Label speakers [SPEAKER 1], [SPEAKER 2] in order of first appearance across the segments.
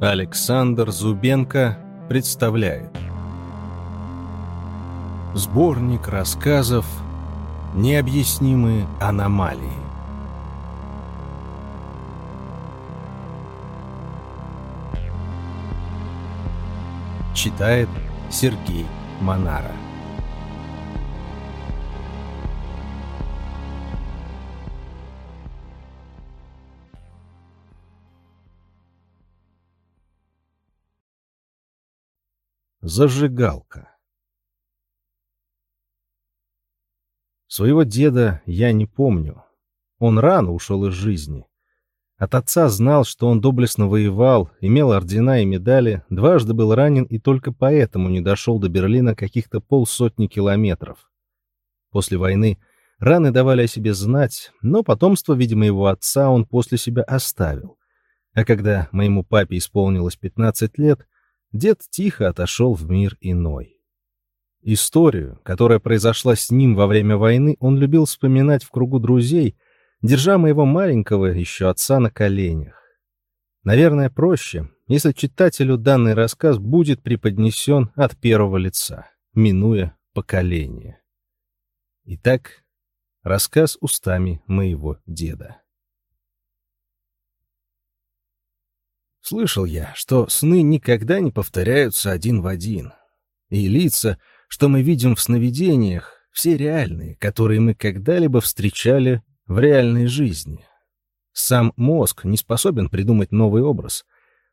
[SPEAKER 1] Александр Зубенко представляет. Сборник рассказов «Необъяснимые аномалии» Читает Сергей Монара Зажигалка. Своего деда я не помню. Он рано ушел из жизни. От отца знал, что он доблестно воевал, имел ордена и медали, дважды был ранен и только поэтому не дошел до Берлина каких-то полсотни километров. После войны раны давали о себе знать, но потомство, видимо, его отца он после себя оставил. А когда моему папе исполнилось 15 лет, дед тихо отошел в мир иной. Историю, которая произошла с ним во время войны, он любил вспоминать в кругу друзей, держа моего маленького еще отца на коленях. Наверное, проще, если читателю данный рассказ будет преподнесен от первого лица, минуя поколение. Итак, рассказ устами моего деда. Слышал я, что сны никогда не повторяются один в один. И лица, что мы видим в сновидениях, все реальные, которые мы когда-либо встречали в реальной жизни. Сам мозг не способен придумать новый образ.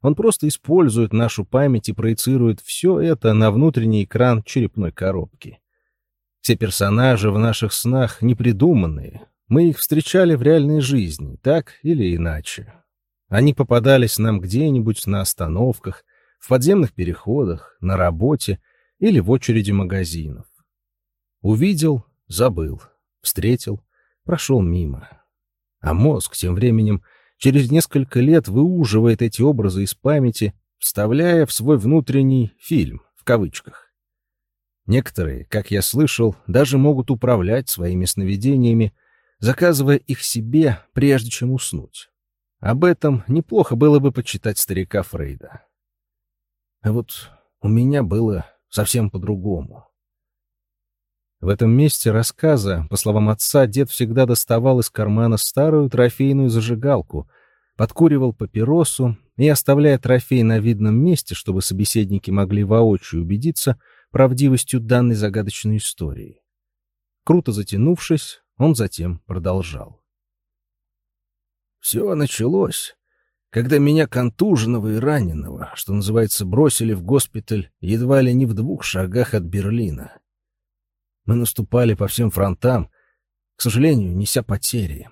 [SPEAKER 1] Он просто использует нашу память и проецирует все это на внутренний экран черепной коробки. Все персонажи в наших снах непридуманные. Мы их встречали в реальной жизни, так или иначе. Они попадались нам где-нибудь на остановках, в подземных переходах, на работе или в очереди магазинов. Увидел — забыл, встретил — прошел мимо. А мозг тем временем через несколько лет выуживает эти образы из памяти, вставляя в свой внутренний «фильм» в кавычках. Некоторые, как я слышал, даже могут управлять своими сновидениями, заказывая их себе, прежде чем уснуть. Об этом неплохо было бы почитать старика Фрейда. А вот у меня было совсем по-другому. В этом месте рассказа, по словам отца, дед всегда доставал из кармана старую трофейную зажигалку, подкуривал папиросу и, оставляя трофей на видном месте, чтобы собеседники могли воочию убедиться правдивостью данной загадочной истории. Круто затянувшись, он затем продолжал. Все началось, когда меня контуженного и раненого, что называется, бросили в госпиталь едва ли не в двух шагах от Берлина. Мы наступали по всем фронтам, к сожалению, неся потери.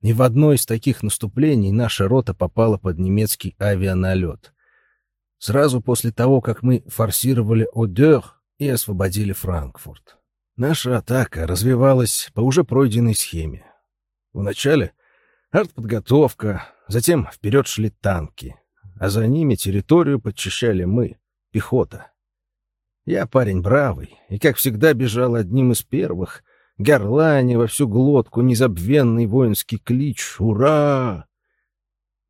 [SPEAKER 1] И в одно из таких наступлений наша рота попала под немецкий авианалет. Сразу после того, как мы форсировали Одер и освободили Франкфурт. Наша атака развивалась по уже пройденной схеме. Вначале Артподготовка, затем вперед шли танки, а за ними территорию подчищали мы, пехота. Я парень бравый, и, как всегда, бежал одним из первых, горлани во всю глотку незабвенный воинский клич «Ура!».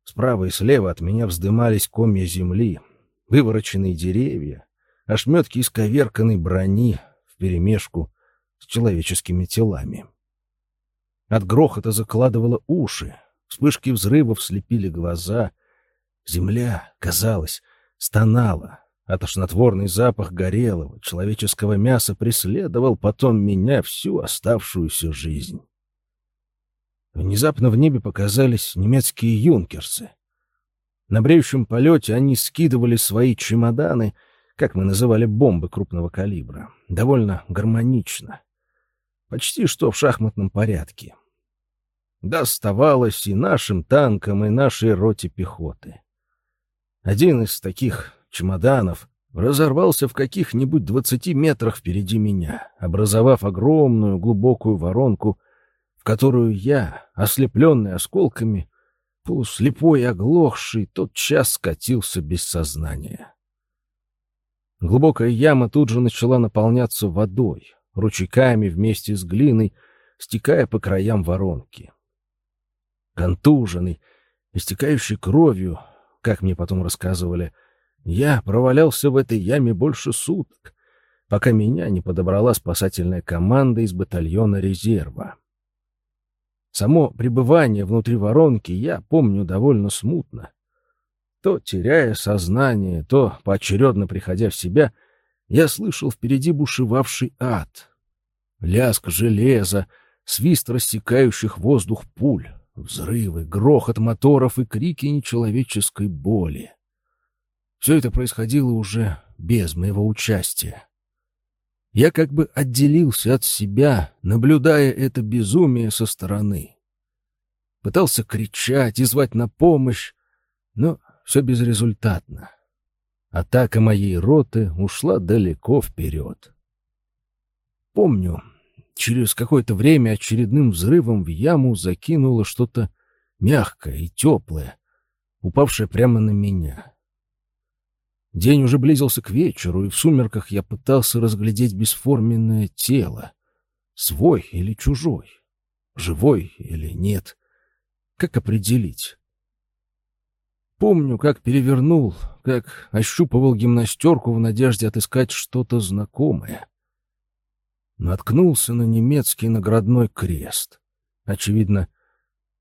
[SPEAKER 1] Справа и слева от меня вздымались комья земли, вывороченные деревья, ошметки исковерканной брони вперемешку с человеческими телами. От грохота закладывало уши, вспышки взрывов слепили глаза. Земля, казалось, стонала, а тошнотворный запах горелого человеческого мяса преследовал потом меня всю оставшуюся жизнь. Внезапно в небе показались немецкие юнкерсы. На бреющем полете они скидывали свои чемоданы, как мы называли бомбы крупного калибра, довольно гармонично. Почти что в шахматном порядке доставалось и нашим танкам, и нашей роте пехоты. Один из таких чемоданов разорвался в каких-нибудь двадцати метрах впереди меня, образовав огромную глубокую воронку, в которую я, ослепленный осколками, полуслепой и оглохший, тот час скатился без сознания. Глубокая яма тут же начала наполняться водой, ручейками вместе с глиной, стекая по краям воронки контуженный, истекающий кровью, как мне потом рассказывали, я провалялся в этой яме больше суток, пока меня не подобрала спасательная команда из батальона резерва. Само пребывание внутри воронки я помню довольно смутно. То, теряя сознание, то, поочередно приходя в себя, я слышал впереди бушевавший ад. Лязг железа, свист рассекающих воздух пуль, взрывы, грохот моторов и крики нечеловеческой боли. Все это происходило уже без моего участия. Я как бы отделился от себя, наблюдая это безумие со стороны. Пытался кричать и звать на помощь, но все безрезультатно. Атака моей роты ушла далеко вперед. Помню, через какое-то время очередным взрывом в яму закинуло что-то мягкое и теплое, упавшее прямо на меня. День уже близился к вечеру, и в сумерках я пытался разглядеть бесформенное тело. Свой или чужой? Живой или нет? Как определить? Помню, как перевернул, как ощупывал гимнастерку в надежде отыскать что-то знакомое. Наткнулся на немецкий наградной крест. Очевидно,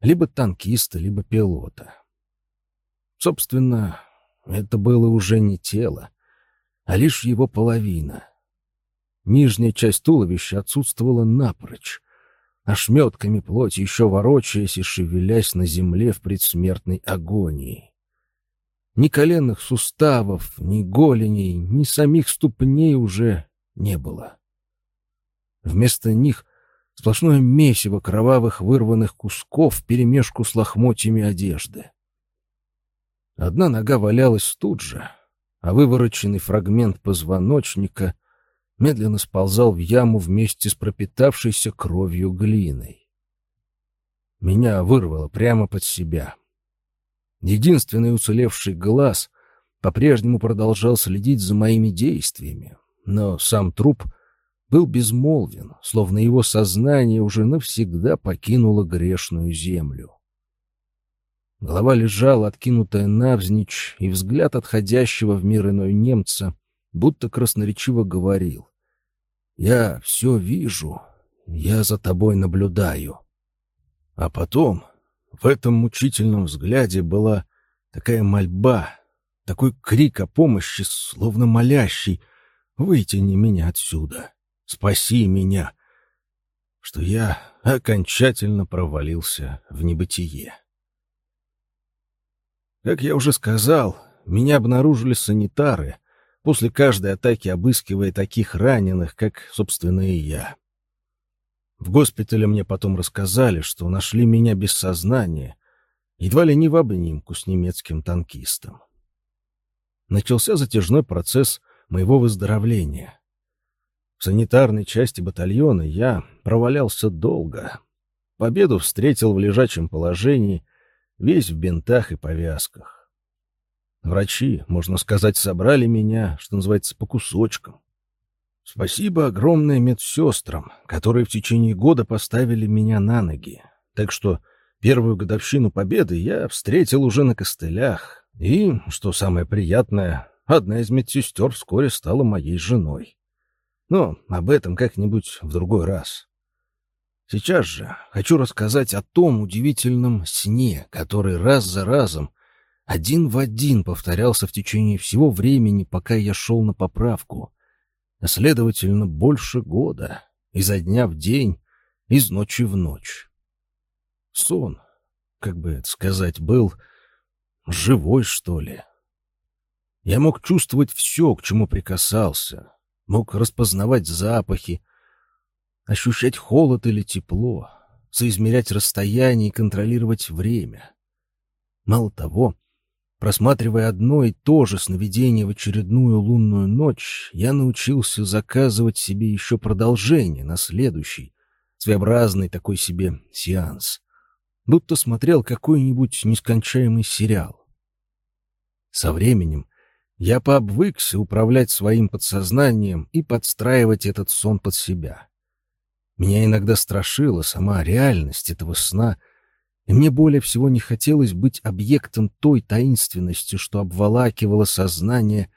[SPEAKER 1] либо танкиста, либо пилота. Собственно, это было уже не тело, а лишь его половина. Нижняя часть туловища отсутствовала напрочь, ошметками плоти еще ворочаясь и шевелясь на земле в предсмертной агонии. Ни коленных суставов, ни голеней, ни самих ступней уже не было. Вместо них сплошное месиво кровавых вырванных кусков вперемешку с лохмотьями одежды. Одна нога валялась тут же, а вывороченный фрагмент позвоночника медленно сползал в яму вместе с пропитавшейся кровью глиной. Меня вырвало прямо под себя. Единственный уцелевший глаз по-прежнему продолжал следить за моими действиями, но сам труп был безмолвен, словно его сознание уже навсегда покинуло грешную землю. Голова лежала, откинутая навзничь, и взгляд отходящего в мир иной немца будто красноречиво говорил. «Я все вижу, я за тобой наблюдаю». А потом в этом мучительном взгляде была такая мольба, такой крик о помощи, словно молящий «Вытяни меня отсюда, спаси меня», что я окончательно провалился в небытие. Как я уже сказал, меня обнаружили санитары, после каждой атаки обыскивая таких раненых, как, собственно, и я. В госпитале мне потом рассказали, что нашли меня без сознания, едва ли не в обнимку с немецким танкистом. Начался затяжной процесс моего выздоровления. Санитарной части батальона я провалялся долго. Победу встретил в лежачем положении, весь в бинтах и повязках. Врачи, можно сказать, собрали меня, что называется, по кусочкам. Спасибо огромное медсестрам, которые в течение года поставили меня на ноги. Так что первую годовщину победы я встретил уже на костылях. И, что самое приятное, одна из медсестер вскоре стала моей женой. Но об этом как-нибудь в другой раз. Сейчас же хочу рассказать о том удивительном сне, который раз за разом один в один повторялся в течение всего времени, пока я шел на поправку — следовательно, больше года, изо дня в день, из ночи в ночь. Сон, как бы это сказать, был живой, что ли. Я мог чувствовать все, к чему прикасался, мог распознавать запахи, ощущать холод или тепло, соизмерять расстояние и контролировать время. Мало того, Просматривая одно и то же сновидение в очередную лунную ночь, я научился заказывать себе еще продолжение на следующий, своеобразный такой себе сеанс. Будто смотрел какой-нибудь нескончаемый сериал. Со временем я пообвыкся управлять своим подсознанием и подстраивать этот сон под себя. Меня иногда страшила сама реальность этого сна — И мне более всего не хотелось быть объектом той таинственности, что обволакивало сознание,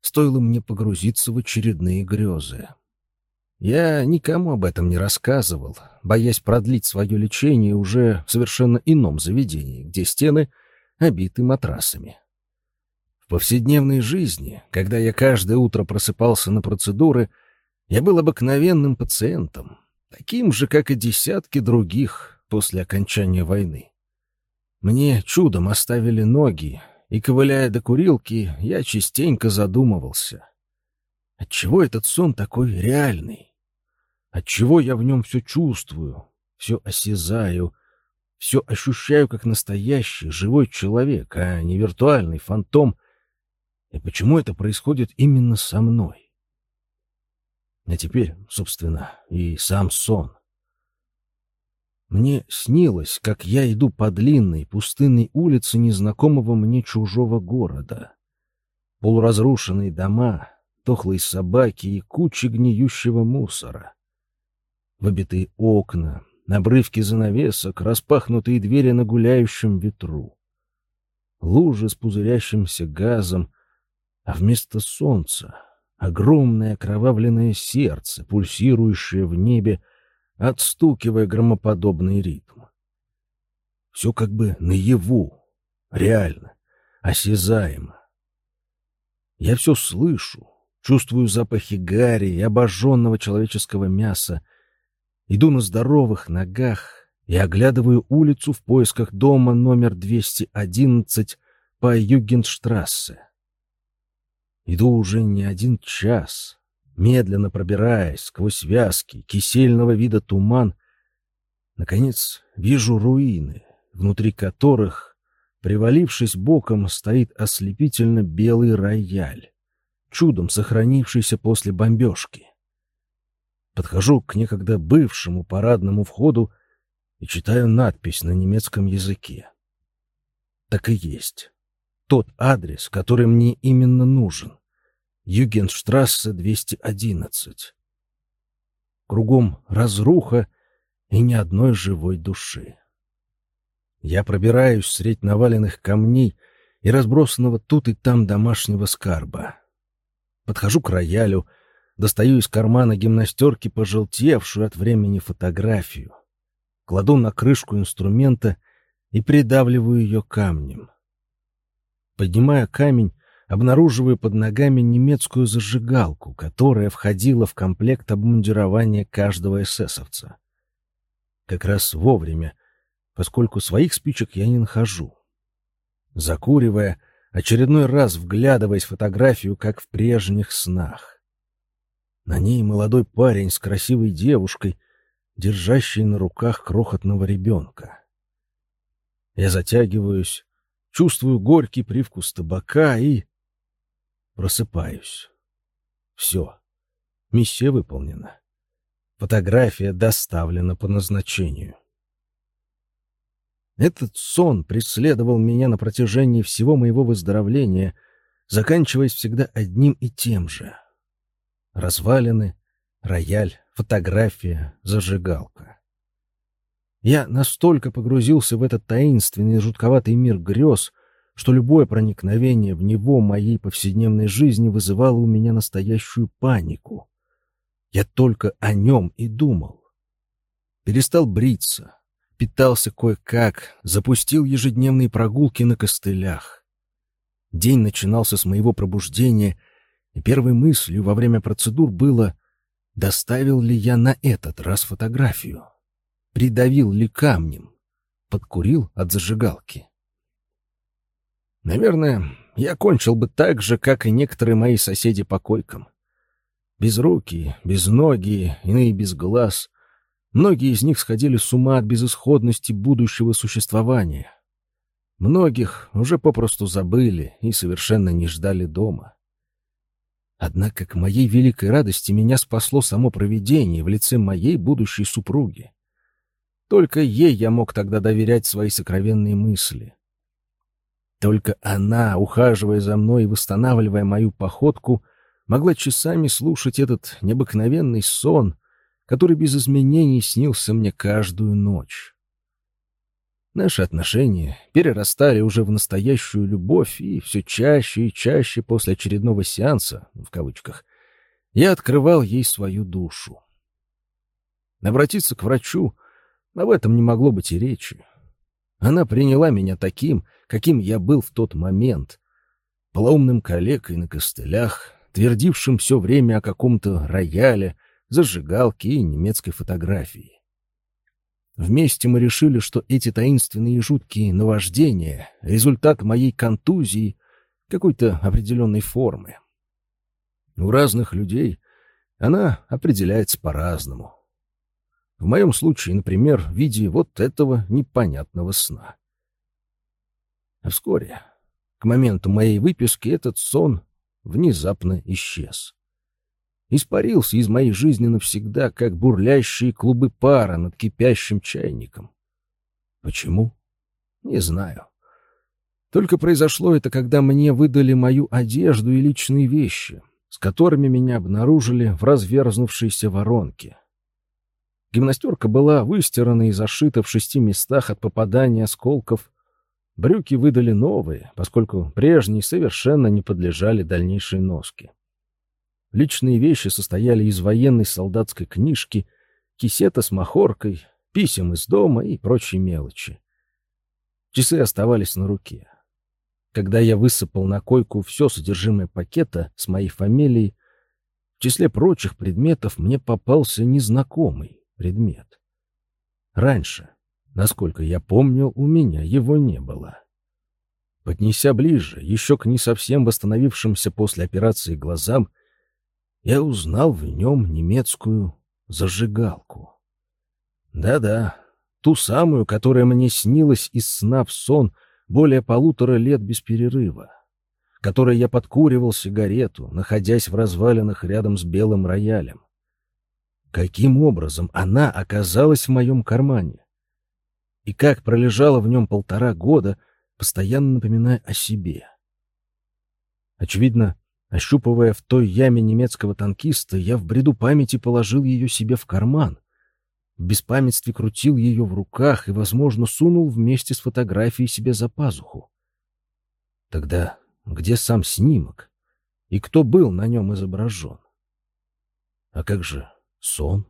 [SPEAKER 1] стоило мне погрузиться в очередные грезы. Я никому об этом не рассказывал, боясь продлить свое лечение уже в совершенно ином заведении, где стены обиты матрасами. Повседневной жизни, когда я каждое утро просыпался на процедуры, я был обыкновенным пациентом, таким же, как и десятки других после окончания войны. Мне чудом оставили ноги, и, ковыляя до курилки, я частенько задумывался. Отчего этот сон такой реальный? Отчего я в нем все чувствую, все осязаю, все ощущаю как настоящий, живой человек, а не виртуальный фантом. И почему это происходит именно со мной? А теперь, собственно, и сам сон. Мне снилось, как я иду по длинной пустынной улице незнакомого мне чужого города. Полуразрушенные дома, тохлые собаки и кучи гниющего мусора выбитые окна, обрывки занавесок, распахнутые двери на гуляющем ветру. Лужи с пузырящимся газом, а вместо солнца огромное кровавленное сердце, пульсирующее в небе, отстукивая громоподобный ритм. Все как бы наяву, реально, осязаемо. Я все слышу, чувствую запахи гари и обожженного человеческого мяса, Иду на здоровых ногах и оглядываю улицу в поисках дома номер 211 по Югенштрассе. Иду уже не один час, медленно пробираясь сквозь вязкий, кисельного вида туман. Наконец вижу руины, внутри которых, привалившись боком, стоит ослепительно белый рояль, чудом сохранившийся после бомбежки. Подхожу к некогда бывшему парадному входу и читаю надпись на немецком языке. Так и есть. Тот адрес, который мне именно нужен. Югенштрассе 211. Кругом разруха и ни одной живой души. Я пробираюсь средь наваленных камней и разбросанного тут и там домашнего скарба. Подхожу к роялю — Достаю из кармана гимнастерки пожелтевшую от времени фотографию. Кладу на крышку инструмента и придавливаю ее камнем. Поднимая камень, обнаруживаю под ногами немецкую зажигалку, которая входила в комплект обмундирования каждого эсэсовца. Как раз вовремя, поскольку своих спичек я не нахожу. Закуривая, очередной раз вглядываясь в фотографию, как в прежних снах. На ней молодой парень с красивой девушкой, держащей на руках крохотного ребенка. Я затягиваюсь, чувствую горький привкус табака и... Просыпаюсь. Все. Миссия выполнена. Фотография доставлена по назначению. Этот сон преследовал меня на протяжении всего моего выздоровления, заканчиваясь всегда одним и тем же — развалины, рояль, фотография, зажигалка. Я настолько погрузился в этот таинственный и жутковатый мир грез, что любое проникновение в него моей повседневной жизни вызывало у меня настоящую панику. Я только о нем и думал. Перестал бриться, питался кое-как, запустил ежедневные прогулки на костылях. День начинался с моего пробуждения — и первой мыслью во время процедур было, доставил ли я на этот раз фотографию, придавил ли камнем, подкурил от зажигалки. Наверное, я кончил бы так же, как и некоторые мои соседи по койкам. Без руки, без ноги, иные без глаз. Многие из них сходили с ума от безысходности будущего существования. Многих уже попросту забыли и совершенно не ждали дома. Однако к моей великой радости меня спасло само провидение в лице моей будущей супруги. Только ей я мог тогда доверять свои сокровенные мысли. Только она, ухаживая за мной и восстанавливая мою походку, могла часами слушать этот необыкновенный сон, который без изменений снился мне каждую ночь. Наши отношения перерастали уже в настоящую любовь, и все чаще и чаще после очередного сеанса, в кавычках, я открывал ей свою душу. Обратиться к врачу об этом не могло быть и речи. Она приняла меня таким, каким я был в тот момент, полоумным калекой на костылях, твердившим все время о каком-то рояле, зажигалке и немецкой фотографии. Вместе мы решили, что эти таинственные и жуткие наваждения — результат моей контузии какой-то определенной формы. У разных людей она определяется по-разному. В моем случае, например, в виде вот этого непонятного сна. Вскоре, к моменту моей выписки, этот сон внезапно исчез испарился из моей жизни навсегда, как бурлящие клубы пара над кипящим чайником. Почему? Не знаю. Только произошло это, когда мне выдали мою одежду и личные вещи, с которыми меня обнаружили в разверзнувшейся воронке. Гимнастерка была выстирана и зашита в шести местах от попадания осколков. Брюки выдали новые, поскольку прежние совершенно не подлежали дальнейшей носке. Личные вещи состояли из военной солдатской книжки, кисета с махоркой, писем из дома и прочей мелочи. Часы оставались на руке. Когда я высыпал на койку все содержимое пакета с моей фамилией, в числе прочих предметов мне попался незнакомый предмет. Раньше, насколько я помню, у меня его не было. Поднеся ближе, еще к не совсем восстановившимся после операции глазам, я узнал в нем немецкую зажигалку. Да-да, ту самую, которая мне снилась из сна в сон более полутора лет без перерыва, которой я подкуривал сигарету, находясь в развалинах рядом с белым роялем. Каким образом она оказалась в моем кармане? И как пролежала в нем полтора года, постоянно напоминая о себе? Очевидно, Ощупывая в той яме немецкого танкиста, я в бреду памяти положил ее себе в карман. В беспамятстве крутил ее в руках и, возможно, сунул вместе с фотографией себе за пазуху. Тогда где сам снимок? И кто был на нем изображен? А как же сон?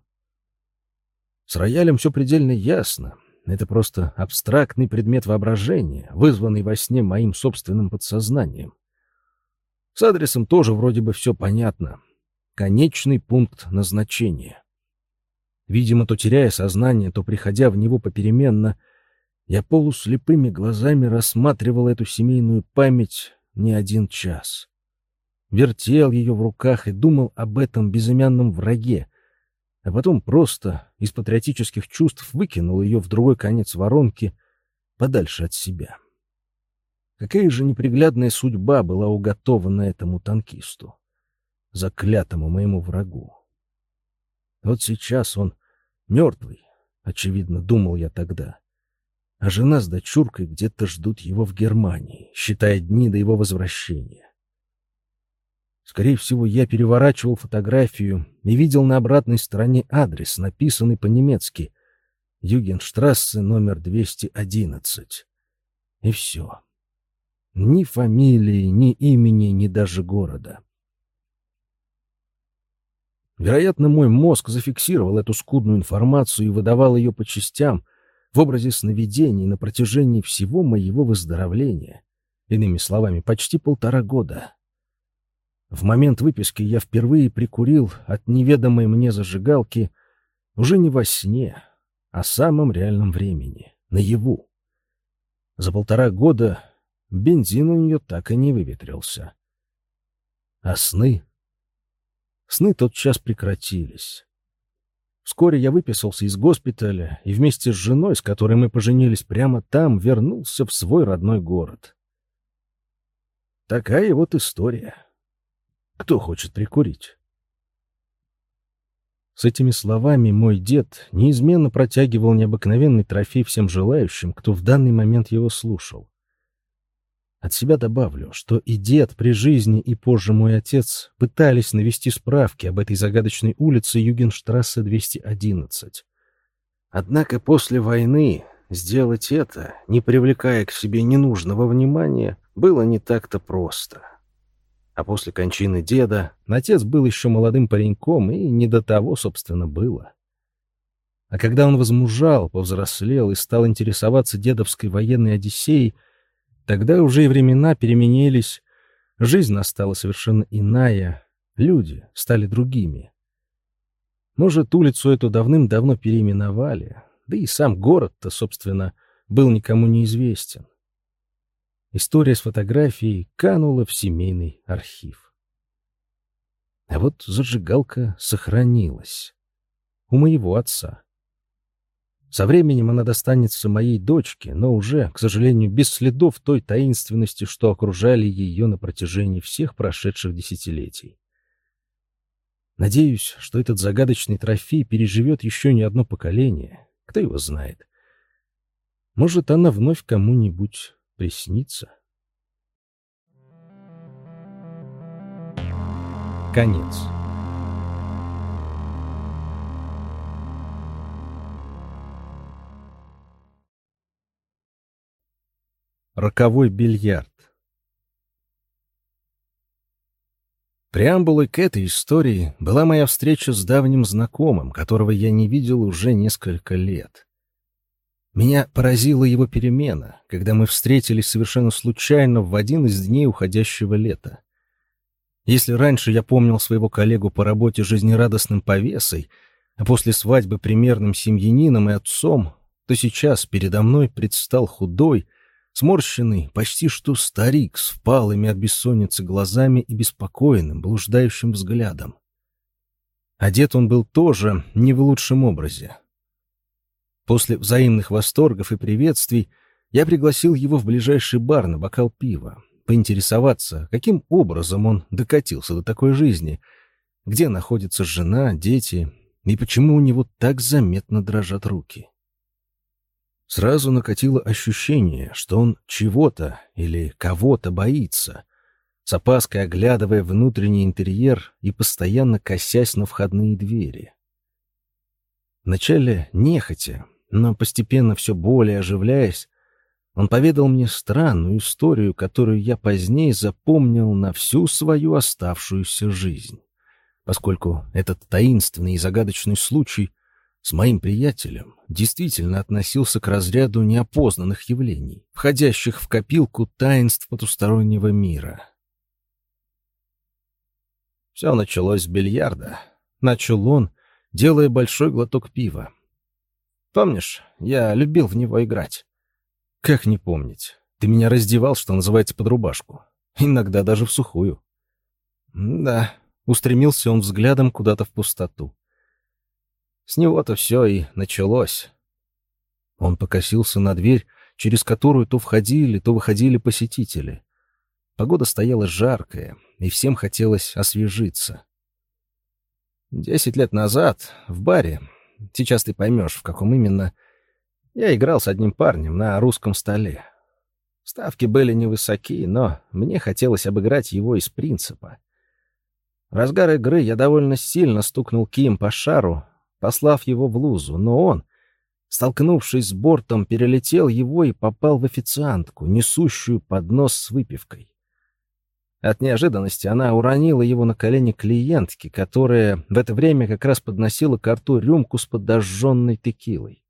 [SPEAKER 1] С роялем все предельно ясно. Это просто абстрактный предмет воображения, вызванный во сне моим собственным подсознанием. С адресом тоже вроде бы все понятно. Конечный пункт назначения. Видимо, то теряя сознание, то приходя в него попеременно, я полуслепыми глазами рассматривал эту семейную память не один час. Вертел ее в руках и думал об этом безымянном враге, а потом просто из патриотических чувств выкинул ее в другой конец воронки подальше от себя. Какая же неприглядная судьба была уготована этому танкисту, заклятому моему врагу. Вот сейчас он мертвый, очевидно, думал я тогда. А жена с дочуркой где-то ждут его в Германии, считая дни до его возвращения. Скорее всего, я переворачивал фотографию и видел на обратной стороне адрес, написанный по-немецки «Югенштрассе номер 211». И все. Ни фамилии, ни имени, ни даже города. Вероятно, мой мозг зафиксировал эту скудную информацию и выдавал ее по частям в образе сновидений на протяжении всего моего выздоровления. Иными словами, почти полтора года. В момент выписки я впервые прикурил от неведомой мне зажигалки уже не во сне, а самом реальном времени, наяву. За полтора года бензин у нее так и не выветрился. А сны? Сны тотчас прекратились. Вскоре я выписался из госпиталя и вместе с женой, с которой мы поженились прямо там, вернулся в свой родной город. Такая вот история. Кто хочет прикурить? С этими словами мой дед неизменно протягивал необыкновенный трофей всем желающим, кто в данный момент его слушал. От себя добавлю, что и дед при жизни, и позже мой отец пытались навести справки об этой загадочной улице Югенштрассе 211. Однако после войны сделать это, не привлекая к себе ненужного внимания, было не так-то просто. А после кончины деда отец был еще молодым пареньком, и не до того, собственно, было. А когда он возмужал, повзрослел и стал интересоваться дедовской военной одиссеей, тогда уже и времена переменились, жизнь настала совершенно иная, люди стали другими. Может, улицу эту давным-давно переименовали, да и сам город-то, собственно, был никому неизвестен. История с фотографией канула в семейный архив. А вот зажигалка сохранилась. У моего отца. Со временем она достанется моей дочке, но уже, к сожалению, без следов той таинственности, что окружали ее на протяжении всех прошедших десятилетий. Надеюсь, что этот загадочный трофей переживет еще не одно поколение. Кто его знает? Может, она вновь кому-нибудь приснится? Конец. Роковой бильярд Преамбулой к этой истории была моя встреча с давним знакомым, которого я не видел уже несколько лет. Меня поразила его перемена, когда мы встретились совершенно случайно в один из дней уходящего лета. Если раньше я помнил своего коллегу по работе жизнерадостным повесой, а после свадьбы примерным семьянином и отцом, то сейчас передо мной предстал худой, Сморщенный, почти что старик с впалыми от бессонницы глазами и беспокойным, блуждающим взглядом. Одет он был тоже не в лучшем образе. После взаимных восторгов и приветствий я пригласил его в ближайший бар на бокал пива, поинтересоваться, каким образом он докатился до такой жизни, где находится жена, дети и почему у него так заметно дрожат руки. Сразу накатило ощущение, что он чего-то или кого-то боится, с опаской оглядывая внутренний интерьер и постоянно косясь на входные двери. Вначале нехотя, но постепенно все более оживляясь, он поведал мне странную историю, которую я позднее запомнил на всю свою оставшуюся жизнь, поскольку этот таинственный и загадочный случай с моим приятелем действительно относился к разряду неопознанных явлений, входящих в копилку таинств потустороннего мира. Все началось с бильярда. Начал он, делая большой глоток пива. Помнишь, я любил в него играть. Как не помнить? Ты меня раздевал, что называется, под рубашку. Иногда даже в сухую. Да, устремился он взглядом куда-то в пустоту. С него-то все и началось. Он покосился на дверь, через которую то входили, то выходили посетители. Погода стояла жаркая, и всем хотелось освежиться. Десять лет назад в баре, сейчас ты поймешь, в каком именно, я играл с одним парнем на русском столе. Ставки были невысоки, но мне хотелось обыграть его из принципа. В разгар игры я довольно сильно стукнул кием по шару, послав его в лузу, но он, столкнувшись с бортом, перелетел его и попал в официантку, несущую поднос с выпивкой. От неожиданности она уронила его на колени клиентки, которая в это время как раз подносила к рту рюмку с подожженной текилой.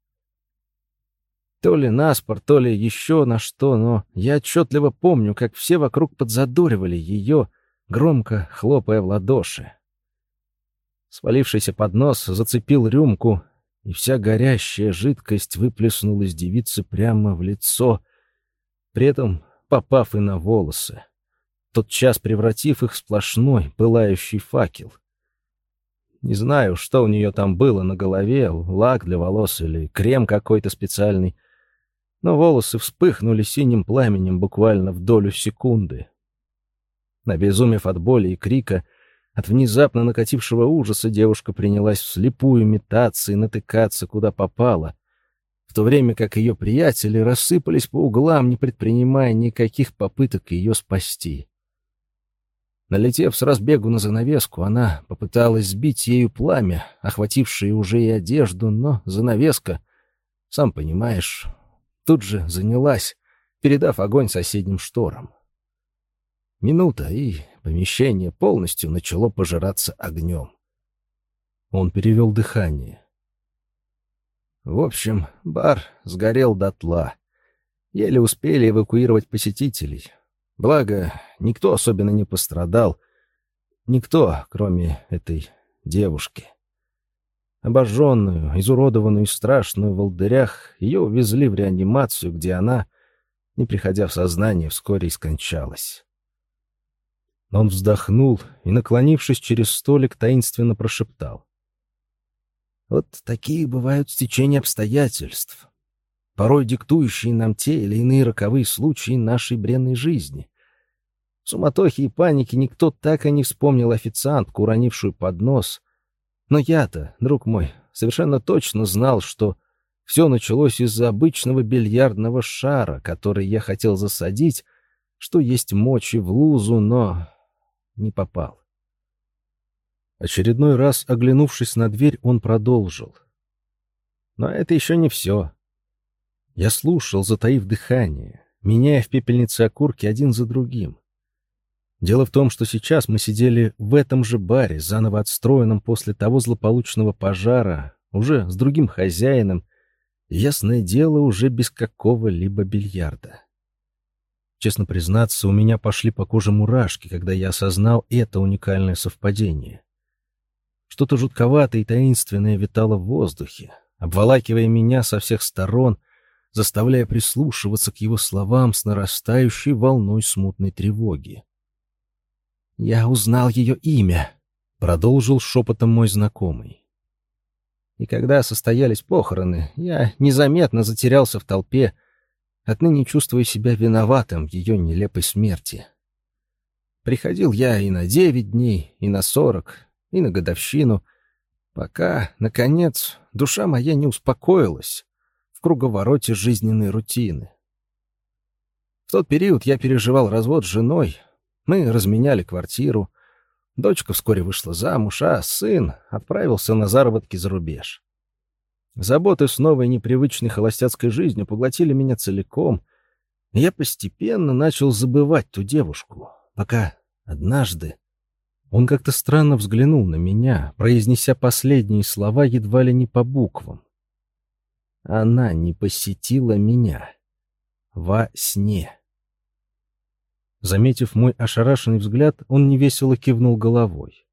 [SPEAKER 1] То ли наспор, то ли еще на что, но я отчетливо помню, как все вокруг подзадоривали ее, громко хлопая в ладоши. Свалившийся поднос зацепил рюмку, и вся горящая жидкость выплеснулась девице прямо в лицо, при этом попав и на волосы, тотчас превратив их в сплошной пылающий факел. Не знаю, что у нее там было на голове, лак для волос или крем какой-то специальный, но волосы вспыхнули синим пламенем буквально в долю секунды. Обезумев от боли и крика, от внезапно накатившего ужаса девушка принялась вслепую метаться и натыкаться, куда попало, в то время как ее приятели рассыпались по углам, не предпринимая никаких попыток ее спасти. Налетев с разбегу на занавеску, она попыталась сбить ею пламя, охватившее уже и одежду, но занавеска, сам понимаешь, тут же занялась, передав огонь соседним шторам. Минута, и помещение полностью начало пожираться огнем. Он перевел дыхание. В общем, бар сгорел дотла. Еле успели эвакуировать посетителей. Благо, никто особенно не пострадал. Никто, кроме этой девушки. Обожженную, изуродованную и страшную в волдырях, ее увезли в реанимацию, где она, не приходя в сознание, вскоре и скончалась. Он вздохнул и, наклонившись через столик, таинственно прошептал. Вот такие бывают стечения обстоятельств, порой диктующие нам те или иные роковые случаи нашей бренной жизни. В суматохе и панике никто так и не вспомнил официантку, уронившую поднос. Но я-то, друг мой, совершенно точно знал, что все началось из-за обычного бильярдного шара, который я хотел засадить, что есть мочи в лузу, но не попал. Очередной раз, оглянувшись на дверь, он продолжил. Но это еще не все. Я слушал, затаив дыхание, меняя в пепельнице окурки один за другим. Дело в том, что сейчас мы сидели в этом же баре, заново отстроенном после того злополучного пожара, уже с другим хозяином, ясное дело, уже без какого-либо бильярда. Честно признаться, у меня пошли по коже мурашки, когда я осознал это уникальное совпадение. Что-то жутковатое и таинственное витало в воздухе, обволакивая меня со всех сторон, заставляя прислушиваться к его словам с нарастающей волной смутной тревоги. «Я узнал ее имя», — продолжил шепотом мой знакомый. И когда состоялись похороны, я незаметно затерялся в толпе, отныне чувствуя себя виноватым в ее нелепой смерти. Приходил я и на девять дней, и на сорок, и на годовщину, пока, наконец, душа моя не успокоилась в круговороте жизненной рутины. В тот период я переживал развод с женой, мы разменяли квартиру, дочка вскоре вышла замуж, а сын отправился на заработки за рубеж. Заботы с новой непривычной холостяцкой жизнью поглотили меня целиком, и я постепенно начал забывать ту девушку, пока однажды он как-то странно взглянул на меня, произнеся последние слова едва ли не по буквам. Она не посетила меня. Во сне. Заметив мой ошарашенный взгляд, он невесело кивнул головой.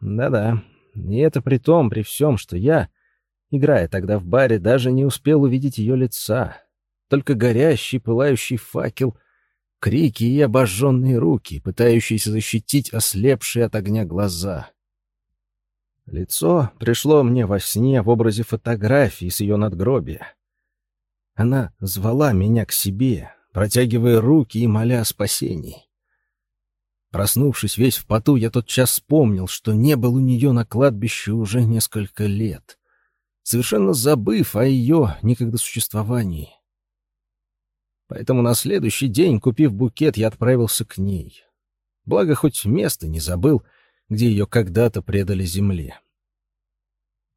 [SPEAKER 1] Да-да, и это при том, при всем, что я, играя тогда в баре, даже не успел увидеть ее лица. Только горящий, пылающий факел крики и обожженные руки, пытающиеся защитить ослепшие от огня глаза. Лицо пришло мне во сне в образе фотографии с ее надгробия. Она звала меня к себе, протягивая руки и моля о спасении. Проснувшись весь в поту, я тотчас вспомнил, что не был у нее на кладбище уже несколько лет, совершенно забыв о ее некогда существовании. Поэтому на следующий день, купив букет, я отправился к ней. Благо, хоть место не забыл, где ее когда-то предали земле.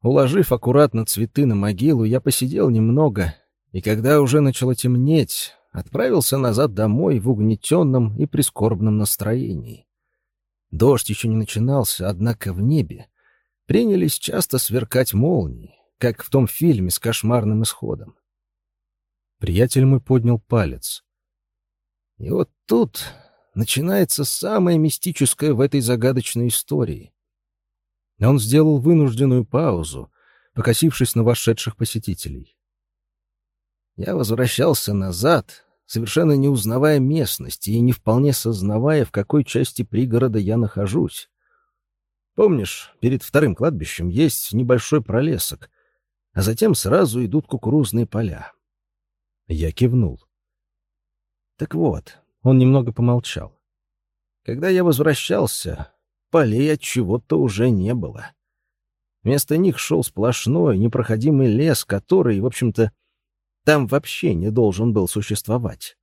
[SPEAKER 1] Уложив аккуратно цветы на могилу, я посидел немного, и когда уже начало темнеть, отправился назад домой в угнетенном и прискорбном настроении. Дождь еще не начинался, однако в небе принялись часто сверкать молнии, как в том фильме с кошмарным исходом. Приятель мой поднял палец. И вот тут начинается самое мистическое в этой загадочной истории. Он сделал вынужденную паузу, покосившись на вошедших посетителей. Я возвращался назад, совершенно не узнавая местности и не вполне сознавая, в какой части пригорода я нахожусь. Помнишь, перед вторым кладбищем есть небольшой пролесок, а затем сразу идут кукурузные поля. Я кивнул. Так вот, он немного помолчал. Когда я возвращался, полей от чего-то уже не было. Вместо них шел сплошной, непроходимый лес, который, в общем-то, там вообще не должен был существовать.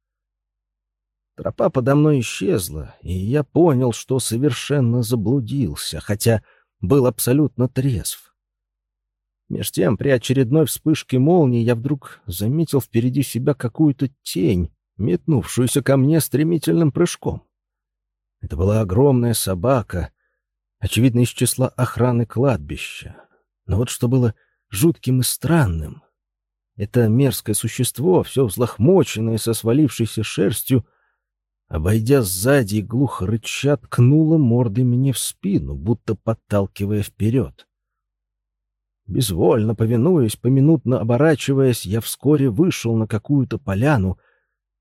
[SPEAKER 1] Тропа подо мной исчезла, и я понял, что совершенно заблудился, хотя был абсолютно трезв. Меж тем, при очередной вспышке молнии я вдруг заметил впереди себя какую-то тень, метнувшуюся ко мне стремительным прыжком. Это была огромная собака, очевидно, из числа охраны кладбища. Но вот что было жутким и странным. Это мерзкое существо, все взлохмоченное со свалившейся шерстью, обойдя сзади и глухо рыча, ткнуло мордой мне в спину, будто подталкивая вперед. Безвольно повинуясь, поминутно оборачиваясь, я вскоре вышел на какую-то поляну,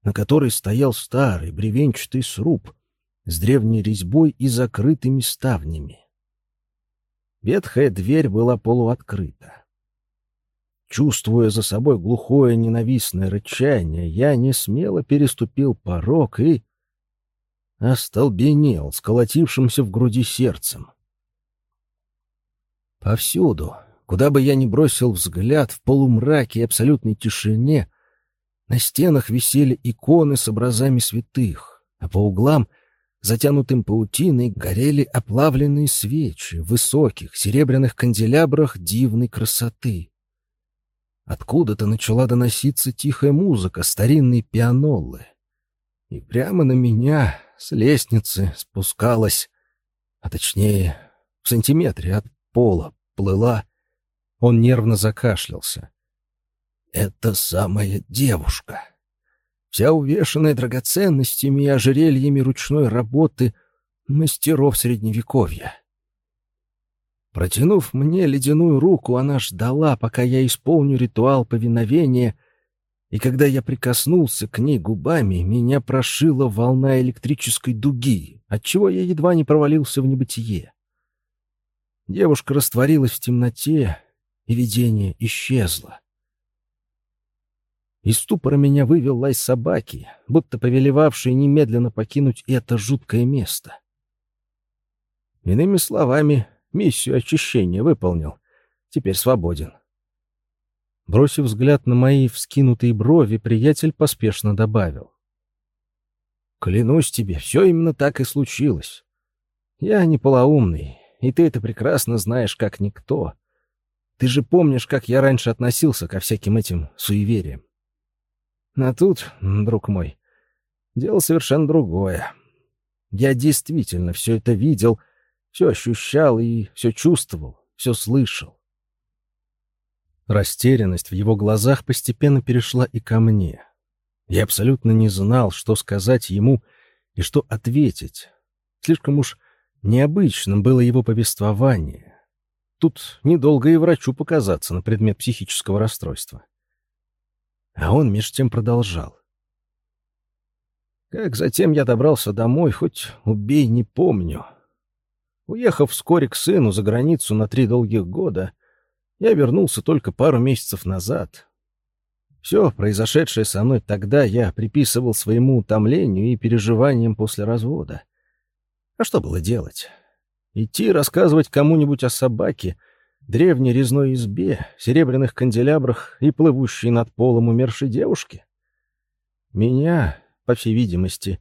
[SPEAKER 1] на которой стоял старый бревенчатый сруб с древней резьбой и закрытыми ставнями. Ветхая дверь была полуоткрыта. Чувствуя за собой глухое ненавистное рычание, я не смело переступил порог и остолбенел сколотившимся в груди сердцем. Повсюду, Куда бы я ни бросил взгляд, в полумраке и абсолютной тишине, на стенах висели иконы с образами святых, а по углам, затянутым паутиной, горели оплавленные свечи в высоких серебряных канделябрах дивной красоты. Откуда-то начала доноситься тихая музыка старинной пианоллы. И прямо на меня с лестницы спускалась, а точнее, в сантиметре от пола плыла он нервно закашлялся. «Это самая девушка. Вся увешанная драгоценностями и ожерельями ручной работы мастеров Средневековья». Протянув мне ледяную руку, она ждала, пока я исполню ритуал повиновения, и когда я прикоснулся к ней губами, меня прошила волна электрической дуги, отчего я едва не провалился в небытие. Девушка растворилась в темноте, и видение исчезло. Из ступора меня вывел лай собаки, будто повелевавший немедленно покинуть это жуткое место. Иными словами, миссию очищения выполнил. Теперь свободен. Бросив взгляд на мои вскинутые брови, приятель поспешно добавил. «Клянусь тебе, все именно так и случилось. Я не полоумный, и ты это прекрасно знаешь, как никто. Ты же помнишь, как я раньше относился ко всяким этим суевериям. А тут, друг мой, дело совершенно другое. Я действительно все это видел, все ощущал и все чувствовал, все слышал. Растерянность в его глазах постепенно перешла и ко мне. Я абсолютно не знал, что сказать ему и что ответить. Слишком уж необычным было его повествование. Тут недолго и врачу показаться на предмет психического расстройства. А он меж тем продолжал. Как затем я добрался домой, хоть убей, не помню. Уехав вскоре к сыну за границу на три долгих года, я вернулся только пару месяцев назад. Все произошедшее со мной тогда я приписывал своему утомлению и переживаниям после развода. А что было делать? Идти рассказывать кому-нибудь о собаке, древней резной избе, серебряных канделябрах и плывущей над полом умершей девушке? Меня, по всей видимости,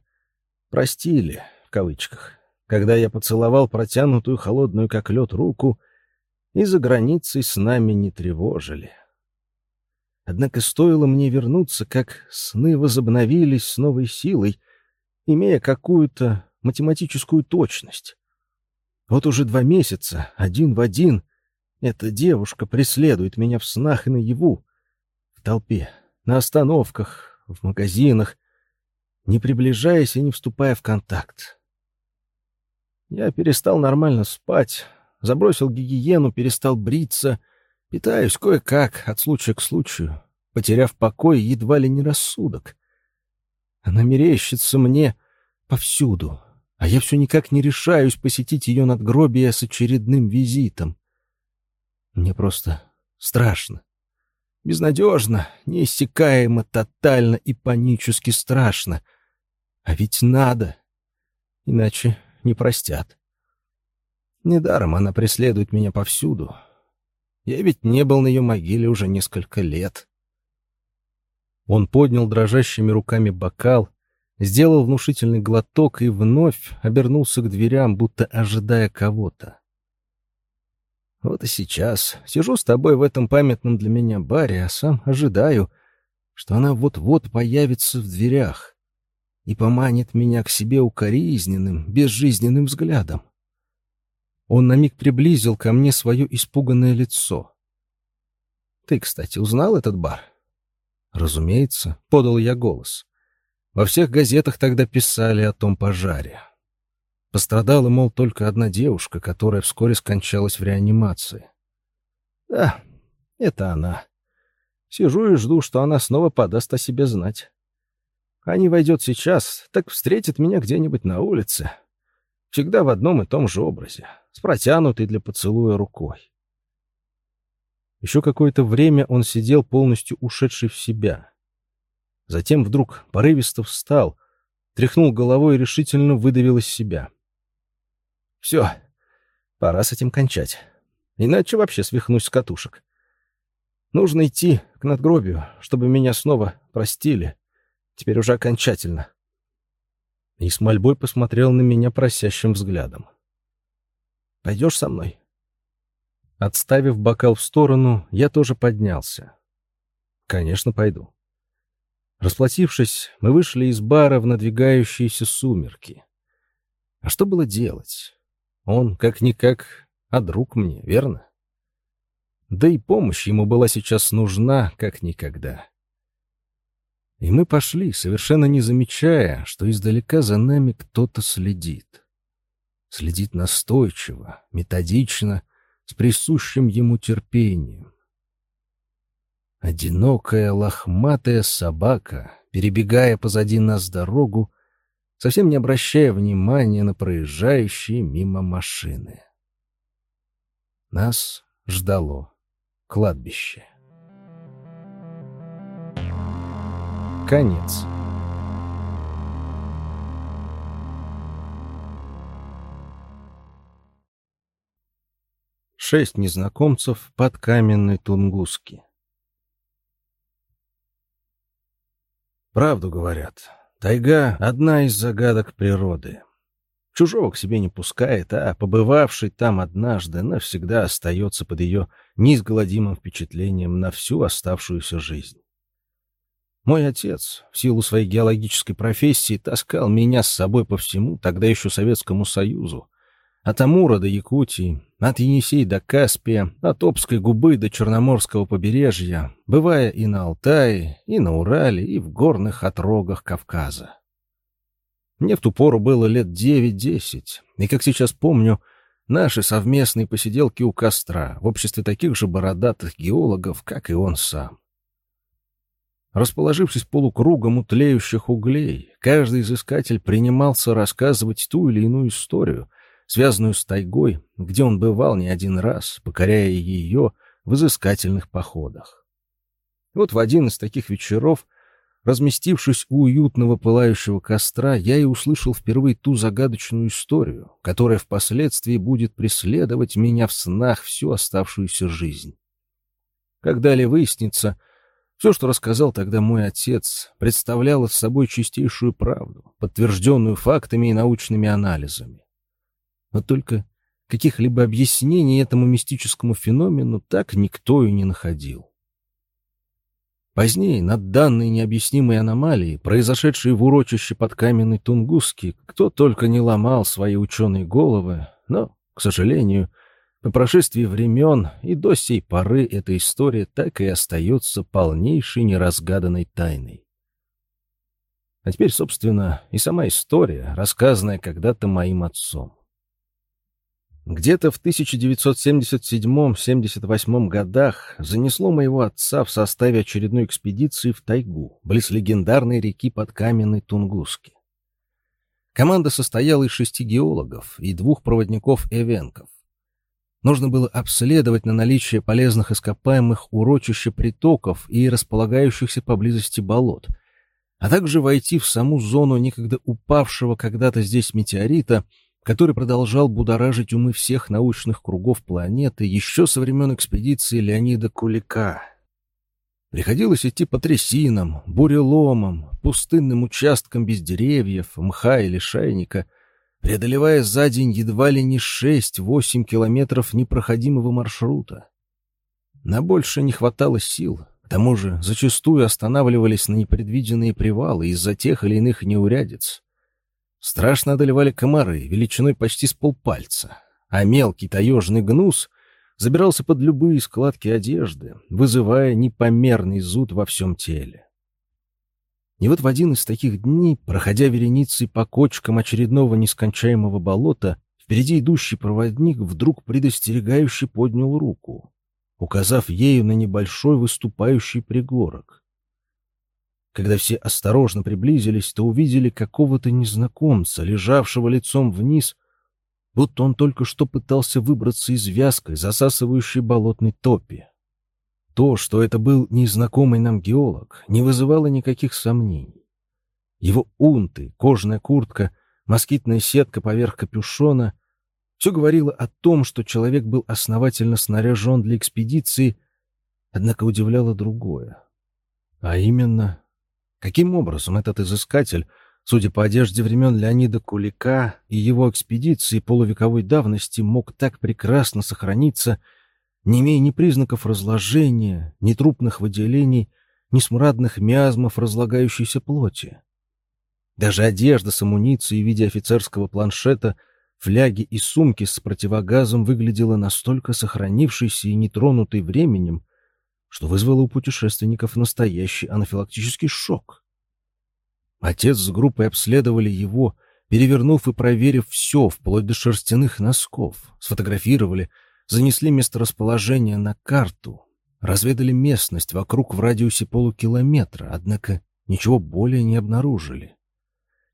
[SPEAKER 1] простили, в кавычках, когда я поцеловал протянутую холодную как лед руку и за границей с нами не тревожили. Однако стоило мне вернуться, как сны возобновились с новой силой, имея какую-то математическую точность. Вот уже два месяца, один в один, эта девушка преследует меня в снах и наяву, в толпе, на остановках, в магазинах, не приближаясь и не вступая в контакт. Я перестал нормально спать, забросил гигиену, перестал бриться, питаюсь кое-как, от случая к случаю, потеряв покой едва ли не рассудок. Она мерещится мне повсюду, а я все никак не решаюсь посетить ее надгробие с очередным визитом. Мне просто страшно. Безнадежно, неиссякаемо, тотально и панически страшно. А ведь надо. Иначе не простят. Недаром она преследует меня повсюду. Я ведь не был на ее могиле уже несколько лет. Он поднял дрожащими руками бокал, сделал внушительный глоток и вновь обернулся к дверям, будто ожидая кого-то. Вот и сейчас сижу с тобой в этом памятном для меня баре, а сам ожидаю, что она вот-вот появится в дверях и поманит меня к себе укоризненным, безжизненным взглядом. Он на миг приблизил ко мне свое испуганное лицо. «Ты, кстати, узнал этот бар?» «Разумеется», — подал я голос. Во всех газетах тогда писали о том пожаре. Пострадала, мол, только одна девушка, которая вскоре скончалась в реанимации. Да, это она. Сижу и жду, что она снова подаст о себе знать. А не войдет сейчас, так встретит меня где-нибудь на улице. Всегда в одном и том же образе, с протянутой для поцелуя рукой. Еще какое-то время он сидел полностью ушедший в себя. Затем вдруг порывисто встал, тряхнул головой и решительно выдавил из себя — все, пора с этим кончать. Иначе вообще свихнусь с катушек. Нужно идти к надгробию, чтобы меня снова простили. Теперь уже окончательно. И с мольбой посмотрел на меня просящим взглядом. «Пойдешь со мной?» Отставив бокал в сторону, я тоже поднялся. «Конечно, пойду». Расплатившись, мы вышли из бара в надвигающиеся сумерки. А что было делать? Он, как-никак, а друг мне, верно? Да и помощь ему была сейчас нужна, как никогда. И мы пошли, совершенно не замечая, что издалека за нами кто-то следит. Следит настойчиво, методично, с присущим ему терпением. Одинокая лохматая собака, перебегая позади нас дорогу, совсем не обращая внимания на проезжающие мимо машины. Нас ждало кладбище. Конец. Шесть незнакомцев под каменной Тунгуски. Правду говорят, Тайга — одна из загадок природы. Чужого к себе не пускает, а побывавший там однажды навсегда остается под ее неизгладимым впечатлением на всю оставшуюся жизнь. Мой отец, в силу своей геологической профессии, таскал меня с собой по всему, тогда еще Советскому Союзу, от Амура до Якутии, от Енисей до Каспия, от Обской губы до Черноморского побережья, бывая и на Алтае, и на Урале, и в горных отрогах Кавказа. Мне в ту пору было лет девять-десять, и, как сейчас помню, наши совместные посиделки у костра в обществе таких же бородатых геологов, как и он сам. Расположившись полукругом у тлеющих углей, каждый изыскатель принимался рассказывать ту или иную историю — связанную с тайгой, где он бывал не один раз, покоряя ее в изыскательных походах. вот в один из таких вечеров, разместившись у уютного пылающего костра, я и услышал впервые ту загадочную историю, которая впоследствии будет преследовать меня в снах всю оставшуюся жизнь. Как далее выяснится, все, что рассказал тогда мой отец, представляло собой чистейшую правду, подтвержденную фактами и научными анализами. Но только каких-либо объяснений этому мистическому феномену так никто и не находил. Позднее над данной необъяснимой аномалией, произошедшей в урочище под каменной Тунгуски, кто только не ломал свои ученые головы, но, к сожалению, по прошествии времен и до сей поры эта история так и остается полнейшей неразгаданной тайной. А теперь, собственно, и сама история, рассказанная когда-то моим отцом. Где-то в 1977-78 годах занесло моего отца в составе очередной экспедиции в тайгу, близ легендарной реки под каменной Тунгуски. Команда состояла из шести геологов и двух проводников-эвенков. Нужно было обследовать на наличие полезных ископаемых урочища притоков и располагающихся поблизости болот, а также войти в саму зону некогда упавшего когда-то здесь метеорита — который продолжал будоражить умы всех научных кругов планеты еще со времен экспедиции Леонида Кулика. Приходилось идти по трясинам, буреломам, пустынным участкам без деревьев, мха или шайника, преодолевая за день едва ли не 6-8 километров непроходимого маршрута. На больше не хватало сил, к тому же зачастую останавливались на непредвиденные привалы из-за тех или иных неурядиц. Страшно одолевали комары, величиной почти с полпальца, а мелкий таежный гнус забирался под любые складки одежды, вызывая непомерный зуд во всем теле. И вот в один из таких дней, проходя вереницей по кочкам очередного нескончаемого болота, впереди идущий проводник вдруг предостерегающе поднял руку, указав ею на небольшой выступающий пригорок. Когда все осторожно приблизились, то увидели какого-то незнакомца, лежавшего лицом вниз, будто он только что пытался выбраться из вязкой, засасывающей болотной топи. То, что это был незнакомый нам геолог, не вызывало никаких сомнений. Его унты, кожаная куртка, москитная сетка поверх капюшона — все говорило о том, что человек был основательно снаряжен для экспедиции, однако удивляло другое. А именно, каким образом этот изыскатель, судя по одежде времен Леонида Кулика и его экспедиции полувековой давности, мог так прекрасно сохраниться — не имея ни признаков разложения, ни трупных выделений, ни смрадных миазмов разлагающейся плоти. Даже одежда с амуницией в виде офицерского планшета, фляги и сумки с противогазом выглядела настолько сохранившейся и нетронутой временем, что вызвало у путешественников настоящий анафилактический шок. Отец с группой обследовали его, перевернув и проверив все, вплоть до шерстяных носков, сфотографировали — занесли месторасположение на карту, разведали местность вокруг в радиусе полукилометра, однако ничего более не обнаружили.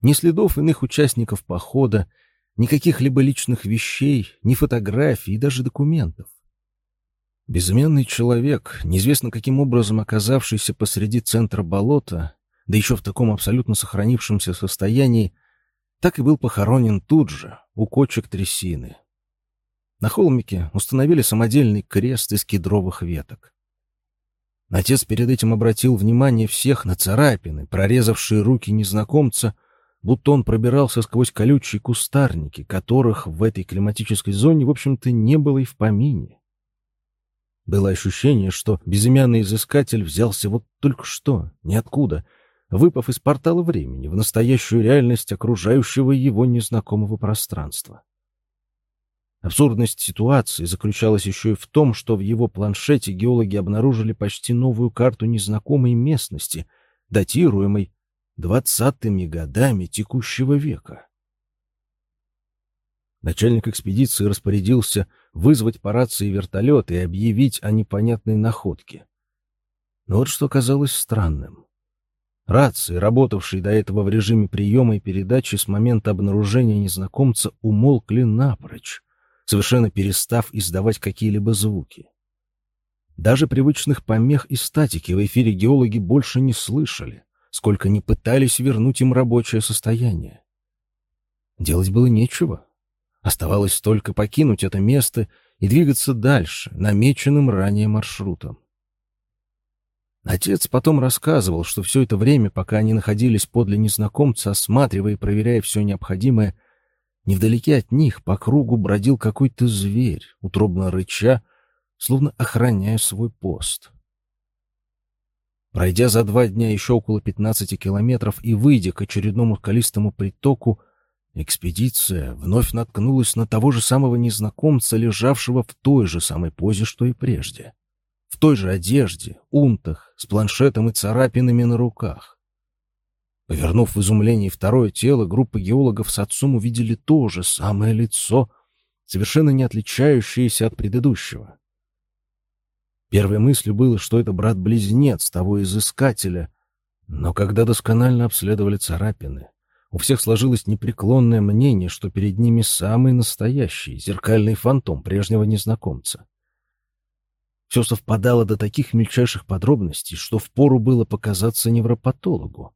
[SPEAKER 1] Ни следов иных участников похода, никаких либо личных вещей, ни фотографий и даже документов. Безымянный человек, неизвестно каким образом оказавшийся посреди центра болота, да еще в таком абсолютно сохранившемся состоянии, так и был похоронен тут же, у кочек трясины, на холмике установили самодельный крест из кедровых веток. Отец перед этим обратил внимание всех на царапины, прорезавшие руки незнакомца, будто он пробирался сквозь колючие кустарники, которых в этой климатической зоне, в общем-то, не было и в помине. Было ощущение, что безымянный изыскатель взялся вот только что, ниоткуда, выпав из портала времени в настоящую реальность окружающего его незнакомого пространства. Абсурдность ситуации заключалась еще и в том, что в его планшете геологи обнаружили почти новую карту незнакомой местности, датируемой двадцатыми годами текущего века. Начальник экспедиции распорядился вызвать по рации вертолет и объявить о непонятной находке. Но вот что казалось странным. Рации, работавшие до этого в режиме приема и передачи с момента обнаружения незнакомца, умолкли напрочь совершенно перестав издавать какие-либо звуки. Даже привычных помех и статики в эфире геологи больше не слышали, сколько не пытались вернуть им рабочее состояние. Делать было нечего. Оставалось только покинуть это место и двигаться дальше, намеченным ранее маршрутом. Отец потом рассказывал, что все это время, пока они находились подле незнакомца, осматривая и проверяя все необходимое, Невдалеке от них по кругу бродил какой-то зверь, утробно рыча, словно охраняя свой пост. Пройдя за два дня еще около 15 километров и выйдя к очередному скалистому притоку, экспедиция вновь наткнулась на того же самого незнакомца, лежавшего в той же самой позе, что и прежде. В той же одежде, унтах, с планшетом и царапинами на руках. Повернув в изумлении второе тело, группа геологов с отцом увидели то же самое лицо, совершенно не отличающееся от предыдущего. Первой мыслью было, что это брат-близнец того изыскателя, но когда досконально обследовали царапины, у всех сложилось непреклонное мнение, что перед ними самый настоящий зеркальный фантом прежнего незнакомца. Все совпадало до таких мельчайших подробностей, что впору было показаться невропатологу.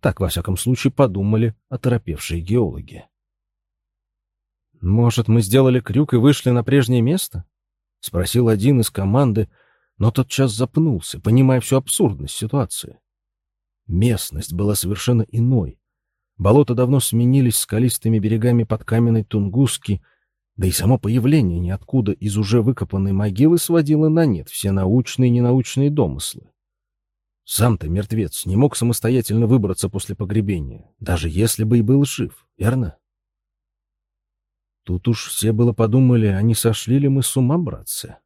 [SPEAKER 1] Так, во всяком случае, подумали оторопевшие геологи. «Может, мы сделали крюк и вышли на прежнее место?» — спросил один из команды, но тотчас запнулся, понимая всю абсурдность ситуации. Местность была совершенно иной. Болота давно сменились скалистыми берегами под каменной Тунгуски, да и само появление ниоткуда из уже выкопанной могилы сводило на нет все научные и ненаучные домыслы. Сам-то мертвец не мог самостоятельно выбраться после погребения, даже если бы и был жив, верно? Тут уж все было подумали, а не сошли ли мы с ума, братцы?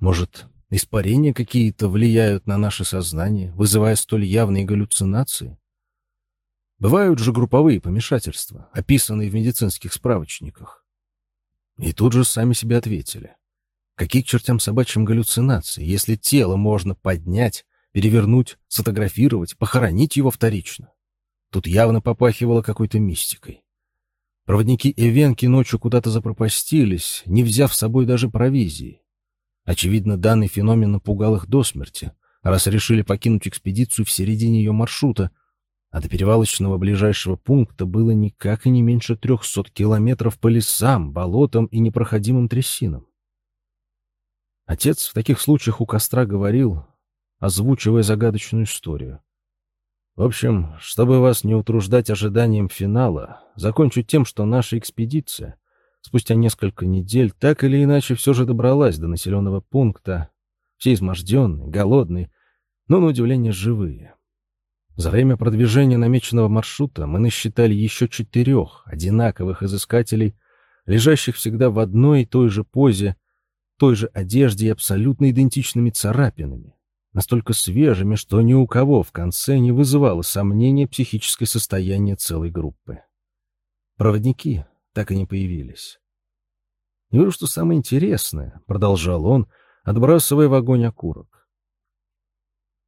[SPEAKER 1] Может, испарения какие-то влияют на наше сознание, вызывая столь явные галлюцинации? Бывают же групповые помешательства, описанные в медицинских справочниках. И тут же сами себе ответили. Какие к чертям собачьим галлюцинации, если тело можно поднять, перевернуть, сфотографировать, похоронить его вторично? Тут явно попахивало какой-то мистикой. Проводники Эвенки ночью куда-то запропастились, не взяв с собой даже провизии. Очевидно, данный феномен напугал их до смерти, раз решили покинуть экспедицию в середине ее маршрута, а до перевалочного ближайшего пункта было никак и не меньше трехсот километров по лесам, болотам и непроходимым трясинам. Отец в таких случаях у костра говорил, озвучивая загадочную историю. В общем, чтобы вас не утруждать ожиданием финала, закончу тем, что наша экспедиция спустя несколько недель так или иначе все же добралась до населенного пункта, все изможденные, голодные, но, на удивление, живые. За время продвижения намеченного маршрута мы насчитали еще четырех одинаковых изыскателей, лежащих всегда в одной и той же позе, той же одежде и абсолютно идентичными царапинами, настолько свежими, что ни у кого в конце не вызывало сомнения психическое состояние целой группы. Проводники так и не появились. И вот что самое интересное, — продолжал он, отбрасывая в огонь окурок.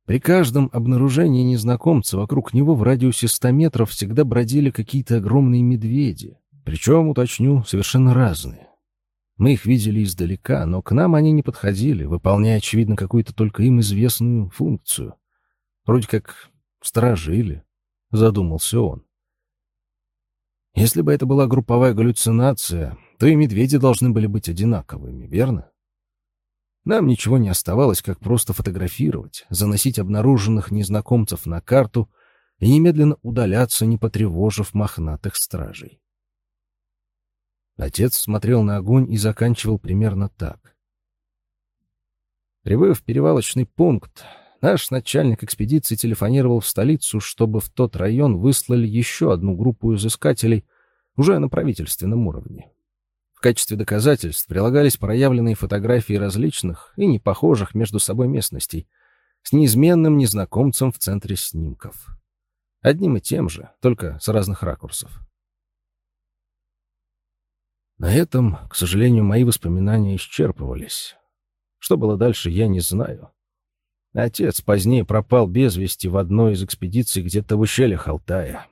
[SPEAKER 1] При каждом обнаружении незнакомца вокруг него в радиусе 100 метров всегда бродили какие-то огромные медведи. Причем, уточню, совершенно разные. Мы их видели издалека, но к нам они не подходили, выполняя, очевидно, какую-то только им известную функцию. Вроде как сторожили, задумался он. Если бы это была групповая галлюцинация, то и медведи должны были быть одинаковыми, верно? Нам ничего не оставалось, как просто фотографировать, заносить обнаруженных незнакомцев на карту и немедленно удаляться, не потревожив мохнатых стражей. Отец смотрел на огонь и заканчивал примерно так. Прибыв в перевалочный пункт, наш начальник экспедиции телефонировал в столицу, чтобы в тот район выслали еще одну группу изыскателей уже на правительственном уровне. В качестве доказательств прилагались проявленные фотографии различных и непохожих между собой местностей с неизменным незнакомцем в центре снимков. Одним и тем же, только с разных ракурсов. На этом, к сожалению, мои воспоминания исчерпывались. Что было дальше, я не знаю. Отец позднее пропал без вести в одной из экспедиций где-то в ущельях Алтая.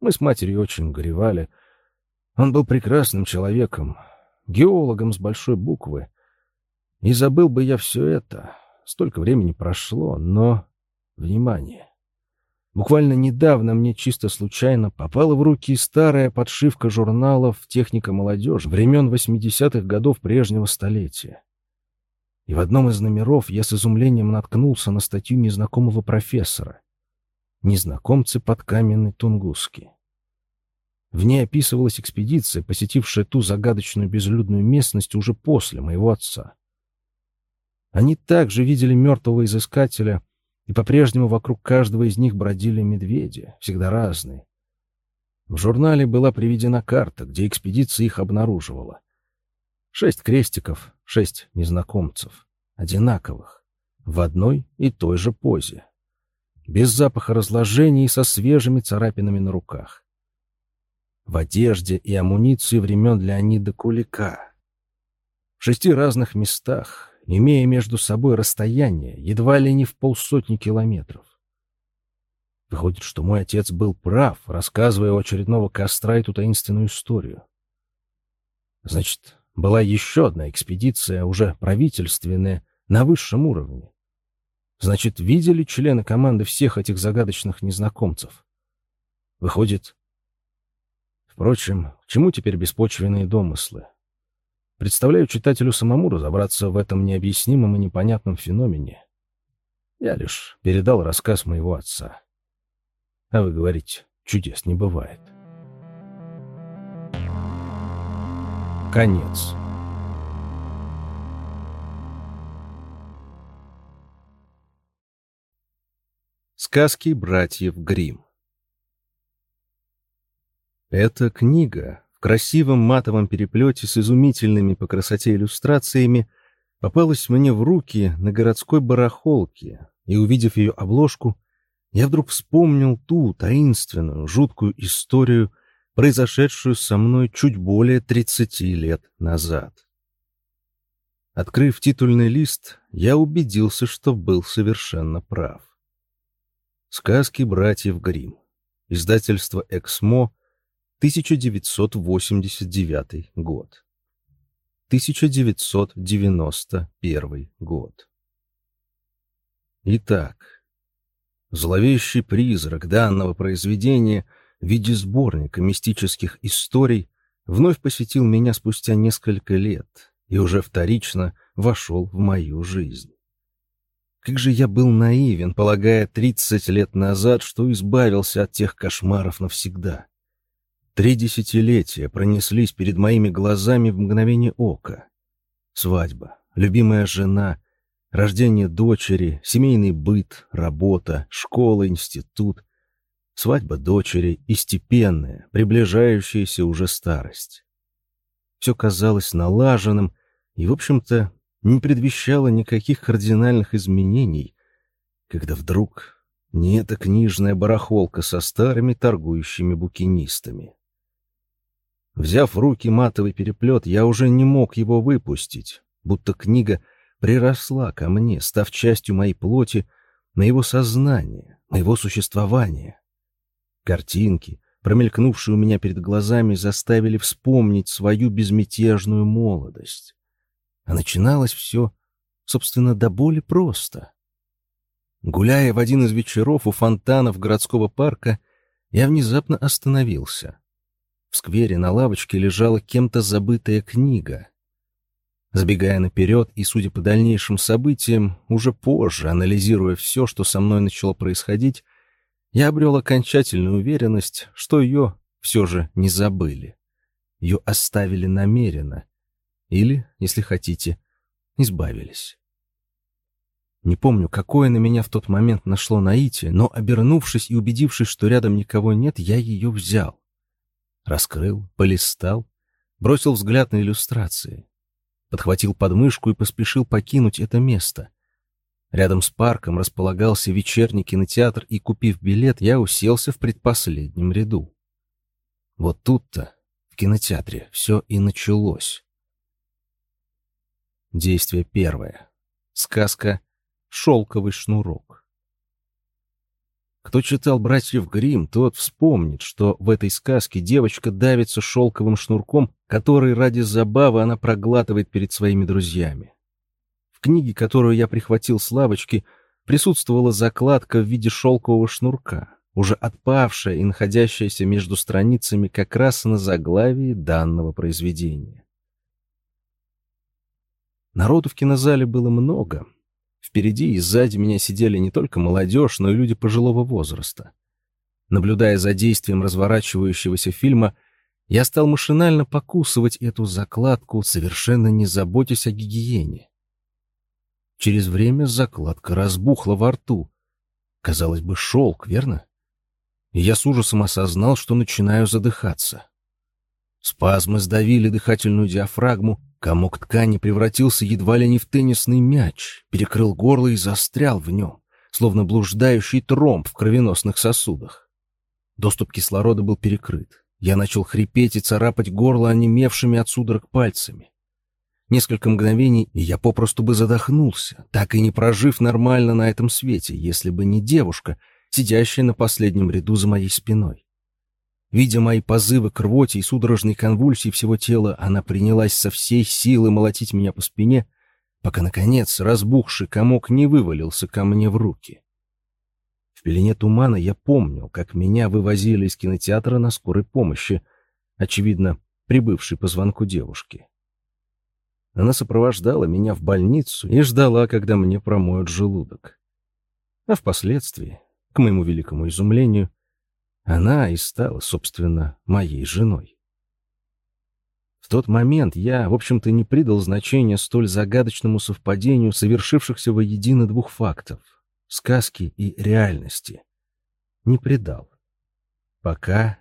[SPEAKER 1] Мы с матерью очень горевали — он был прекрасным человеком, геологом с большой буквы. И забыл бы я все это. Столько времени прошло, но... Внимание! Буквально недавно мне чисто случайно попала в руки старая подшивка журналов «Техника молодежи» времен 80-х годов прежнего столетия. И в одном из номеров я с изумлением наткнулся на статью незнакомого профессора. «Незнакомцы под каменной Тунгуски». В ней описывалась экспедиция, посетившая ту загадочную безлюдную местность уже после моего отца. Они также видели мертвого изыскателя, и по-прежнему вокруг каждого из них бродили медведи, всегда разные. В журнале была приведена карта, где экспедиция их обнаруживала. Шесть крестиков, шесть незнакомцев, одинаковых, в одной и той же позе. Без запаха разложения и со свежими царапинами на руках в одежде и амуниции времен Леонида Кулика. В шести разных местах, имея между собой расстояние едва ли не в полсотни километров. Выходит, что мой отец был прав, рассказывая у очередного костра эту таинственную историю. Значит, была еще одна экспедиция, уже правительственная, на высшем уровне. Значит, видели члены команды всех этих загадочных незнакомцев? Выходит, Впрочем, к чему теперь беспочвенные домыслы? Представляю читателю самому разобраться в этом необъяснимом и непонятном феномене. Я лишь передал рассказ моего отца. А вы говорите, чудес не бывает. Конец. Сказки братьев Гримм Эта книга красивом матовом переплете с изумительными по красоте иллюстрациями попалась мне в руки на городской барахолке, и, увидев ее обложку, я вдруг вспомнил ту таинственную, жуткую историю, произошедшую со мной чуть более 30 лет назад. Открыв титульный лист, я убедился, что был совершенно прав. Сказки братьев Гримм. Издательство «Эксмо», 1989 год. 1991 год. Итак, зловещий призрак данного произведения в виде сборника мистических историй вновь посетил меня спустя несколько лет и уже вторично вошел в мою жизнь. Как же я был наивен, полагая 30 лет назад, что избавился от тех кошмаров навсегда. Три десятилетия пронеслись перед моими глазами в мгновение ока. Свадьба, любимая жена, рождение дочери, семейный быт, работа, школа, институт, свадьба дочери и степенная, приближающаяся уже старость. Все казалось налаженным и, в общем-то, не предвещало никаких кардинальных изменений, когда вдруг не эта книжная барахолка со старыми торгующими букинистами. Взяв в руки матовый переплет, я уже не мог его выпустить, будто книга приросла ко мне, став частью моей плоти, моего сознания, моего существования. Картинки, промелькнувшие у меня перед глазами, заставили вспомнить свою безмятежную молодость. А начиналось все, собственно, до боли просто. Гуляя в один из вечеров у фонтанов городского парка, я внезапно остановился. В сквере на лавочке лежала кем-то забытая книга. Забегая наперед и, судя по дальнейшим событиям, уже позже, анализируя все, что со мной начало происходить, я обрел окончательную уверенность, что ее все же не забыли. Ее оставили намеренно — или, если хотите, избавились. Не помню, какое на меня в тот момент нашло наитие, но, обернувшись и убедившись, что рядом никого нет, я ее взял. Раскрыл, полистал, бросил взгляд на иллюстрации. Подхватил подмышку и поспешил покинуть это место. Рядом с парком располагался вечерний кинотеатр, и, купив билет, я уселся в предпоследнем ряду. Вот тут-то, в кинотеатре, все и началось. Действие первое. Сказка «Шелковый шнурок». Кто читал «Братьев Гримм», тот вспомнит, что в этой сказке девочка давится шелковым шнурком, который ради забавы она проглатывает перед своими друзьями. В книге, которую я прихватил с лавочки, присутствовала закладка в виде шелкового шнурка, уже отпавшая и находящаяся между страницами как раз на заглавии данного произведения. Народу в кинозале было много. Впереди и сзади меня сидели не только молодежь, но и люди пожилого возраста. Наблюдая за действием разворачивающегося фильма, я стал машинально покусывать эту закладку, совершенно не заботясь о гигиене. Через время закладка разбухла во рту. Казалось бы, шелк, верно? И я с ужасом осознал, что начинаю задыхаться. Спазмы сдавили дыхательную диафрагму, Комок ткани превратился едва ли не в теннисный мяч, перекрыл горло и застрял в нем, словно блуждающий тромб в кровеносных сосудах. Доступ кислорода был перекрыт. Я начал хрипеть и царапать горло онемевшими от судорог пальцами. Несколько мгновений, и я попросту бы задохнулся, так и не прожив нормально на этом свете, если бы не девушка, сидящая на последнем ряду за моей спиной. Видя мои позывы к рвоте и судорожной конвульсии всего тела, она принялась со всей силы молотить меня по спине, пока, наконец, разбухший комок не вывалился ко мне в руки. В пелене тумана я помнил, как меня вывозили из кинотеатра на скорой помощи, очевидно, прибывшей по звонку девушки. Она сопровождала меня в больницу и ждала, когда мне промоют желудок. А впоследствии, к моему великому изумлению, Она и стала, собственно, моей женой. В тот момент я, в общем-то, не придал значения столь загадочному совпадению совершившихся воедино двух фактов — сказки и реальности. Не придал. Пока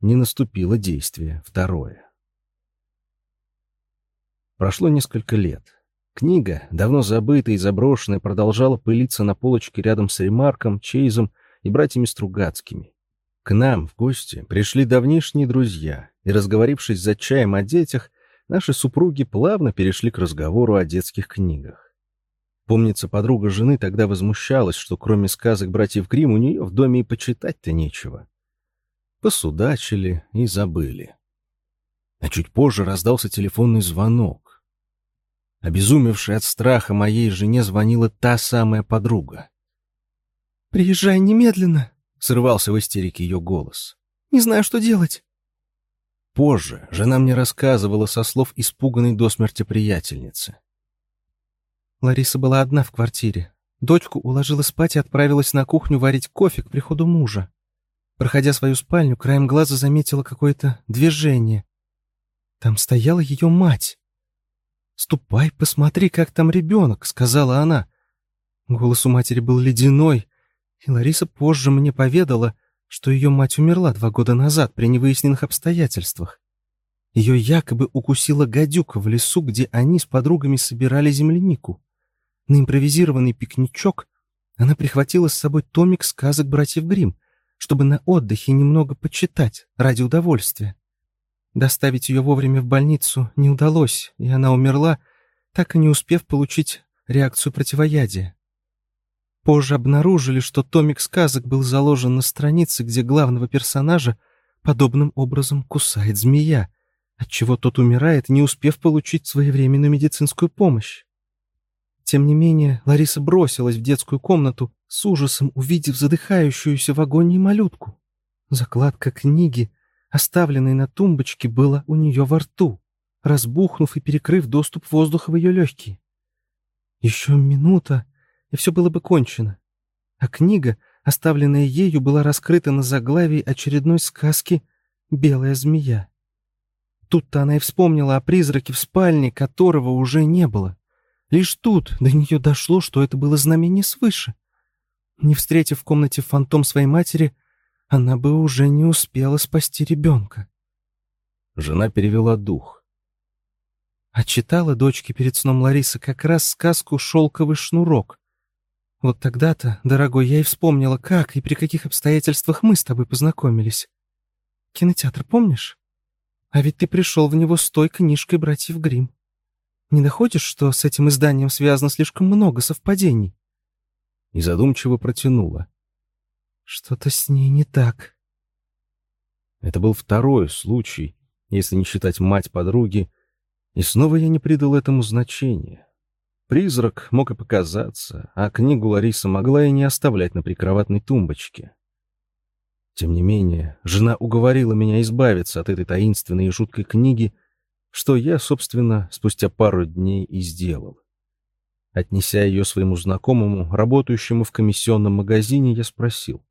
[SPEAKER 1] не наступило действие второе. Прошло несколько лет. Книга, давно забытая и заброшенная, продолжала пылиться на полочке рядом с Ремарком, Чейзом и братьями Стругацкими. К нам в гости пришли давнишние друзья, и, разговорившись за чаем о детях, наши супруги плавно перешли к разговору о детских книгах. Помнится, подруга жены тогда возмущалась, что кроме сказок братьев Гримм у нее в доме и почитать-то нечего. Посудачили и забыли. А чуть позже раздался телефонный звонок. Обезумевшая от страха моей жене звонила та самая подруга.
[SPEAKER 2] «Приезжай немедленно!»
[SPEAKER 1] Срывался в истерике ее голос.
[SPEAKER 2] «Не знаю, что делать».
[SPEAKER 1] Позже жена мне рассказывала со слов испуганной до смерти приятельницы.
[SPEAKER 2] Лариса была одна в квартире. Дочку уложила спать и отправилась на кухню варить кофе к приходу мужа. Проходя свою спальню, краем глаза заметила какое-то движение. Там стояла ее мать. «Ступай, посмотри, как там ребенок», — сказала она. Голос у матери был ледяной, и Лариса позже мне поведала, что ее мать умерла два года назад при невыясненных обстоятельствах. Ее якобы укусила гадюка в лесу, где они с подругами собирали землянику. На импровизированный пикничок она прихватила с собой томик сказок братьев Гримм, чтобы на отдыхе немного почитать ради удовольствия. Доставить ее вовремя в больницу не удалось, и она умерла, так и не успев получить реакцию противоядия. Позже обнаружили, что томик сказок был заложен на странице, где главного персонажа подобным образом кусает змея, отчего тот умирает, не успев получить своевременную медицинскую помощь. Тем не менее, Лариса бросилась в детскую комнату, с ужасом увидев задыхающуюся в агонии малютку. Закладка книги, оставленной на тумбочке, была у нее во рту, разбухнув и перекрыв доступ воздуха в ее легкие. Еще минута, и все было бы кончено. А книга, оставленная ею, была раскрыта на заглавии очередной сказки «Белая змея». Тут-то она и вспомнила о призраке в спальне, которого уже не было. Лишь тут до нее дошло, что это было знамение свыше. Не встретив в комнате фантом своей матери, она бы уже не успела спасти ребенка.
[SPEAKER 1] Жена перевела дух.
[SPEAKER 2] А читала дочке перед сном Лариса как раз сказку «Шелковый шнурок», вот тогда-то, дорогой, я и вспомнила, как и при каких обстоятельствах мы с тобой познакомились. Кинотеатр помнишь? А ведь ты пришел в него с той книжкой братьев Гримм. Не находишь, что с этим изданием связано слишком много совпадений?»
[SPEAKER 1] И задумчиво протянула.
[SPEAKER 2] «Что-то с ней не так».
[SPEAKER 1] Это был второй случай, если не считать мать подруги, и снова я не придал этому значения. Призрак мог и показаться, а книгу Лариса могла и не оставлять на прикроватной тумбочке. Тем не менее, жена уговорила меня избавиться от этой таинственной и жуткой книги, что я, собственно, спустя пару дней и сделал. Отнеся ее своему знакомому, работающему в комиссионном магазине, я спросил.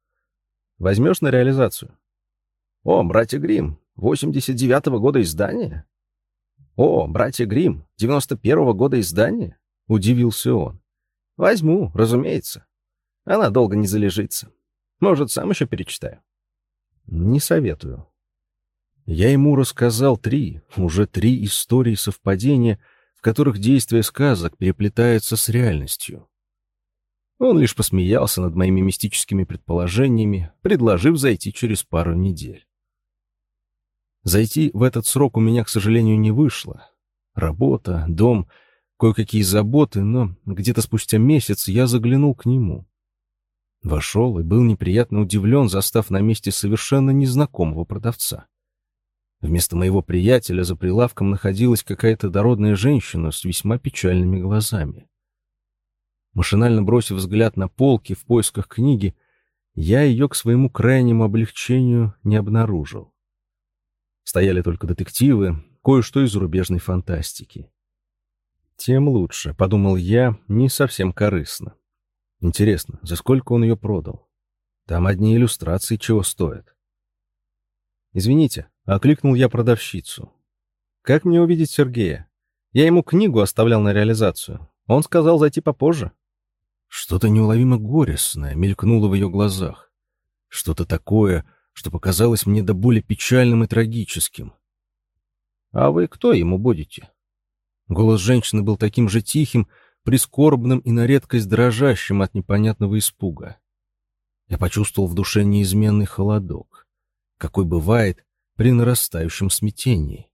[SPEAKER 1] «Возьмешь на реализацию?» «О, братья Грим, 89-го года издания?» «О, братья Грим, 91-го года издания?» — удивился он. «Возьму, разумеется. Она долго не залежится. Может, сам еще перечитаю». «Не советую». Я ему рассказал три, уже три истории совпадения, в которых действие сказок переплетается с реальностью. Он лишь посмеялся над моими мистическими предположениями, предложив зайти через пару недель. Зайти в этот срок у меня, к сожалению, не вышло. Работа, дом — кое-какие заботы, но где-то спустя месяц я заглянул к нему. Вошел и был неприятно удивлен, застав на месте совершенно незнакомого продавца. Вместо моего приятеля за прилавком находилась какая-то дородная женщина с весьма печальными глазами. Машинально бросив взгляд на полки в поисках книги, я ее к своему крайнему облегчению не обнаружил. Стояли только детективы, кое-что из зарубежной фантастики. Тем лучше, подумал я, не совсем корыстно. Интересно, за сколько он ее продал? Там одни иллюстрации чего стоят. «Извините», — окликнул я продавщицу. «Как мне увидеть Сергея? Я ему книгу оставлял на реализацию. Он сказал зайти попозже». Что-то неуловимо горестное мелькнуло в ее глазах. Что-то такое, что показалось мне до боли печальным и трагическим. «А вы кто ему будете?» Голос женщины был таким же тихим, прискорбным и на редкость дрожащим от непонятного испуга. Я почувствовал в душе неизменный холодок, какой бывает при нарастающем смятении.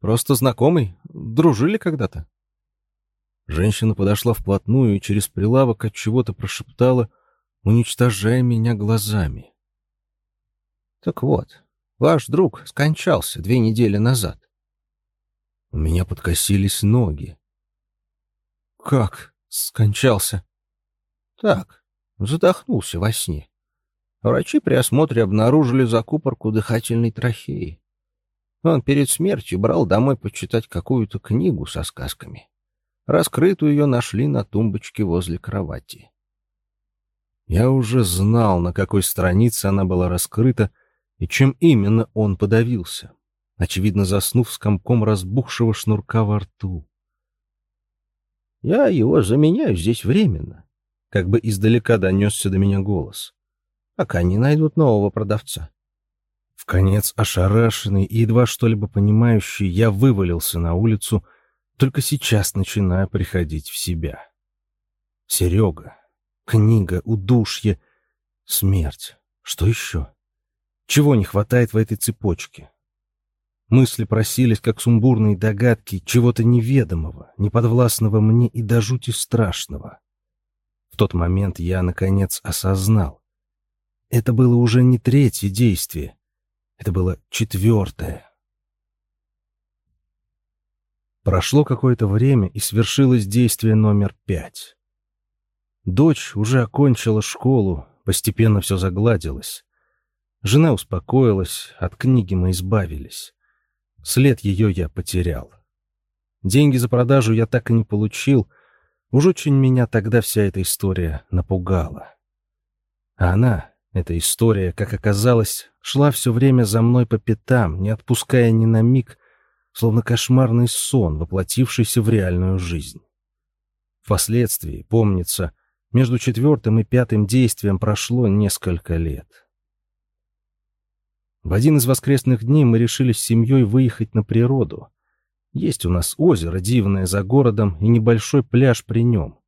[SPEAKER 1] «Просто знакомый? Дружили когда-то?» Женщина подошла вплотную и через прилавок от чего-то прошептала, уничтожая меня глазами. «Так вот, ваш друг скончался две недели назад». У меня подкосились ноги. «Как скончался?» «Так, задохнулся во сне. Врачи при осмотре обнаружили закупорку дыхательной трахеи. Он перед смертью брал домой почитать какую-то книгу со сказками. Раскрытую ее нашли на тумбочке возле кровати. Я уже знал, на какой странице она была раскрыта и чем именно он подавился, очевидно заснув с комком разбухшего шнурка во рту. «Я его заменяю здесь временно», — как бы издалека донесся до меня голос, «пока не найдут нового продавца». В конец ошарашенный и едва что-либо понимающий, я вывалился на улицу — только сейчас начинаю приходить в себя. Серега, книга, удушье, смерть. Что еще? Чего не хватает в этой цепочке? Мысли просились, как сумбурные догадки чего-то неведомого, неподвластного мне и до жути страшного. В тот момент я, наконец, осознал. Это было уже не третье действие, это было четвертое. Прошло какое-то время, и свершилось действие номер пять. Дочь уже окончила школу, постепенно все загладилось. Жена успокоилась, от книги мы избавились. След ее я потерял. Деньги за продажу я так и не получил. Уж очень меня тогда вся эта история напугала. А она, эта история, как оказалось, шла все время за мной по пятам, не отпуская ни на миг, словно кошмарный сон, воплотившийся в реальную жизнь. Впоследствии, помнится, между четвертым и пятым действием прошло несколько лет. В один из воскресных дней мы решили с семьей выехать на природу. Есть у нас озеро дивное за городом и небольшой пляж при нем.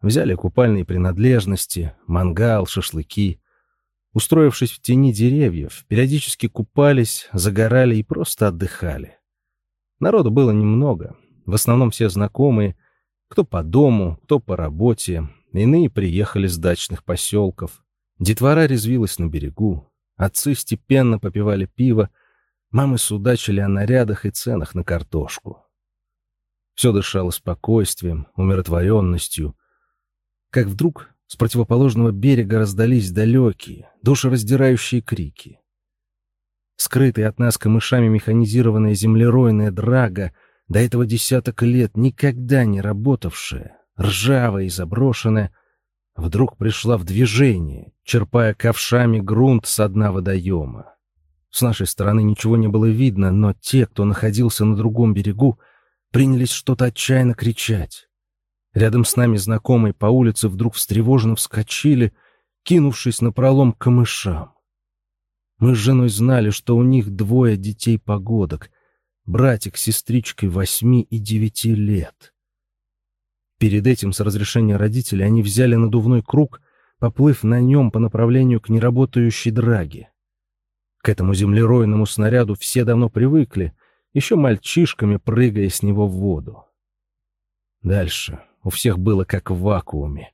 [SPEAKER 1] Взяли купальные принадлежности, мангал, шашлыки. Устроившись в тени деревьев, периодически купались, загорали и просто отдыхали. Народу было немного, в основном все знакомые, кто по дому, кто по работе, иные приехали с дачных поселков. Детвора резвилась на берегу, отцы степенно попивали пиво, мамы судачили о нарядах и ценах на картошку. Все дышало спокойствием, умиротворенностью. Как вдруг с противоположного берега раздались далекие, душераздирающие крики. Скрытая от нас камышами механизированная землеройная драга, до этого десяток лет никогда не работавшая, ржавая и заброшенная, вдруг пришла в движение, черпая ковшами грунт с дна водоема. С нашей стороны ничего не было видно, но те, кто находился на другом берегу, принялись что-то отчаянно кричать. Рядом с нами знакомые по улице вдруг встревоженно вскочили, кинувшись на пролом к камышам. Мы с женой знали, что у них двое детей-погодок, братик с сестричкой восьми и девяти лет. Перед этим, с разрешения родителей, они взяли надувной круг, поплыв на нем по направлению к неработающей драге. К этому землеройному снаряду все давно привыкли, еще мальчишками прыгая с него в воду. Дальше у всех было как в вакууме.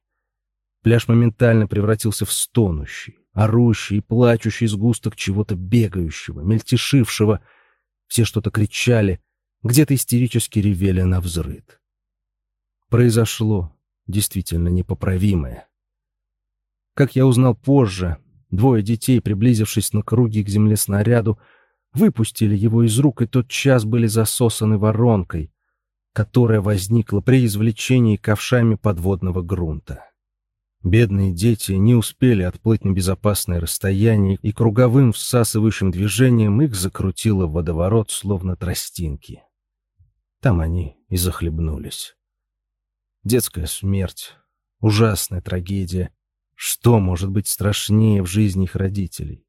[SPEAKER 1] Пляж моментально превратился в стонущий, орущий и плачущий сгусток чего-то бегающего, мельтешившего. Все что-то кричали, где-то истерически ревели на взрыд. Произошло действительно непоправимое. Как я узнал позже, двое детей, приблизившись на круги к земле снаряду, выпустили его из рук и тот час были засосаны воронкой, которая возникла при извлечении ковшами подводного грунта. Бедные дети не успели отплыть на безопасное расстояние, и круговым всасывающим движением их закрутило в водоворот, словно тростинки. Там они и захлебнулись. Детская смерть, ужасная трагедия. Что может быть страшнее в жизни их родителей?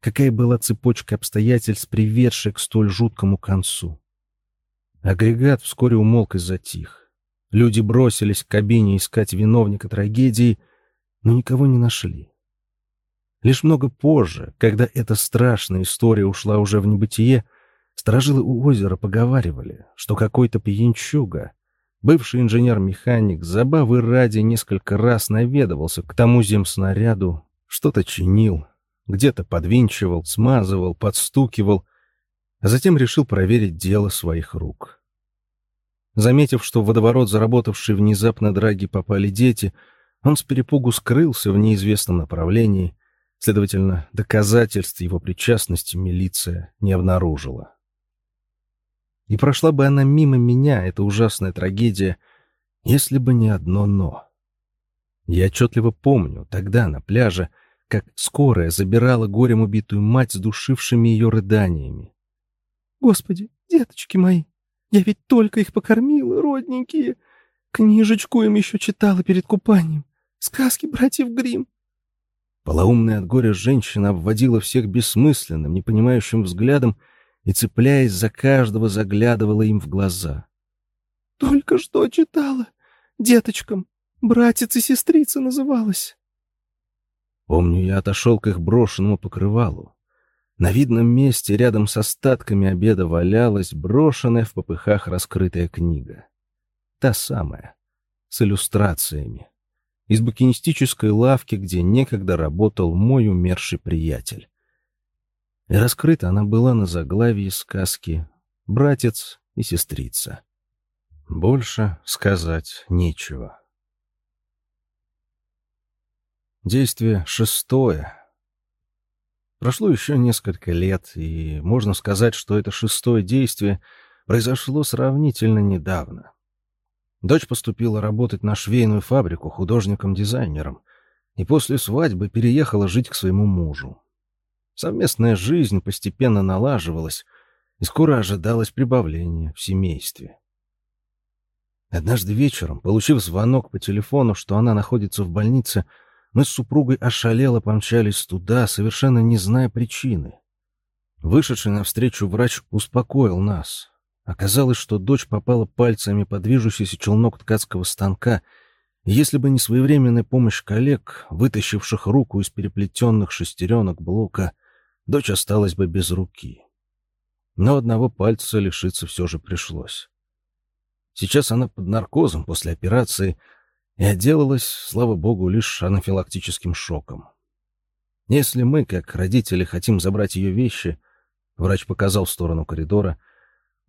[SPEAKER 1] Какая была цепочка обстоятельств, приведшая к столь жуткому концу? Агрегат вскоре умолк и затих. Люди бросились к кабине искать виновника трагедии, но никого не нашли. Лишь много позже, когда эта страшная история ушла уже в небытие, сторожилы у озера поговаривали, что какой-то пьянчуга, бывший инженер-механик, забавы ради несколько раз наведывался к тому земснаряду, что-то чинил, где-то подвинчивал, смазывал, подстукивал, а затем решил проверить дело своих рук. Заметив, что в водоворот, заработавший внезапно драги, попали дети, он с перепугу скрылся в неизвестном направлении, следовательно, доказательств его причастности милиция не обнаружила. И прошла бы она мимо меня, эта ужасная трагедия, если бы не одно «но». Я отчетливо помню, тогда на пляже, как скорая забирала горем убитую мать с душившими ее рыданиями.
[SPEAKER 2] «Господи, деточки мои!» Я ведь только их покормила, родненькие. Книжечку им еще читала перед купанием. Сказки братьев Грим.
[SPEAKER 1] Полоумная от горя женщина обводила всех бессмысленным, непонимающим взглядом и, цепляясь за каждого, заглядывала им в глаза.
[SPEAKER 2] «Только что читала. Деточкам. Братец и сестрица называлась».
[SPEAKER 1] Помню, я отошел к их брошенному покрывалу. На видном месте рядом с остатками обеда валялась брошенная в попыхах раскрытая книга. Та самая, с иллюстрациями. Из букинистической лавки, где некогда работал мой умерший приятель. И раскрыта она была на заглавии сказки «Братец и сестрица». Больше сказать нечего. Действие шестое — Прошло еще несколько лет, и можно сказать, что это шестое действие произошло сравнительно недавно. Дочь поступила работать на швейную фабрику художником-дизайнером и после свадьбы переехала жить к своему мужу. Совместная жизнь постепенно налаживалась, и скоро ожидалось прибавление в семействе. Однажды вечером, получив звонок по телефону, что она находится в больнице, мы с супругой ошалело помчались туда, совершенно не зная причины. Вышедший навстречу врач успокоил нас. Оказалось, что дочь попала пальцами под движущийся челнок ткацкого станка, и если бы не своевременная помощь коллег, вытащивших руку из переплетенных шестеренок блока, дочь осталась бы без руки. Но одного пальца лишиться все же пришлось. Сейчас она под наркозом после операции — и отделалась, слава богу, лишь анафилактическим шоком. Если мы, как родители, хотим забрать ее вещи, врач показал в сторону коридора,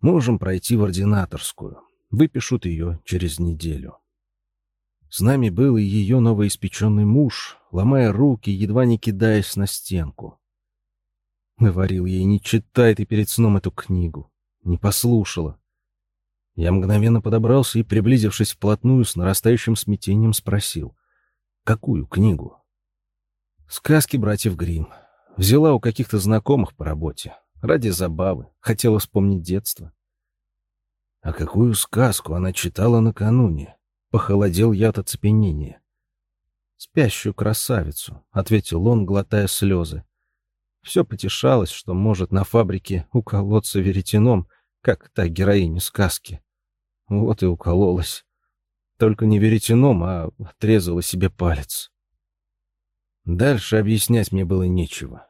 [SPEAKER 1] можем пройти в ординаторскую. Выпишут ее через неделю. С нами был и ее новоиспеченный муж, ломая руки, едва не кидаясь на стенку. Говорил ей, не читай ты перед сном эту книгу. Не послушала. Я мгновенно подобрался и, приблизившись вплотную, с нарастающим смятением спросил. «Какую книгу?» «Сказки братьев Гримм. Взяла у каких-то знакомых по работе. Ради забавы. Хотела вспомнить детство». «А какую сказку она читала накануне?» Похолодел я от оцепенения. «Спящую красавицу», — ответил он, глотая слезы. Все потешалось, что может на фабрике уколоться веретеном, как та героиня сказки. Вот и укололась. Только не веретеном, а отрезала себе палец. Дальше объяснять мне было нечего.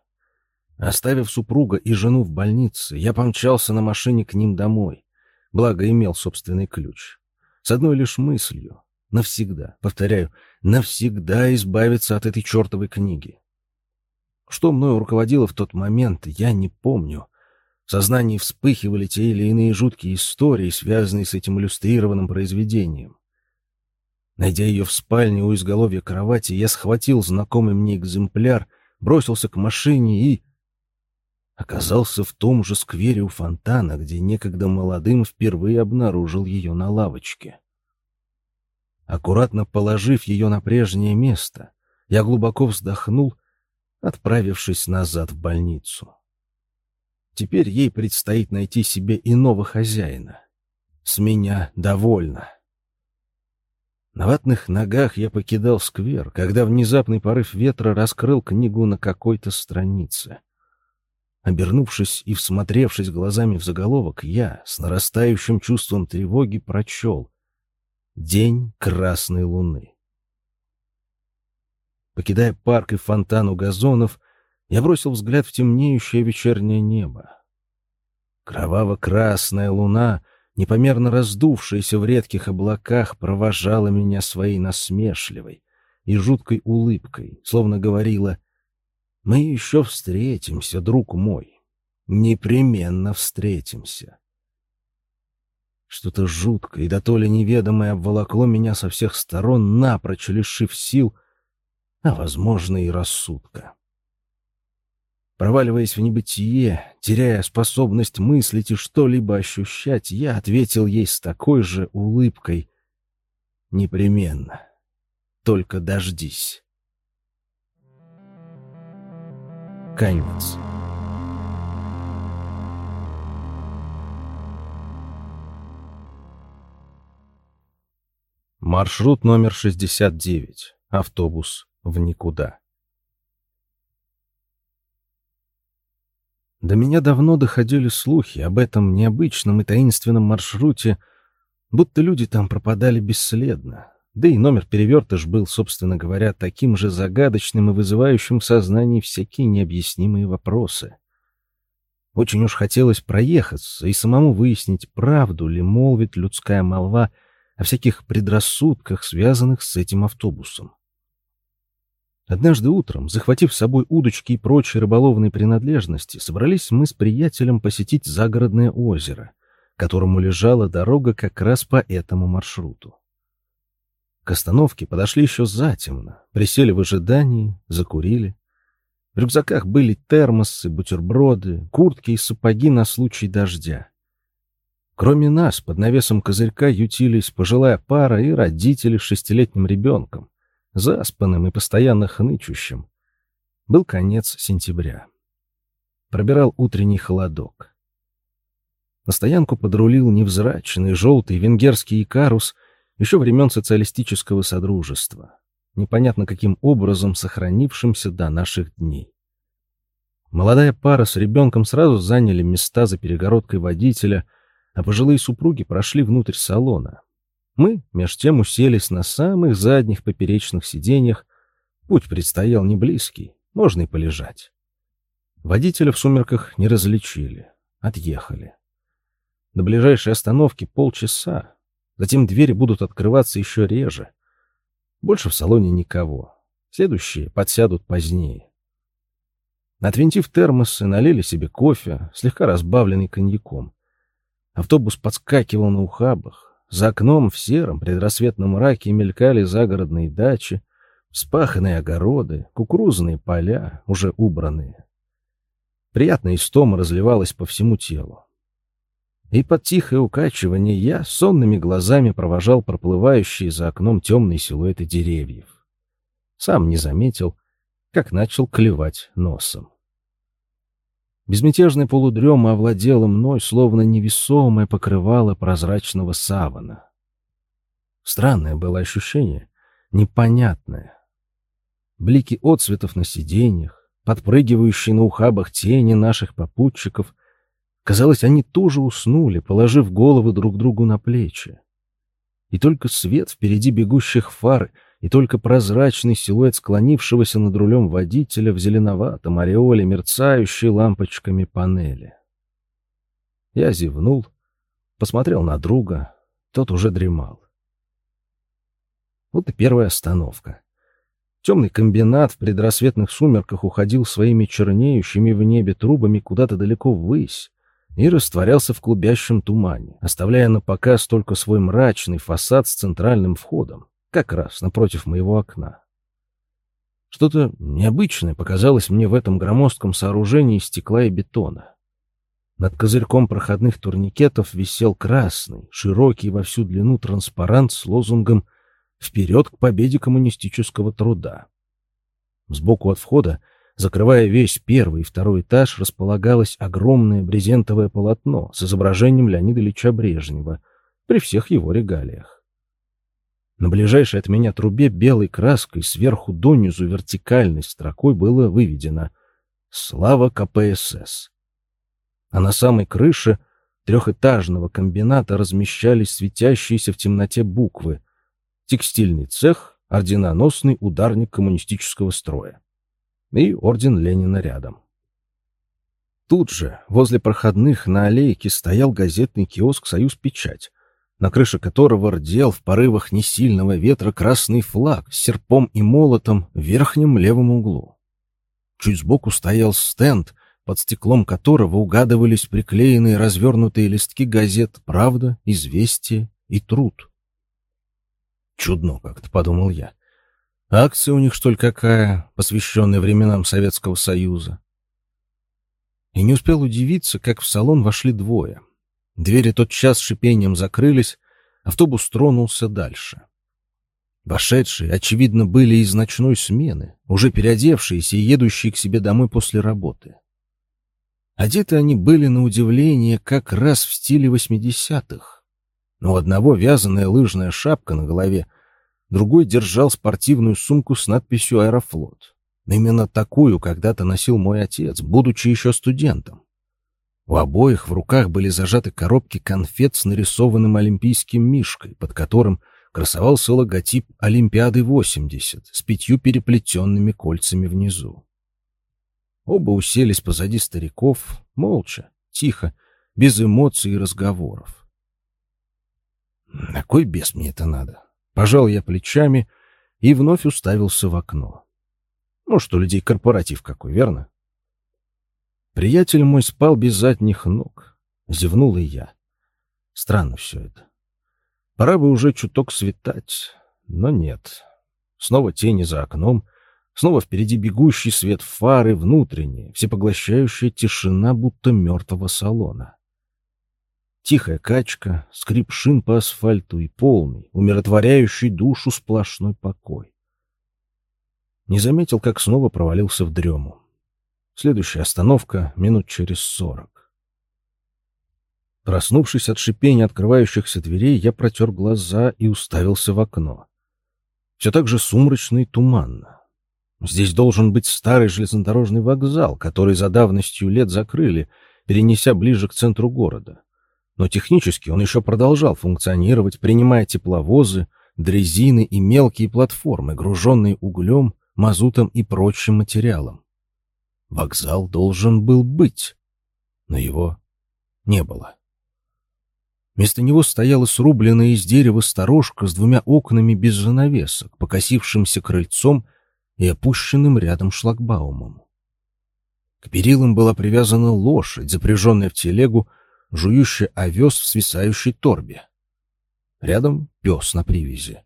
[SPEAKER 1] Оставив супруга и жену в больнице, я помчался на машине к ним домой. Благо, имел собственный ключ. С одной лишь мыслью. Навсегда, повторяю, навсегда избавиться от этой чертовой книги. Что мною руководило в тот момент, я не помню. В сознании вспыхивали те или иные жуткие истории, связанные с этим иллюстрированным произведением. Найдя ее в спальне у изголовья кровати, я схватил знакомый мне экземпляр, бросился к машине и... Оказался в том же сквере у фонтана, где некогда молодым впервые обнаружил ее на лавочке. Аккуратно положив ее на прежнее место, я глубоко вздохнул, отправившись назад в больницу. Теперь ей предстоит найти себе иного хозяина. С меня довольно. На ватных ногах я покидал сквер, когда внезапный порыв ветра раскрыл книгу на какой-то странице. Обернувшись и всмотревшись глазами в заголовок, я с нарастающим чувством тревоги прочел «День Красной Луны». Покидая парк и фонтан у газонов, я бросил взгляд в темнеющее вечернее небо. Кроваво-красная луна, непомерно раздувшаяся в редких облаках, провожала меня своей насмешливой и жуткой улыбкой, словно говорила «Мы еще встретимся, друг мой, непременно встретимся». Что-то жуткое и да то ли неведомое обволокло меня со всех сторон, напрочь лишив сил, а, возможно, и рассудка. Проваливаясь в небытие, теряя способность мыслить и что-либо ощущать, я ответил ей с такой же улыбкой. «Непременно. Только дождись». Конец. Маршрут номер 69. Автобус в никуда. До меня давно доходили слухи об этом необычном и таинственном маршруте, будто люди там пропадали бесследно. Да и номер перевертыш был, собственно говоря, таким же загадочным и вызывающим в сознании всякие необъяснимые вопросы. Очень уж хотелось проехаться и самому выяснить, правду ли молвит людская молва о всяких предрассудках, связанных с этим автобусом. Однажды утром, захватив с собой удочки и прочие рыболовные принадлежности, собрались мы с приятелем посетить загородное озеро, которому лежала дорога как раз по этому маршруту. К остановке подошли еще затемно, присели в ожидании, закурили. В рюкзаках были термосы, бутерброды, куртки и сапоги на случай дождя. Кроме нас, под навесом козырька ютились пожилая пара и родители с шестилетним ребенком заспанным и постоянно хнычущим. Был конец сентября. Пробирал утренний холодок. На стоянку подрулил невзрачный желтый венгерский икарус еще времен социалистического содружества, непонятно каким образом сохранившимся до наших дней. Молодая пара с ребенком сразу заняли места за перегородкой водителя, а пожилые супруги прошли внутрь салона, мы, меж тем, уселись на самых задних поперечных сиденьях. Путь предстоял не близкий, можно и полежать. Водителя в сумерках не различили, отъехали. До ближайшей остановки полчаса, затем двери будут открываться еще реже. Больше в салоне никого. Следующие подсядут позднее. Отвинтив термосы, налили себе кофе, слегка разбавленный коньяком. Автобус подскакивал на ухабах, за окном в сером предрассветном мраке мелькали загородные дачи, вспаханные огороды, кукурузные поля, уже убранные. Приятная истома разливалась по всему телу. И под тихое укачивание я сонными глазами провожал проплывающие за окном темные силуэты деревьев. Сам не заметил, как начал клевать носом. Безмятежная полудрема овладела мной, словно невесомое покрывало прозрачного савана. Странное было ощущение, непонятное. Блики отцветов на сиденьях, подпрыгивающие на ухабах тени наших попутчиков. Казалось, они тоже уснули, положив головы друг другу на плечи. И только свет впереди бегущих фар — и только прозрачный силуэт склонившегося над рулем водителя в зеленоватом ореоле, мерцающей лампочками панели. Я зевнул, посмотрел на друга, тот уже дремал. Вот и первая остановка. Темный комбинат в предрассветных сумерках уходил своими чернеющими в небе трубами куда-то далеко ввысь и растворялся в клубящем тумане, оставляя на показ только свой мрачный фасад с центральным входом как раз напротив моего окна. Что-то необычное показалось мне в этом громоздком сооружении стекла и бетона. Над козырьком проходных турникетов висел красный, широкий во всю длину транспарант с лозунгом вперед к победе коммунистического труда. Сбоку от входа, закрывая весь первый и второй этаж, располагалось огромное брезентовое полотно с изображением Леонида Ильича Брежнева при всех его регалиях. На ближайшей от меня трубе белой краской сверху донизу вертикальной строкой было выведено «Слава КПСС». А на самой крыше трехэтажного комбината размещались светящиеся в темноте буквы «Текстильный цех», «Орденоносный ударник коммунистического строя» и орден Ленина рядом. Тут же, возле проходных на аллейке, стоял газетный киоск «Союз Печать», на крыше которого рдел в порывах несильного ветра красный флаг с серпом и молотом в верхнем левом углу. Чуть сбоку стоял стенд, под стеклом которого угадывались приклеенные развернутые листки газет «Правда», «Известие» и «Труд». Чудно как-то, подумал я. Акция у них, что ли, какая, посвященная временам Советского Союза. И не успел удивиться, как в салон вошли двое. Двери тотчас шипением закрылись, автобус тронулся дальше. Вошедшие, очевидно, были из ночной смены, уже переодевшиеся и едущие к себе домой после работы. Одеты они были, на удивление, как раз в стиле восьмидесятых. Но у одного вязаная лыжная шапка на голове, другой держал спортивную сумку с надписью «Аэрофлот». Именно такую когда-то носил мой отец, будучи еще студентом. У обоих в руках были зажаты коробки конфет с нарисованным олимпийским мишкой, под которым красовался логотип Олимпиады-80 с пятью переплетенными кольцами внизу. Оба уселись позади стариков, молча, тихо, без эмоций и разговоров. На кой бес мне это надо? Пожал я плечами и вновь уставился в окно. Может, у людей корпоратив какой, верно? Приятель мой спал без задних ног. Зевнул и я. Странно все это. Пора бы уже чуток светать, но нет. Снова тени за окном, снова впереди бегущий свет фары, внутренняя, всепоглощающая тишина, будто мертвого салона. Тихая качка, скрип шин по асфальту и полный, умиротворяющий душу сплошной покой. Не заметил, как снова провалился в дрему. Следующая остановка минут через сорок. Проснувшись от шипения открывающихся дверей, я протер глаза и уставился в окно. Все так же сумрачно и туманно. Здесь должен быть старый железнодорожный вокзал, который за давностью лет закрыли, перенеся ближе к центру города. Но технически он еще продолжал функционировать, принимая тепловозы, дрезины и мелкие платформы, груженные углем, мазутом и прочим материалом. Вокзал должен был быть, но его не было. Вместо него стояла срубленная из дерева сторожка с двумя окнами без занавесок, покосившимся крыльцом и опущенным рядом шлагбаумом. К перилам была привязана лошадь, запряженная в телегу, жующая овес в свисающей торбе. Рядом пес на привязи.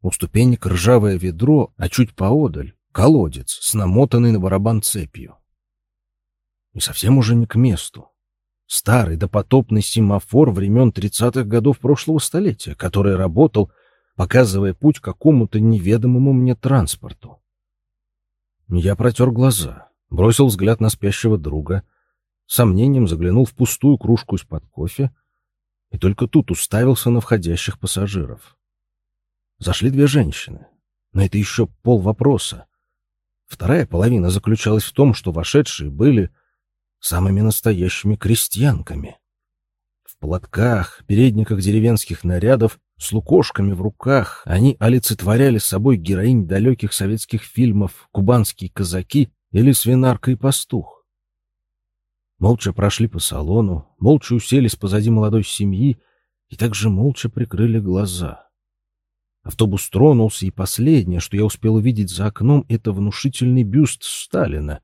[SPEAKER 1] У ступенек ржавое ведро, а чуть поодаль Колодец с намотанной на барабан цепью. И совсем уже не к месту. Старый допотопный семафор времен тридцатых годов прошлого столетия, который работал, показывая путь какому-то неведомому мне транспорту. Я протер глаза, бросил взгляд на спящего друга, сомнением заглянул в пустую кружку из-под кофе и только тут уставился на входящих пассажиров. Зашли две женщины, но это еще пол вопроса. Вторая половина заключалась в том, что вошедшие были самыми настоящими крестьянками. В платках, передниках деревенских нарядов, с лукошками в руках они олицетворяли собой героинь далеких советских фильмов «Кубанские казаки» или «Свинарка и пастух». Молча прошли по салону, молча уселись позади молодой семьи и также молча прикрыли глаза — Автобус тронулся, и последнее, что я успел увидеть за окном, это внушительный бюст Сталина,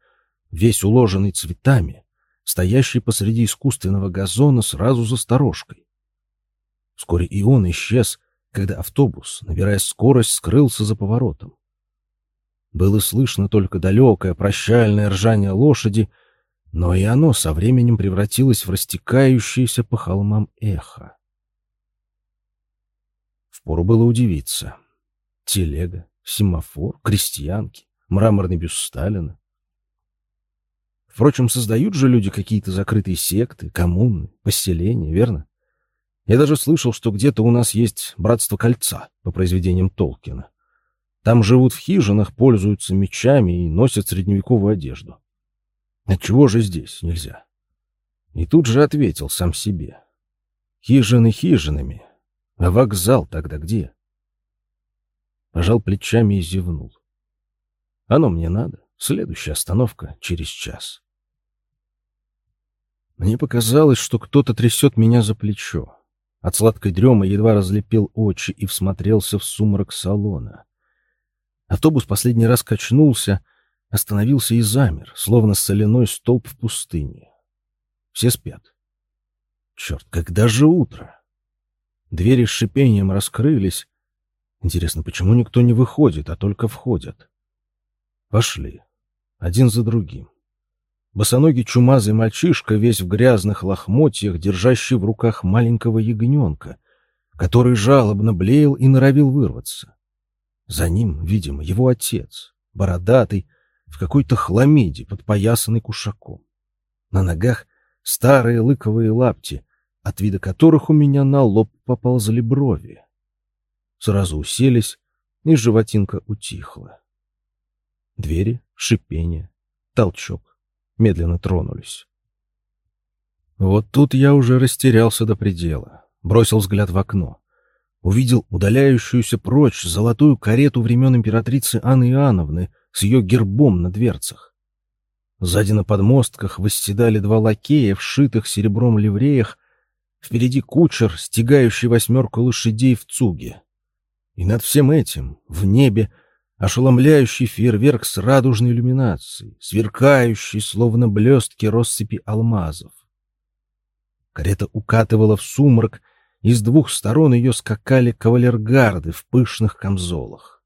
[SPEAKER 1] весь уложенный цветами, стоящий посреди искусственного газона сразу за сторожкой. Вскоре и он исчез, когда автобус, набирая скорость, скрылся за поворотом. Было слышно только далекое прощальное ржание лошади, но и оно со временем превратилось в растекающееся по холмам эхо. Впору было удивиться. телега, семафор, крестьянки, мраморный бюст Сталина. Впрочем, создают же люди какие-то закрытые секты, коммуны, поселения, верно? Я даже слышал, что где-то у нас есть братство кольца по произведениям Толкина. Там живут в хижинах, пользуются мечами и носят средневековую одежду. Отчего же здесь нельзя? И тут же ответил сам себе. Хижины хижинами, а вокзал тогда где? Пожал плечами и зевнул. Оно мне надо. Следующая остановка через час. Мне показалось, что кто-то трясет меня за плечо. От сладкой дремы едва разлепил очи и всмотрелся в сумрак салона. Автобус последний раз качнулся, остановился и замер, словно соляной столб в пустыне. Все спят. Черт, когда же утро? Двери с шипением раскрылись. Интересно, почему никто не выходит, а только входят? Пошли. Один за другим. Босоногий чумазый мальчишка, весь в грязных лохмотьях, держащий в руках маленького ягненка, который жалобно блеял и норовил вырваться. За ним, видимо, его отец, бородатый, в какой-то хламиде, подпоясанный кушаком. На ногах старые лыковые лапти, от вида которых у меня на лоб поползли брови. Сразу уселись, и животинка утихла. Двери, шипение, толчок медленно тронулись. Вот тут я уже растерялся до предела. Бросил взгляд в окно. Увидел удаляющуюся прочь золотую карету времен императрицы Анны Иоанновны с ее гербом на дверцах. Сзади на подмостках восседали два лакея в шитых серебром ливреях, впереди кучер, стягающий восьмерку лошадей в цуге. И над всем этим, в небе, ошеломляющий фейерверк с радужной иллюминацией, сверкающий, словно блестки россыпи алмазов. Карета укатывала в сумрак, и с двух сторон ее скакали кавалергарды в пышных камзолах.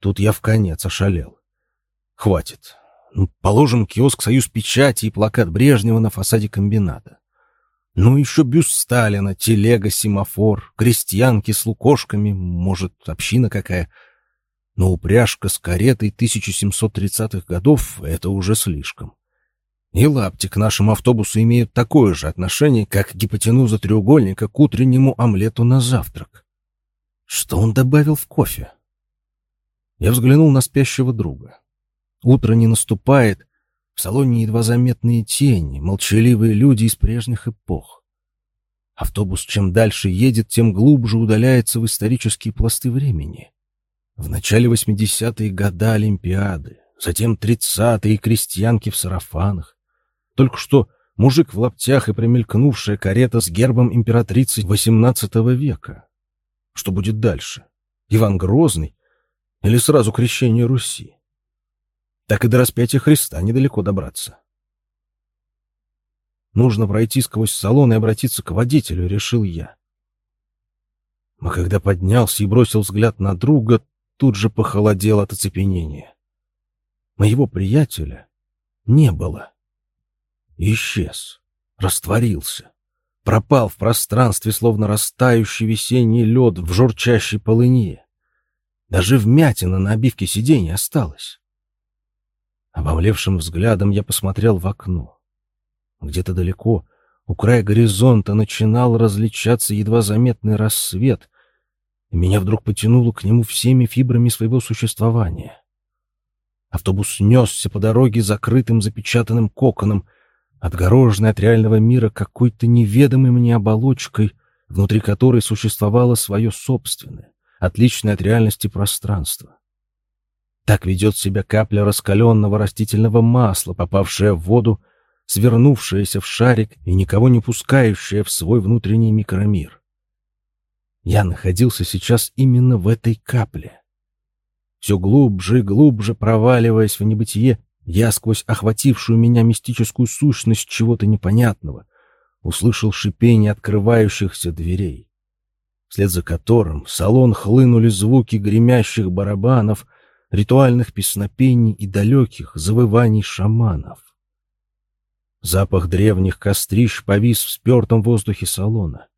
[SPEAKER 1] Тут я в конец ошалел. Хватит. Ну, положим киоск «Союз печати» и плакат Брежнева на фасаде комбината. Ну, еще бюст Сталина, телега, семафор, крестьянки с лукошками, может, община какая — но упряжка с каретой 1730-х годов — это уже слишком. И лапти к нашему автобусу имеют такое же отношение, как гипотенуза треугольника к утреннему омлету на завтрак. Что он добавил в кофе? Я взглянул на спящего друга. Утро не наступает, в салоне едва заметные тени, молчаливые люди из прежних эпох. Автобус чем дальше едет, тем глубже удаляется в исторические пласты времени. В начале 80-е года Олимпиады, затем 30-е крестьянки в сарафанах. Только что мужик в лаптях и промелькнувшая карета с гербом императрицы XVIII века. Что будет дальше? Иван Грозный или сразу крещение Руси? Так и до распятия Христа недалеко добраться. Нужно пройти сквозь салон и обратиться к водителю, решил я. А когда поднялся и бросил взгляд на друга, тут же похолодел от оцепенения. Моего приятеля не было. Исчез, растворился, пропал в пространстве, словно растающий весенний лед в журчащей полыне. Даже вмятина на обивке сиденья осталась. Обомлевшим взглядом я посмотрел в окно. Где-то далеко, у края горизонта, начинал различаться едва заметный рассвет, и меня вдруг потянуло к нему всеми фибрами своего существования. Автобус несся по дороге закрытым запечатанным коконом, отгороженный от реального мира какой-то неведомой мне оболочкой, внутри которой существовало свое собственное, отличное от реальности пространство. Так ведет себя капля раскаленного растительного масла, попавшая в воду, свернувшаяся в шарик и никого не пускающая в свой внутренний микромир. Я находился сейчас именно в этой капле. Все глубже и глубже проваливаясь в небытие, я сквозь охватившую меня мистическую сущность чего-то непонятного услышал шипение открывающихся дверей, вслед за которым в салон хлынули звуки гремящих барабанов, ритуальных песнопений и далеких завываний шаманов. Запах древних кострищ повис в спертом воздухе салона.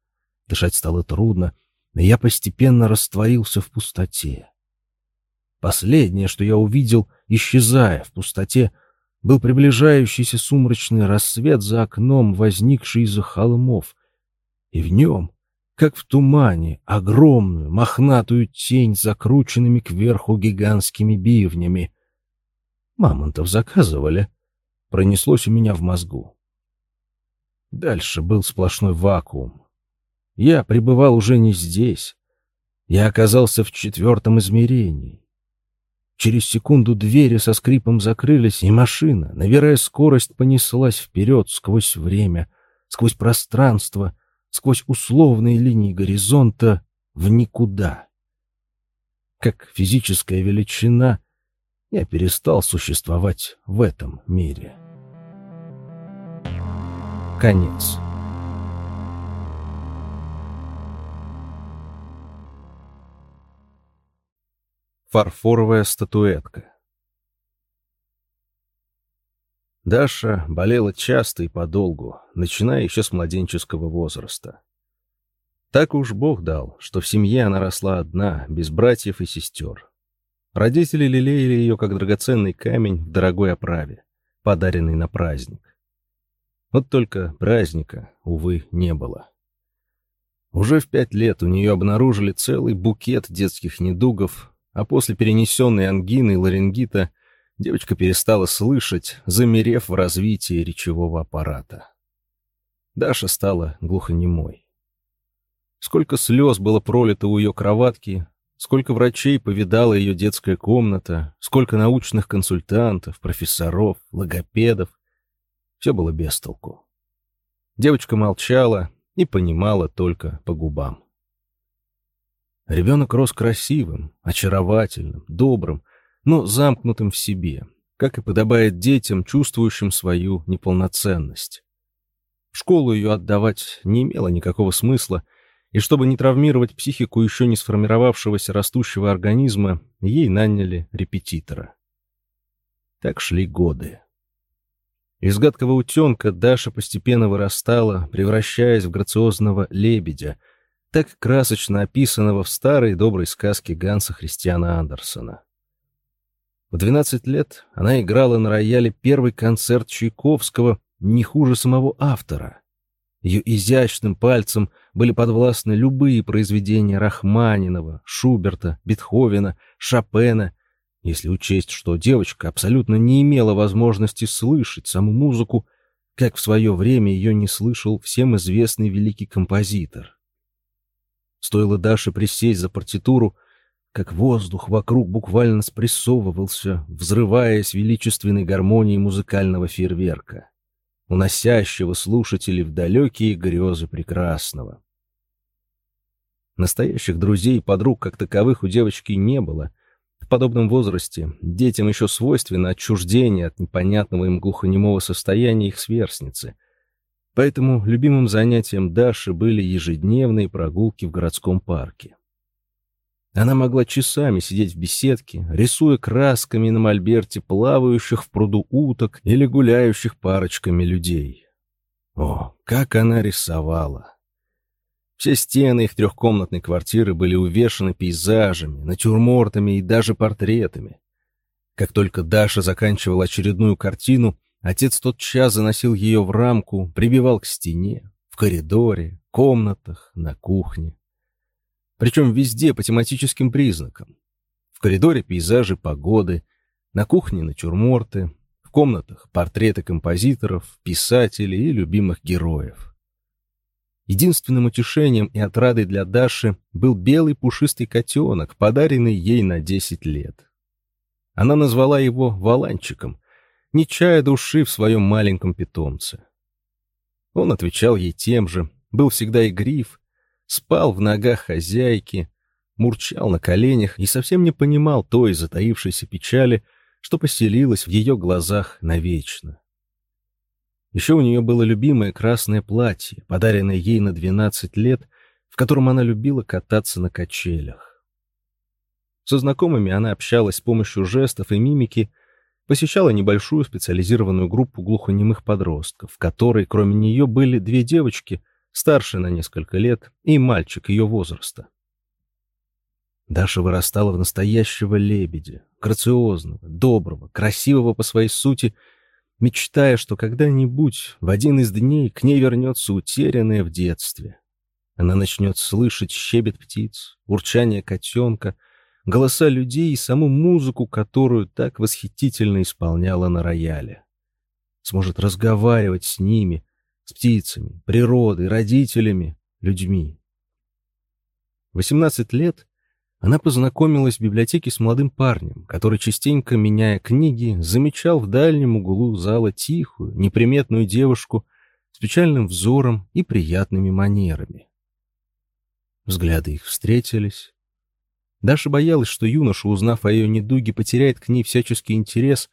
[SPEAKER 1] Дышать стало трудно, и я постепенно растворился в пустоте. Последнее, что я увидел, исчезая в пустоте, был приближающийся сумрачный рассвет за окном, возникший из-за холмов, и в нем, как в тумане, огромную мохнатую тень закрученными кверху гигантскими бивнями. Мамонтов заказывали. Пронеслось у меня в мозгу. Дальше был сплошной вакуум. Я пребывал уже не здесь. Я оказался в четвертом измерении. Через секунду двери со скрипом закрылись, и машина, набирая скорость, понеслась вперед сквозь время, сквозь пространство, сквозь условные линии горизонта в никуда. Как физическая величина, я перестал существовать в этом мире. Конец. Фарфоровая статуэтка Даша болела часто и подолгу, начиная еще с младенческого возраста. Так уж Бог дал, что в семье она росла одна, без братьев и сестер. Родители лелеяли ее как драгоценный камень в дорогой оправе, подаренный на праздник. Вот только праздника, увы, не было. Уже в пять лет у нее обнаружили целый букет детских недугов, а после перенесенной ангины и ларингита девочка перестала слышать, замерев в развитии речевого аппарата. Даша стала глухонемой. Сколько слез было пролито у ее кроватки, сколько врачей повидала ее детская комната, сколько научных консультантов, профессоров, логопедов. Все было без толку. Девочка молчала и понимала только по губам. Ребенок рос красивым, очаровательным, добрым, но замкнутым в себе, как и подобает детям, чувствующим свою неполноценность. В школу ее отдавать не имело никакого смысла, и чтобы не травмировать психику еще не сформировавшегося растущего организма, ей наняли репетитора. Так шли годы. Из гадкого утенка Даша постепенно вырастала, превращаясь в грациозного лебедя — так красочно описанного в старой доброй сказке Ганса Христиана Андерсона. В 12 лет она играла на рояле первый концерт Чайковского не хуже самого автора. Ее изящным пальцем были подвластны любые произведения Рахманинова, Шуберта, Бетховена, Шопена, если учесть, что девочка абсолютно не имела возможности слышать саму музыку, как в свое время ее не слышал всем известный великий композитор. Стоило Даше присесть за партитуру, как воздух вокруг буквально спрессовывался, взрываясь величественной гармонией музыкального фейерверка, уносящего слушателей в далекие грезы прекрасного. Настоящих друзей и подруг как таковых у девочки не было. В подобном возрасте детям еще свойственно отчуждение от непонятного им глухонемого состояния их сверстницы, Поэтому любимым занятием Даши были ежедневные прогулки в городском парке. Она могла часами сидеть в беседке, рисуя красками на мольберте плавающих в пруду уток или гуляющих парочками людей. О, как она рисовала! Все стены их трехкомнатной квартиры были увешаны пейзажами, натюрмортами и даже портретами. Как только Даша заканчивала очередную картину, Отец тот час заносил ее в рамку, прибивал к стене, в коридоре, комнатах, на кухне. Причем везде по тематическим признакам. В коридоре пейзажи погоды, на кухне натюрморты, в комнатах портреты композиторов, писателей и любимых героев. Единственным утешением и отрадой для Даши был белый пушистый котенок, подаренный ей на 10 лет. Она назвала его Валанчиком, не чая души в своем маленьком питомце. Он отвечал ей тем же, был всегда игрив, спал в ногах хозяйки, мурчал на коленях и совсем не понимал той затаившейся печали, что поселилась в ее глазах навечно. Еще у нее было любимое красное платье, подаренное ей на 12 лет, в котором она любила кататься на качелях. Со знакомыми она общалась с помощью жестов и мимики, посещала небольшую специализированную группу глухонемых подростков, в которой, кроме нее, были две девочки, старше на несколько лет, и мальчик ее возраста, Даша вырастала в настоящего лебедя, грациозного, доброго, красивого по своей сути, мечтая, что когда-нибудь в один из дней к ней вернется утерянное в детстве. Она начнет слышать щебет птиц, урчание котенка, голоса людей и саму музыку, которую так восхитительно исполняла на рояле. Сможет разговаривать с ними, с птицами, природой, родителями, людьми. 18 лет она познакомилась в библиотеке с молодым парнем, который, частенько меняя книги, замечал в дальнем углу зала тихую, неприметную девушку с печальным взором и приятными манерами. Взгляды их встретились. Даша боялась, что юноша, узнав о ее недуге, потеряет к ней всяческий интерес,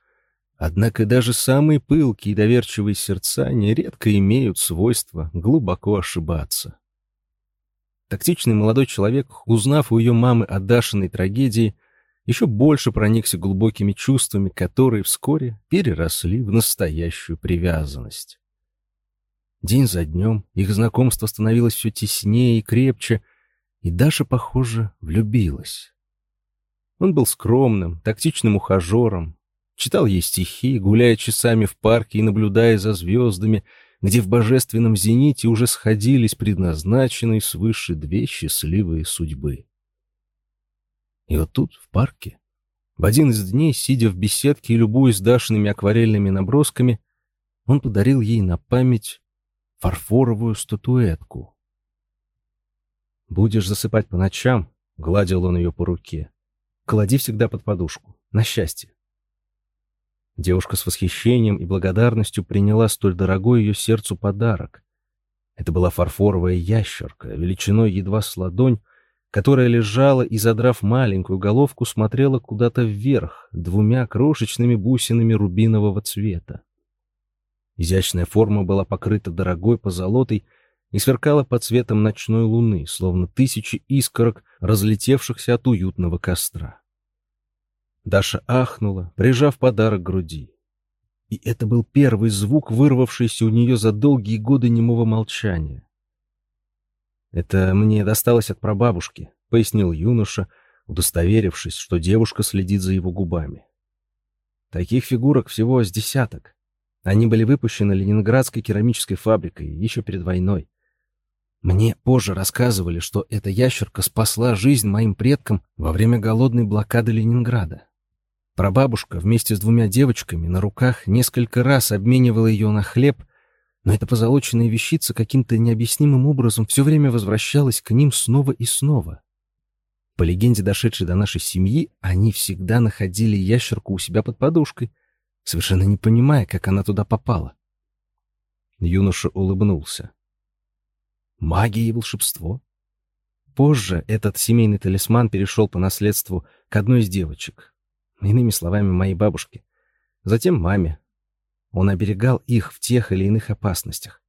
[SPEAKER 1] однако даже самые пылкие и доверчивые сердца нередко имеют свойство глубоко ошибаться. Тактичный молодой человек, узнав у ее мамы о Дашиной трагедии, еще больше проникся глубокими чувствами, которые вскоре переросли в настоящую привязанность. День за днем их знакомство становилось все теснее и крепче, и Даша, похоже, влюбилась. Он был скромным, тактичным ухажером, читал ей стихи, гуляя часами в парке и наблюдая за звездами — где в божественном зените уже сходились предназначенные свыше две счастливые судьбы. И вот тут, в парке, в один из дней, сидя в беседке и любуясь Дашиными акварельными набросками, он подарил ей на память фарфоровую статуэтку. «Будешь засыпать по ночам», — гладил он ее по руке. «Клади всегда под подушку. На счастье. Девушка с восхищением и благодарностью приняла столь дорогой ее сердцу подарок. Это была фарфоровая ящерка, величиной едва с ладонь, которая лежала и, задрав маленькую головку, смотрела куда-то вверх двумя крошечными бусинами рубинового цвета. Изящная форма была покрыта дорогой позолотой и сверкала под цветом ночной луны, словно тысячи искорок, разлетевшихся от уютного костра. Даша ахнула, прижав подарок к груди. И это был первый звук, вырвавшийся у нее за долгие годы немого молчания. «Это мне досталось от прабабушки», — пояснил юноша, удостоверившись, что девушка следит за его губами. «Таких фигурок всего с десяток. Они были выпущены Ленинградской керамической фабрикой еще перед войной. Мне позже рассказывали, что эта ящерка спасла жизнь моим предкам во время голодной блокады Ленинграда. Прабабушка вместе с двумя девочками на руках несколько раз обменивала ее на хлеб, но эта позолоченная вещица каким-то необъяснимым образом все время возвращалась к ним снова и снова. По легенде, дошедшей до нашей семьи, они всегда находили ящерку у себя под подушкой, совершенно не понимая, как она туда попала. Юноша улыбнулся. Магия и волшебство. Позже этот семейный талисман перешел по наследству к одной из девочек, Иными словами, моей бабушке. Затем маме. Он оберегал их в тех или иных опасностях.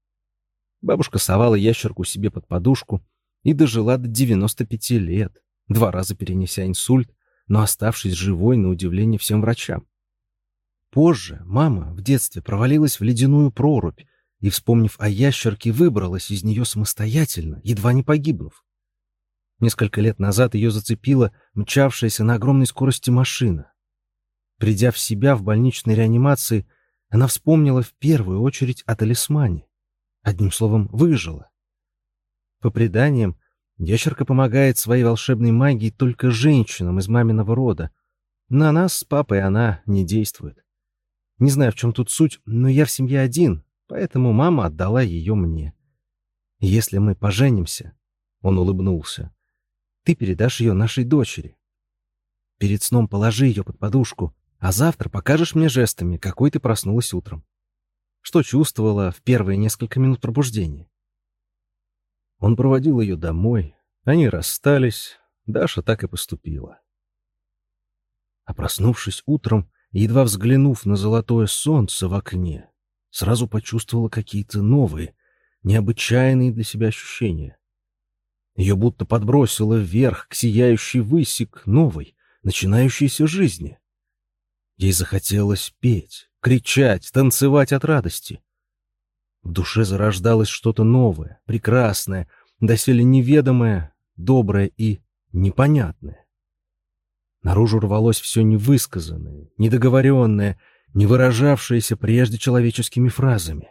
[SPEAKER 1] Бабушка совала ящерку себе под подушку и дожила до 95 лет, два раза перенеся инсульт, но оставшись живой на удивление всем врачам. Позже мама в детстве провалилась в ледяную прорубь и, вспомнив о ящерке, выбралась из нее самостоятельно, едва не погибнув. Несколько лет назад ее зацепила мчавшаяся на огромной скорости машина. Придя в себя в больничной реанимации, она вспомнила в первую очередь о талисмане. Одним словом, выжила. По преданиям, ящерка помогает своей волшебной магией только женщинам из маминого рода. На нас с папой она не действует. Не знаю, в чем тут суть, но я в семье один, поэтому мама отдала ее мне. Если мы поженимся, он улыбнулся, ты передашь ее нашей дочери. Перед сном положи ее под подушку, а завтра покажешь мне жестами, какой ты проснулась утром. Что чувствовала в первые несколько минут пробуждения? Он проводил ее домой, они расстались, Даша так и поступила. А проснувшись утром, едва взглянув на золотое солнце в окне, сразу почувствовала какие-то новые, необычайные для себя ощущения. Ее будто подбросило вверх к сияющей выси, к новой, начинающейся жизни. Ей захотелось петь, кричать, танцевать от радости. В душе зарождалось что-то новое, прекрасное, доселе неведомое, доброе и непонятное. Наружу рвалось все невысказанное, недоговоренное, не выражавшееся прежде человеческими фразами.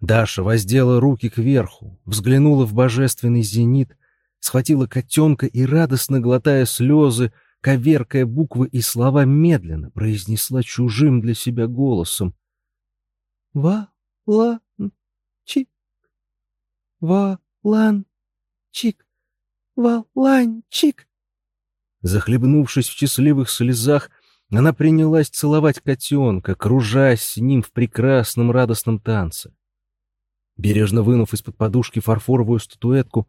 [SPEAKER 1] Даша воздела руки кверху, взглянула в божественный зенит, схватила котенка и, радостно глотая слезы, коверкая буквы и слова, медленно произнесла чужим для себя голосом. «Ва-ла-чик! Ва-лан-чик! Ва-ланчик!» Захлебнувшись в счастливых слезах, она принялась целовать котенка, кружась с ним в прекрасном радостном танце. Бережно вынув из-под подушки фарфоровую статуэтку,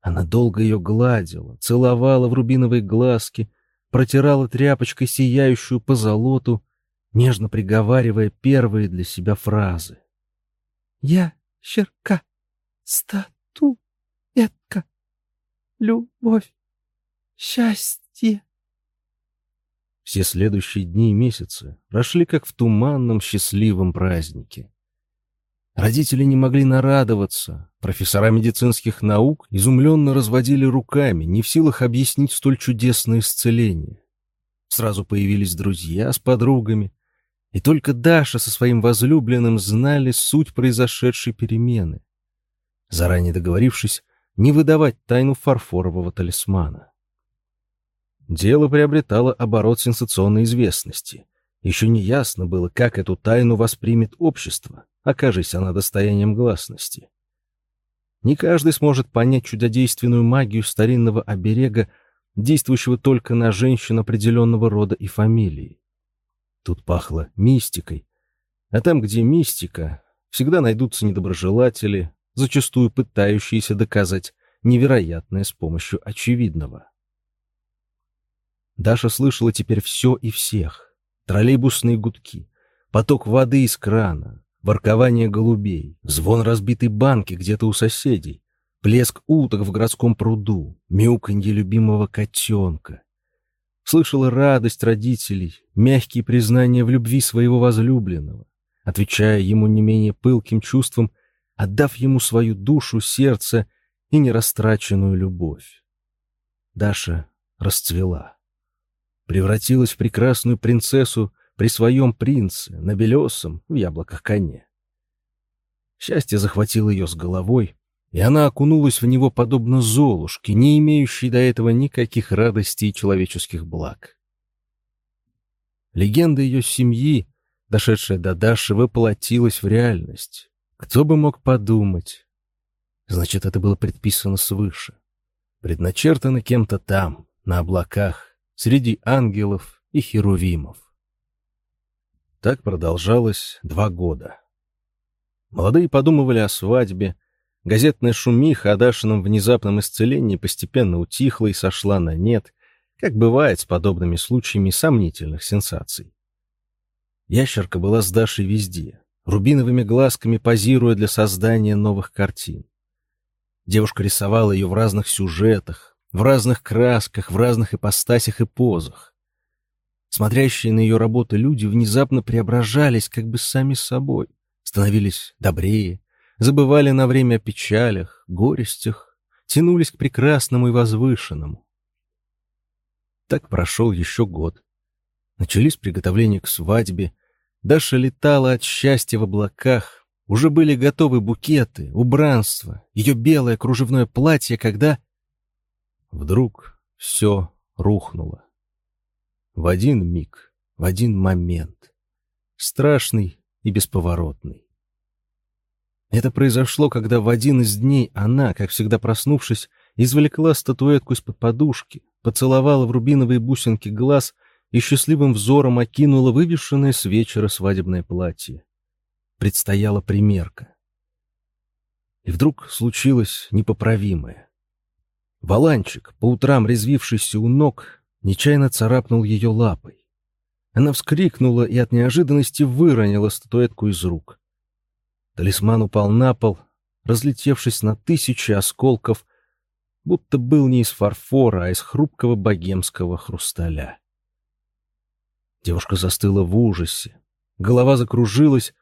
[SPEAKER 1] она долго ее гладила, целовала в рубиновые глазки, протирала тряпочкой сияющую по золоту, нежно приговаривая первые для себя фразы. «Я щерка, статуэтка, любовь, счастье». Все следующие дни и месяцы прошли как в туманном счастливом празднике. Родители не могли нарадоваться. Профессора медицинских наук изумленно разводили руками, не в силах объяснить столь чудесное исцеление. Сразу появились друзья с подругами, и только Даша со своим возлюбленным знали суть произошедшей перемены, заранее договорившись не выдавать тайну фарфорового талисмана. Дело приобретало оборот сенсационной известности. Еще не ясно было, как эту тайну воспримет общество, окажись она достоянием гласности. Не каждый сможет понять чудодейственную магию старинного оберега, действующего только на женщин определенного рода и фамилии. Тут пахло мистикой. А там, где мистика, всегда найдутся недоброжелатели, зачастую пытающиеся доказать невероятное с помощью очевидного. Даша слышала теперь все и всех. Троллейбусные гудки, поток воды из крана, воркование голубей, звон разбитой банки где-то у соседей, плеск уток в городском пруду, мяуканье любимого котенка. Слышала радость родителей, мягкие признания в любви своего возлюбленного, отвечая ему не менее пылким чувством, отдав ему свою душу, сердце и нерастраченную любовь. Даша расцвела превратилась в прекрасную принцессу при своем принце, на белесом, в яблоках коне. Счастье захватило ее с головой, и она окунулась в него подобно золушке, не имеющей до этого никаких радостей и человеческих благ. Легенда ее семьи, дошедшая до Даши, воплотилась в реальность. Кто бы мог подумать? Значит, это было предписано свыше. Предначертано кем-то там, на облаках среди ангелов и херувимов. Так продолжалось два года. Молодые подумывали о свадьбе, газетная шумиха о Дашином внезапном исцелении постепенно утихла и сошла на нет, как бывает с подобными случаями сомнительных сенсаций. Ящерка была с Дашей везде, рубиновыми глазками позируя для создания новых картин. Девушка рисовала ее в разных сюжетах, в разных красках, в разных ипостасях и позах. Смотрящие на ее работы люди внезапно преображались как бы сами собой, становились добрее, забывали на время о печалях, горестях, тянулись к прекрасному и возвышенному. Так прошел еще год. Начались приготовления к свадьбе, Даша летала от счастья в облаках, уже были готовы букеты, убранство, ее белое кружевное платье, когда Вдруг все рухнуло. В один миг, в один момент. Страшный и бесповоротный. Это произошло, когда в один из дней она, как всегда проснувшись, извлекла статуэтку из-под подушки, поцеловала в рубиновые бусинки глаз и счастливым взором окинула вывешенное с вечера свадебное платье. Предстояла примерка. И вдруг случилось непоправимое. Валанчик, по утрам резвившийся у ног, нечаянно царапнул ее лапой. Она вскрикнула и от неожиданности выронила статуэтку из рук. Талисман упал на пол, разлетевшись на тысячи осколков, будто был не из фарфора, а из хрупкого богемского хрусталя. Девушка застыла в ужасе. Голова закружилась,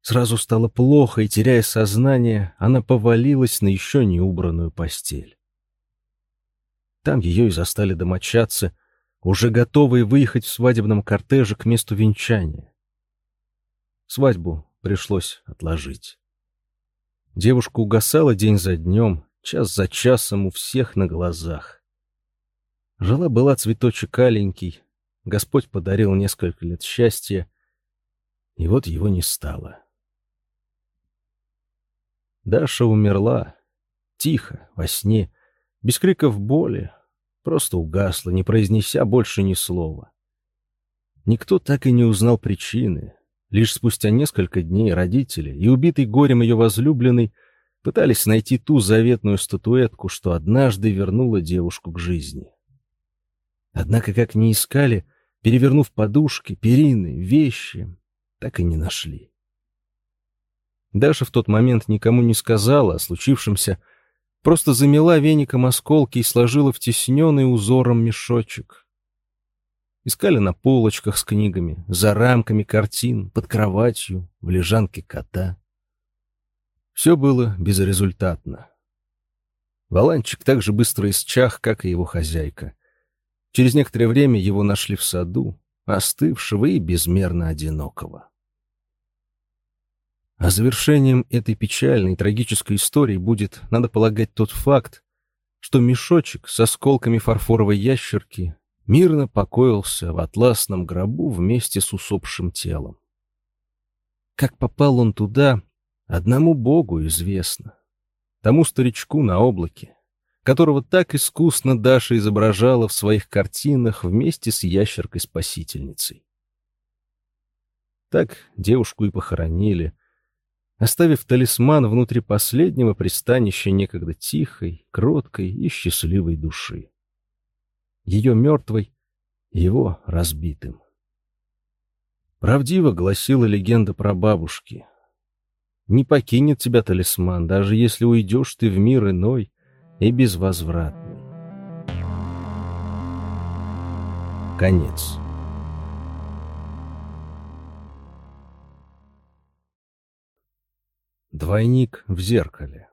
[SPEAKER 1] сразу стало плохо, и, теряя сознание, она повалилась на еще не убранную постель. Там ее и застали домочадцы, уже готовые выехать в свадебном кортеже к месту венчания. Свадьбу пришлось отложить. Девушка угасала день за днем, час за часом у всех на глазах. Жила-была цветочек аленький, Господь подарил несколько лет счастья, и вот его не стало. Даша умерла, тихо, во сне, без криков боли, просто угасла, не произнеся больше ни слова. Никто так и не узнал причины. Лишь спустя несколько дней родители и убитый горем ее возлюбленный пытались найти ту заветную статуэтку, что однажды вернула девушку к жизни. Однако, как ни искали, перевернув подушки, перины, вещи, так и не нашли. Даша в тот момент никому не сказала о случившемся, просто замела веником осколки и сложила в тесненный узором мешочек. Искали на полочках с книгами, за рамками картин, под кроватью, в лежанке кота. Все было безрезультатно. Валанчик так же быстро исчах, как и его хозяйка. Через некоторое время его нашли в саду, остывшего и безмерно одинокого. А завершением этой печальной трагической истории будет, надо полагать, тот факт, что мешочек с осколками фарфоровой ящерки мирно покоился в атласном гробу вместе с усопшим телом. Как попал он туда, одному Богу известно. Тому старичку на облаке, которого так искусно Даша изображала в своих картинах вместе с ящеркой-спасительницей. Так девушку и похоронили, оставив талисман внутри последнего пристанища некогда тихой, кроткой и счастливой души. Ее мертвой, его разбитым. Правдиво гласила легенда про бабушки. Не покинет тебя талисман, даже если уйдешь ты в мир иной и безвозвратный. Конец. Двойник в зеркале.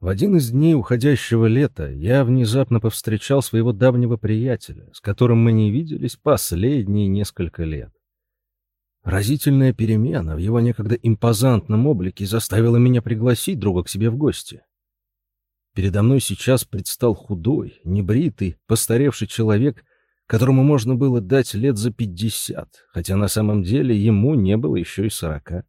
[SPEAKER 1] В один из дней уходящего лета я внезапно повстречал своего давнего приятеля, с которым мы не виделись последние несколько лет. Разительная перемена в его некогда импозантном облике заставила меня пригласить друга к себе в гости. Передо мной сейчас предстал худой, небритый, постаревший человек которому можно было дать лет за пятьдесят, хотя на самом деле ему не было еще и сорока.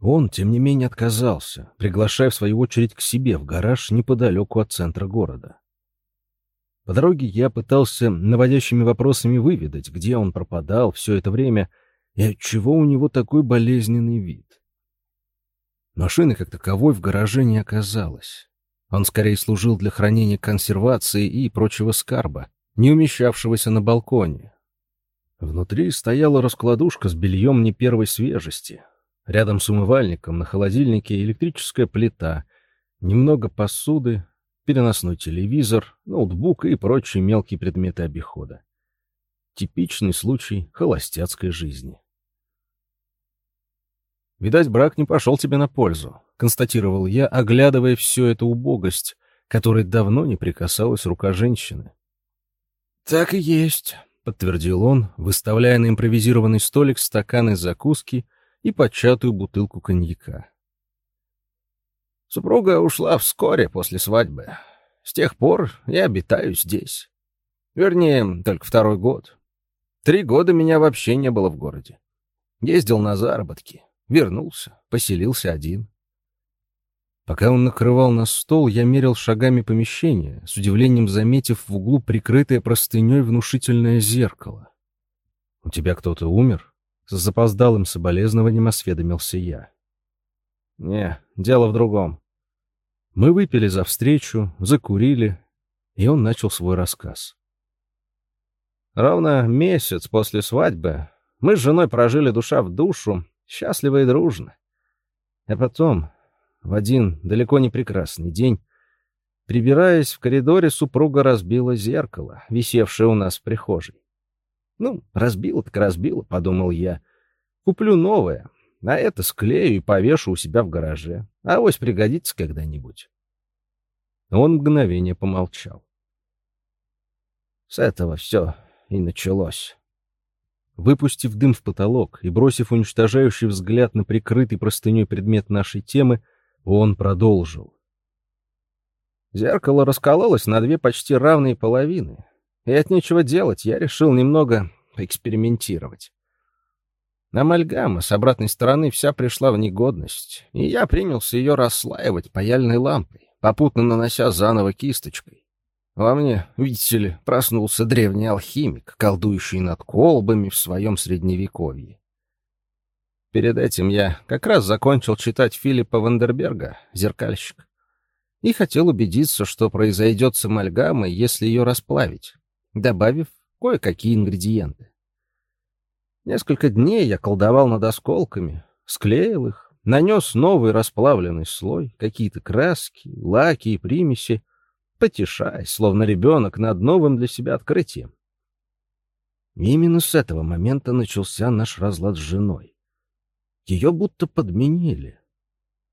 [SPEAKER 1] Он, тем не менее, отказался, приглашая в свою очередь к себе в гараж неподалеку от центра города. По дороге я пытался наводящими вопросами выведать, где он пропадал все это время и отчего у него такой болезненный вид. Машины как таковой в гараже не оказалось. Он скорее служил для хранения консервации и прочего скарба, не умещавшегося на балконе. Внутри стояла раскладушка с бельем не первой свежести. Рядом с умывальником на холодильнике электрическая плита, немного посуды, переносной телевизор, ноутбук и прочие мелкие предметы обихода. Типичный случай холостяцкой жизни. «Видать, брак не пошел тебе на пользу», — констатировал я, оглядывая всю эту убогость, которой давно не прикасалась рука женщины.
[SPEAKER 2] «Так и есть», —
[SPEAKER 1] подтвердил он, выставляя на импровизированный столик стаканы закуски и початую бутылку коньяка.
[SPEAKER 2] Супруга ушла вскоре после свадьбы. С тех пор я обитаю здесь. Вернее, только второй год. Три года меня вообще не было в городе. Ездил на заработки, вернулся, поселился один.
[SPEAKER 1] Пока он накрывал на стол, я мерил шагами помещение, с удивлением заметив в углу прикрытое простыней внушительное зеркало. «У тебя кто-то умер?» С запоздалым соболезнованием осведомился я.
[SPEAKER 2] «Не, дело в другом».
[SPEAKER 1] Мы выпили за встречу, закурили, и он начал свой рассказ.
[SPEAKER 2] Ровно месяц после свадьбы мы с женой прожили душа в душу, счастливо и дружно. А потом в один далеко не прекрасный день, прибираясь в коридоре, супруга разбила зеркало, висевшее у нас в прихожей. Ну, разбила так разбила, подумал я. Куплю новое, а это склею и повешу у себя в гараже. А авось пригодится когда-нибудь.
[SPEAKER 1] Он мгновение помолчал. С этого все и началось.
[SPEAKER 2] Выпустив дым в потолок и бросив уничтожающий взгляд на прикрытый простыней предмет нашей темы, он продолжил.
[SPEAKER 1] Зеркало раскололось на две почти равные половины, и от нечего делать я решил немного поэкспериментировать. Амальгама с обратной стороны вся пришла в негодность, и я принялся ее расслаивать паяльной лампой, попутно нанося заново кисточкой. Во мне, видите ли, проснулся древний алхимик, колдующий над колбами в своем средневековье. Перед этим я как раз закончил читать Филиппа Вандерберга «Зеркальщик» и хотел убедиться, что произойдет с амальгамой, если ее расплавить, добавив кое-какие ингредиенты. Несколько дней я колдовал над осколками, склеил их, нанес новый расплавленный слой, какие-то краски, лаки и примеси, потешаясь, словно ребенок, над новым для себя открытием. И именно с этого момента начался наш разлад с женой. Ее будто подменили.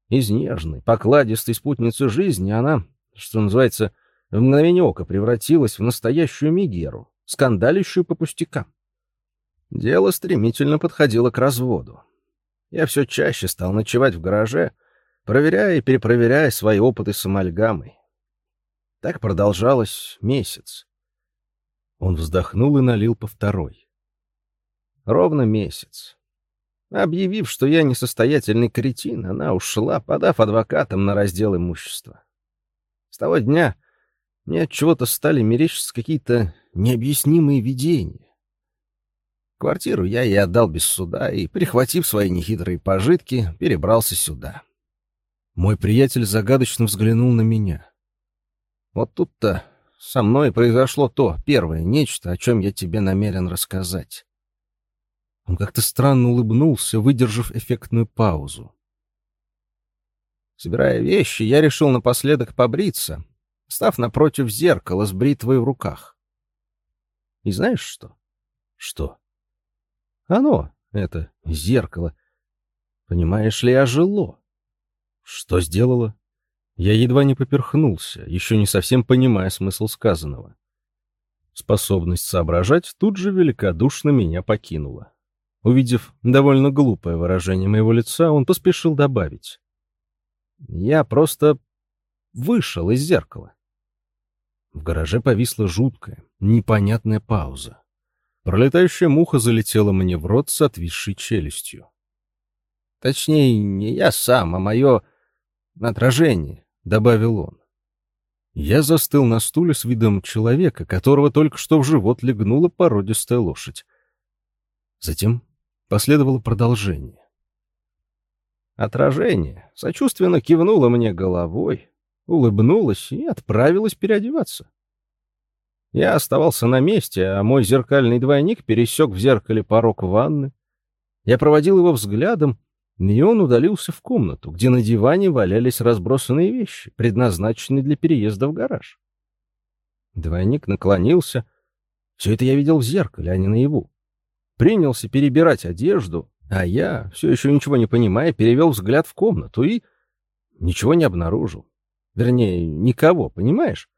[SPEAKER 1] Из нежной, покладистой спутницы жизни она, что называется, в мгновение ока превратилась в настоящую Мигеру, скандалищую по пустякам. Дело стремительно подходило к разводу. Я все чаще стал ночевать в гараже, проверяя и перепроверяя свои опыты с амальгамой. Так продолжалось месяц. Он вздохнул и налил по второй. Ровно месяц. Объявив, что я несостоятельный кретин, она ушла, подав адвокатам на раздел имущества. С того дня мне от чего-то стали мерещиться какие-то необъяснимые видения. Квартиру я ей отдал без суда и, прихватив свои нехитрые пожитки, перебрался сюда.
[SPEAKER 2] Мой приятель загадочно взглянул на меня.
[SPEAKER 1] Вот тут-то со мной произошло то первое нечто, о чем я тебе намерен рассказать.
[SPEAKER 2] Он как-то странно улыбнулся, выдержав эффектную паузу.
[SPEAKER 1] Собирая вещи, я решил напоследок побриться, став напротив зеркала с бритвой в руках. И знаешь что?
[SPEAKER 2] Что?
[SPEAKER 1] Оно, это зеркало, понимаешь ли, ожило.
[SPEAKER 2] Что сделало? Я едва не поперхнулся, еще не совсем понимая смысл сказанного. Способность соображать тут же великодушно меня покинула. Увидев довольно глупое выражение моего лица, он поспешил добавить. «Я просто вышел из зеркала». В гараже повисла жуткая, непонятная пауза. Пролетающая муха залетела мне в рот с отвисшей челюстью.
[SPEAKER 1] Точнее, не я сам, а мое отражение. — добавил он.
[SPEAKER 2] Я застыл на стуле с видом человека, которого только что в живот легнула породистая лошадь. Затем последовало продолжение.
[SPEAKER 1] Отражение сочувственно кивнуло мне головой, улыбнулась и отправилась переодеваться. Я оставался на месте, а мой зеркальный двойник пересек в зеркале порог ванны. Я проводил его взглядом и он удалился в комнату, где на диване валялись разбросанные вещи, предназначенные для переезда в гараж. Двойник наклонился. Все это я видел в зеркале, а не наяву. Принялся перебирать одежду, а я, все еще ничего не понимая, перевел взгляд в комнату и ничего не обнаружил. Вернее, никого, понимаешь?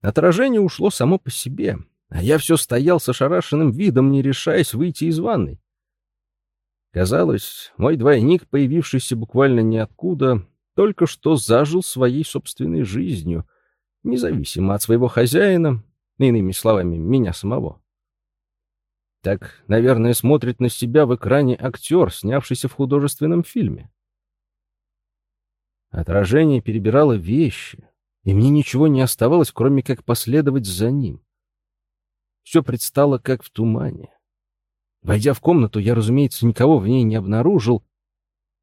[SPEAKER 1] Отражение ушло само по себе, а я все стоял с ошарашенным видом, не решаясь выйти из ванной. Казалось, мой двойник, появившийся буквально ниоткуда, только что зажил своей собственной жизнью, независимо от своего хозяина, иными словами, меня самого. Так, наверное, смотрит на себя в экране актер, снявшийся в художественном фильме. Отражение перебирало вещи, и мне ничего не оставалось, кроме как последовать за ним. Все предстало как в тумане. Войдя в комнату, я, разумеется, никого в ней не обнаружил,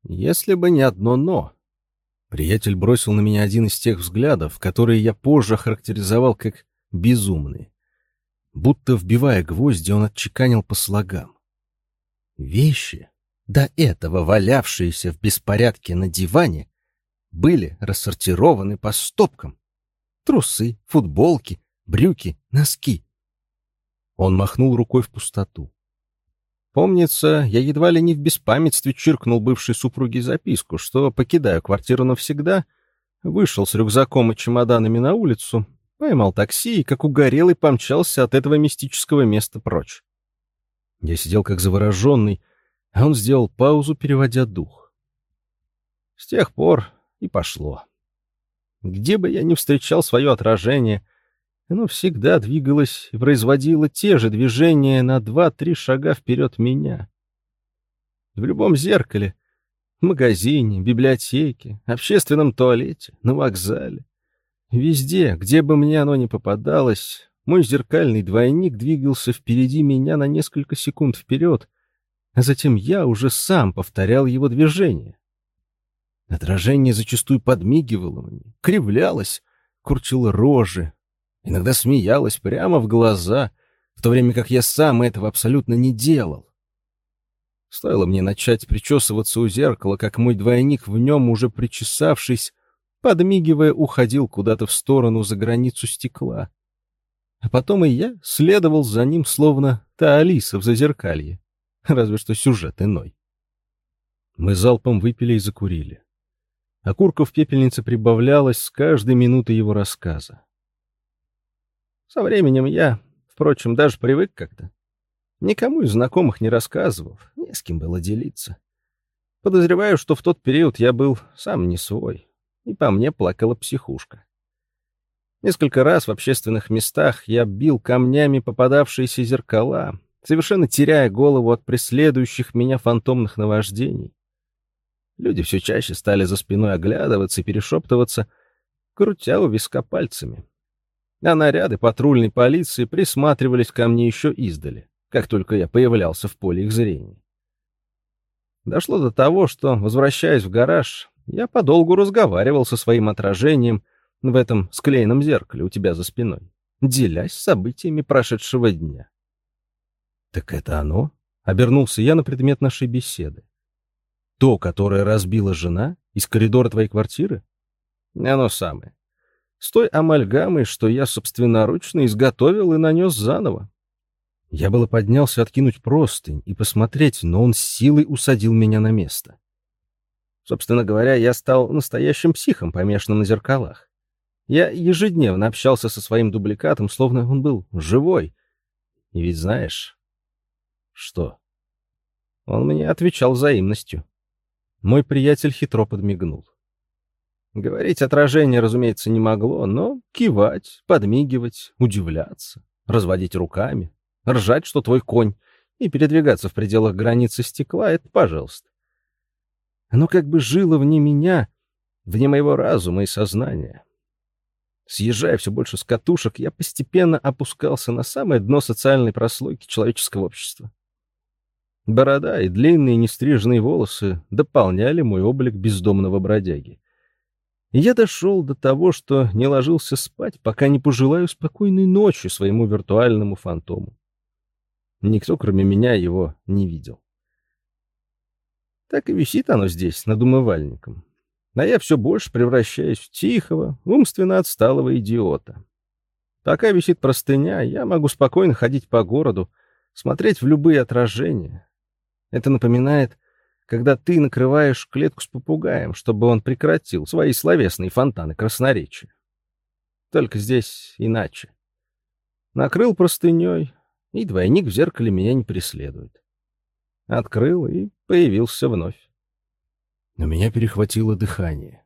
[SPEAKER 1] если бы не одно «но».
[SPEAKER 2] Приятель бросил на меня один из тех взглядов, которые я позже характеризовал как безумные. Будто вбивая гвозди, он отчеканил по слогам. Вещи, до этого валявшиеся в беспорядке на диване, были рассортированы по стопкам. Трусы, футболки, брюки, носки. Он махнул рукой в пустоту.
[SPEAKER 1] Помнится, я едва ли не в беспамятстве чиркнул бывшей супруге записку, что, покидая квартиру навсегда, вышел с рюкзаком и чемоданами на улицу Поймал такси и, как угорелый, помчался от этого мистического места прочь. Я сидел как завороженный, а он сделал паузу, переводя дух. С тех пор и пошло. Где бы я ни встречал свое отражение, оно всегда двигалось и производило те же движения на два-три шага вперед меня. В любом зеркале, в магазине, библиотеке, общественном туалете, на вокзале. Везде, где бы мне оно ни попадалось, мой зеркальный двойник двигался впереди меня на несколько секунд вперед, а затем я уже сам повторял его движение. Отражение зачастую подмигивало мне, кривлялось, курчило рожи, иногда смеялось прямо в глаза, в то время как я сам этого абсолютно не делал. Стоило мне начать причесываться у зеркала, как мой двойник в нем, уже причесавшись, подмигивая, уходил куда-то в сторону за границу стекла. А потом и я следовал за ним, словно та Алиса в зазеркалье, разве что сюжет иной. Мы залпом выпили и закурили. Окурков в пепельнице прибавлялось с каждой минуты его рассказа. Со временем я, впрочем, даже привык как-то. Никому из знакомых не рассказывал, не с кем было делиться. Подозреваю, что в тот период я был сам не свой, и по мне плакала психушка. Несколько раз в общественных местах я бил камнями попадавшиеся зеркала, совершенно теряя голову от преследующих меня фантомных наваждений. Люди все чаще стали за спиной оглядываться и перешептываться, крутя у виска пальцами. А наряды патрульной полиции присматривались ко мне еще издали, как только я появлялся в поле их зрения. Дошло до того, что, возвращаясь в гараж, я подолгу разговаривал со своим отражением в этом склеенном зеркале у тебя за спиной, делясь событиями прошедшего дня. «Так это оно?» — обернулся я на предмет нашей беседы. То, которое разбила жена из коридора твоей квартиры? Оно самое. С той амальгамой, что я собственноручно изготовил и нанес заново. Я было поднялся откинуть простынь и посмотреть, но он силой усадил меня на место. Собственно говоря, я стал настоящим психом, помешанным на зеркалах. Я ежедневно общался со своим дубликатом, словно он был живой. И ведь знаешь... Что? Он мне отвечал взаимностью. Мой приятель хитро подмигнул. Говорить отражение, разумеется, не могло, но кивать, подмигивать, удивляться, разводить руками, ржать, что твой конь, и передвигаться в пределах границы стекла — это пожалуйста. Оно как бы жило вне меня, вне моего разума и сознания. Съезжая все больше с катушек, я постепенно опускался на самое дно социальной прослойки человеческого общества. Борода и длинные нестриженные волосы дополняли мой облик бездомного бродяги. И я дошел до того, что не ложился спать, пока не пожелаю спокойной ночи своему виртуальному фантому. Никто, кроме меня, его не видел. Так и висит оно здесь, над умывальником. А я все больше превращаюсь в тихого, умственно отсталого идиота. Пока висит простыня, я могу спокойно ходить по городу, смотреть в любые отражения, это напоминает, когда ты накрываешь клетку с попугаем, чтобы он прекратил свои словесные фонтаны красноречия. Только здесь иначе. Накрыл простыней, и двойник в зеркале меня не преследует. Открыл и появился вновь. Но меня перехватило дыхание.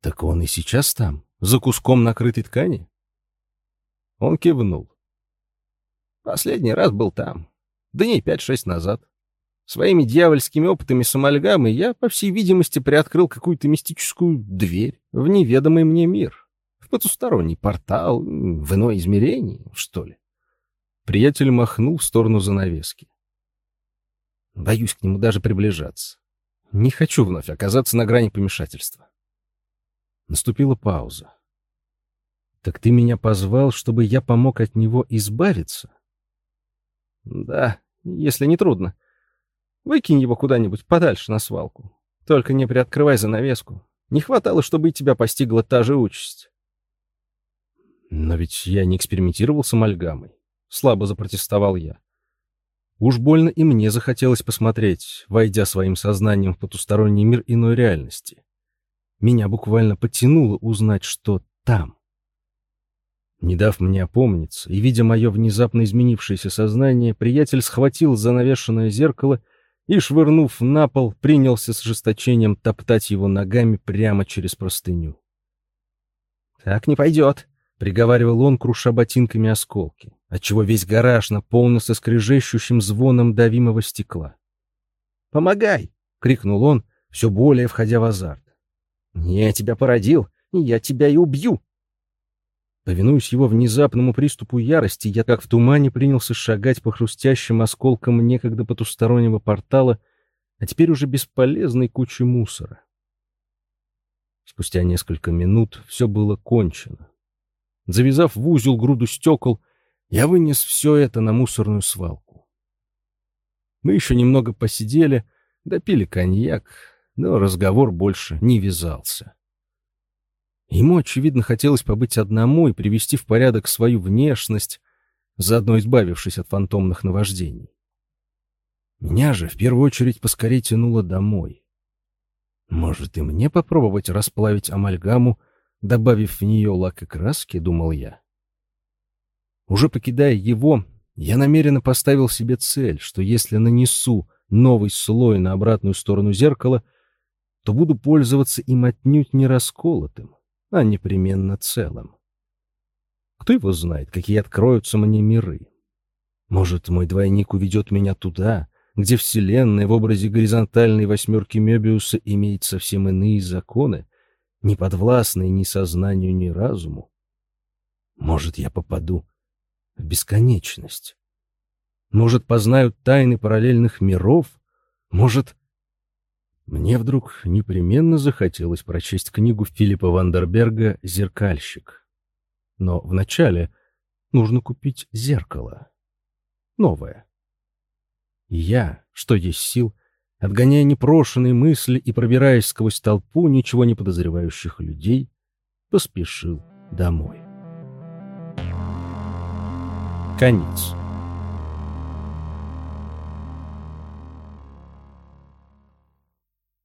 [SPEAKER 1] Так он и сейчас там, за куском накрытой ткани? Он кивнул. Последний раз был там, дней пять-шесть назад. Своими дьявольскими опытами с амальгамой я, по всей видимости, приоткрыл какую-то мистическую дверь в неведомый мне мир. В потусторонний портал, в иное измерение, что ли. Приятель махнул в сторону занавески. Боюсь к нему даже приближаться. Не хочу вновь оказаться на грани помешательства. Наступила пауза. «Так ты меня позвал, чтобы я помог от него избавиться?» «Да, если не трудно. Выкинь его куда-нибудь подальше на свалку. Только не приоткрывай занавеску. Не хватало, чтобы и тебя постигла та же участь. Но ведь я не экспериментировал с амальгамой. Слабо запротестовал я. Уж больно и мне захотелось посмотреть, войдя своим сознанием в потусторонний мир иной реальности. Меня буквально потянуло узнать, что там. Не дав мне опомниться и видя мое внезапно изменившееся сознание, приятель схватил занавешенное зеркало и, швырнув на пол, принялся с ожесточением топтать его ногами прямо через простыню. «Так не пойдет», — приговаривал он, круша ботинками осколки, отчего весь гараж наполнился скрежещущим звоном давимого стекла. «Помогай!» — крикнул он, все более входя в азарт. «Я тебя породил, и я тебя и убью!» Повинуясь его внезапному приступу ярости, я как в тумане принялся шагать по хрустящим осколкам некогда потустороннего портала, а теперь уже бесполезной кучи мусора. Спустя несколько минут все было кончено. Завязав в узел груду стекол, я вынес все это на мусорную свалку. Мы еще немного посидели, допили коньяк, но разговор больше не вязался. Ему, очевидно, хотелось побыть одному и привести в порядок свою внешность, заодно избавившись от фантомных наваждений. Меня же в первую очередь поскорее тянуло домой. Может, и мне попробовать расплавить амальгаму, добавив в нее лак и краски, думал я. Уже покидая его, я намеренно поставил себе цель, что если нанесу новый слой на обратную сторону зеркала, то буду пользоваться им отнюдь не расколотым, а непременно целым. Кто его знает, какие откроются мне миры? Может, мой двойник уведет меня туда, где Вселенная в образе горизонтальной восьмерки Мебиуса имеет совсем иные законы, не подвластные ни сознанию, ни разуму? Может, я попаду в бесконечность? Может, познают тайны параллельных миров? Может, мне вдруг непременно захотелось прочесть книгу Филиппа Вандерберга «Зеркальщик». Но вначале нужно купить зеркало. Новое. И я, что есть сил, отгоняя непрошенные мысли и пробираясь сквозь толпу ничего не подозревающих людей, поспешил домой. Конец.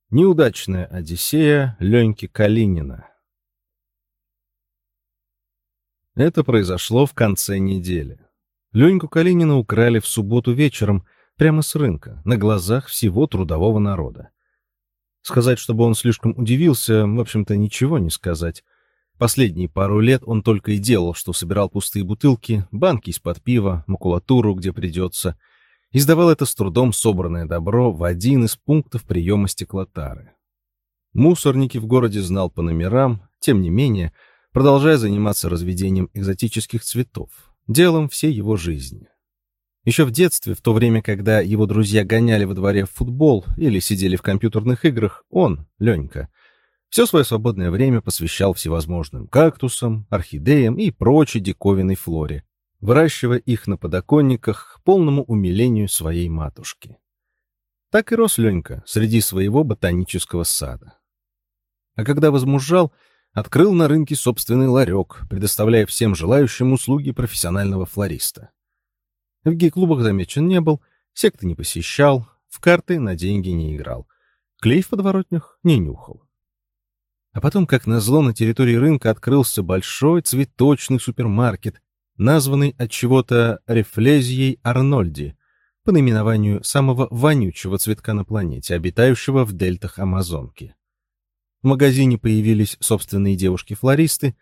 [SPEAKER 1] Неудачная Одиссея Леньки Калинина. Это произошло в конце недели. Леньку Калинина украли в субботу вечером прямо с рынка, на глазах всего трудового народа. Сказать, чтобы он слишком удивился, в общем-то, ничего не сказать. Последние пару лет он только и делал, что собирал пустые бутылки, банки из-под пива, макулатуру, где придется — и сдавал это с трудом собранное добро в один из пунктов приема стеклотары. Мусорники в городе знал по номерам, тем не менее, продолжая заниматься разведением экзотических цветов, делом всей его жизни. Еще в детстве, в то время, когда его друзья гоняли во дворе в футбол или сидели в компьютерных играх, он, Ленька, все свое свободное время посвящал всевозможным кактусам, орхидеям и прочей диковинной флоре, выращивая их на подоконниках к полному умилению своей матушки. Так и рос Ленька среди своего ботанического сада. А когда возмужал, открыл на рынке собственный ларек, предоставляя всем желающим услуги профессионального флориста. В гей-клубах замечен не был, секты не посещал, в карты на деньги не играл, клей в подворотнях не нюхал. А потом, как назло, на территории рынка открылся большой цветочный супермаркет, названный от чего-то Рефлезией Арнольди, по наименованию самого вонючего цветка на планете, обитающего в дельтах Амазонки. В магазине появились собственные девушки-флористы,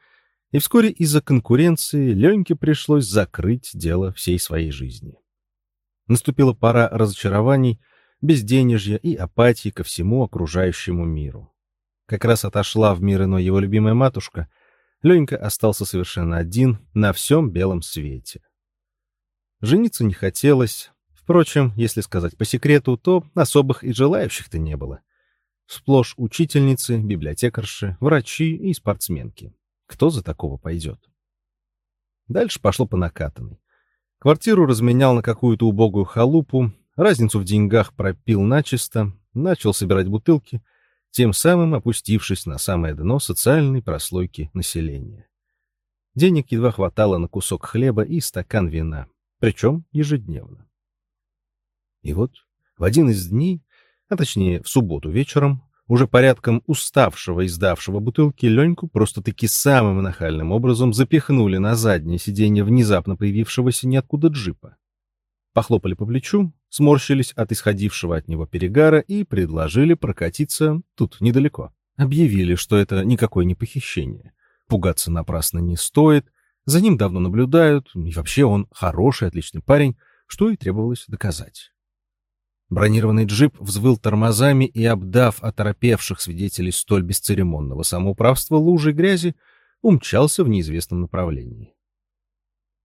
[SPEAKER 1] и вскоре из-за конкуренции Леньке пришлось закрыть дело всей своей жизни. Наступила пора разочарований, безденежья и апатии ко всему окружающему миру. Как раз отошла в мир иной его любимая матушка — Ленька остался совершенно один на всем белом свете. Жениться не хотелось. Впрочем, если сказать по секрету, то особых и желающих-то не было. Сплошь учительницы, библиотекарши, врачи и спортсменки. Кто за такого пойдет? Дальше пошло по накатанной. Квартиру разменял на какую-то убогую халупу, разницу в деньгах пропил начисто, начал собирать бутылки, тем самым опустившись на самое дно социальной прослойки населения. Денег едва хватало на кусок хлеба и стакан вина, причем ежедневно. И вот в один из дней, а точнее в субботу вечером, уже порядком уставшего и сдавшего бутылки, Леньку просто-таки самым нахальным образом запихнули на заднее сиденье внезапно появившегося ниоткуда джипа. Похлопали по плечу, сморщились от исходившего от него перегара и предложили прокатиться тут недалеко. Объявили, что это никакое не похищение. Пугаться напрасно не стоит, за ним давно наблюдают, и вообще он хороший, отличный парень, что и требовалось доказать. Бронированный джип взвыл тормозами и, обдав оторопевших свидетелей столь бесцеремонного самоуправства лужей грязи, умчался в неизвестном направлении.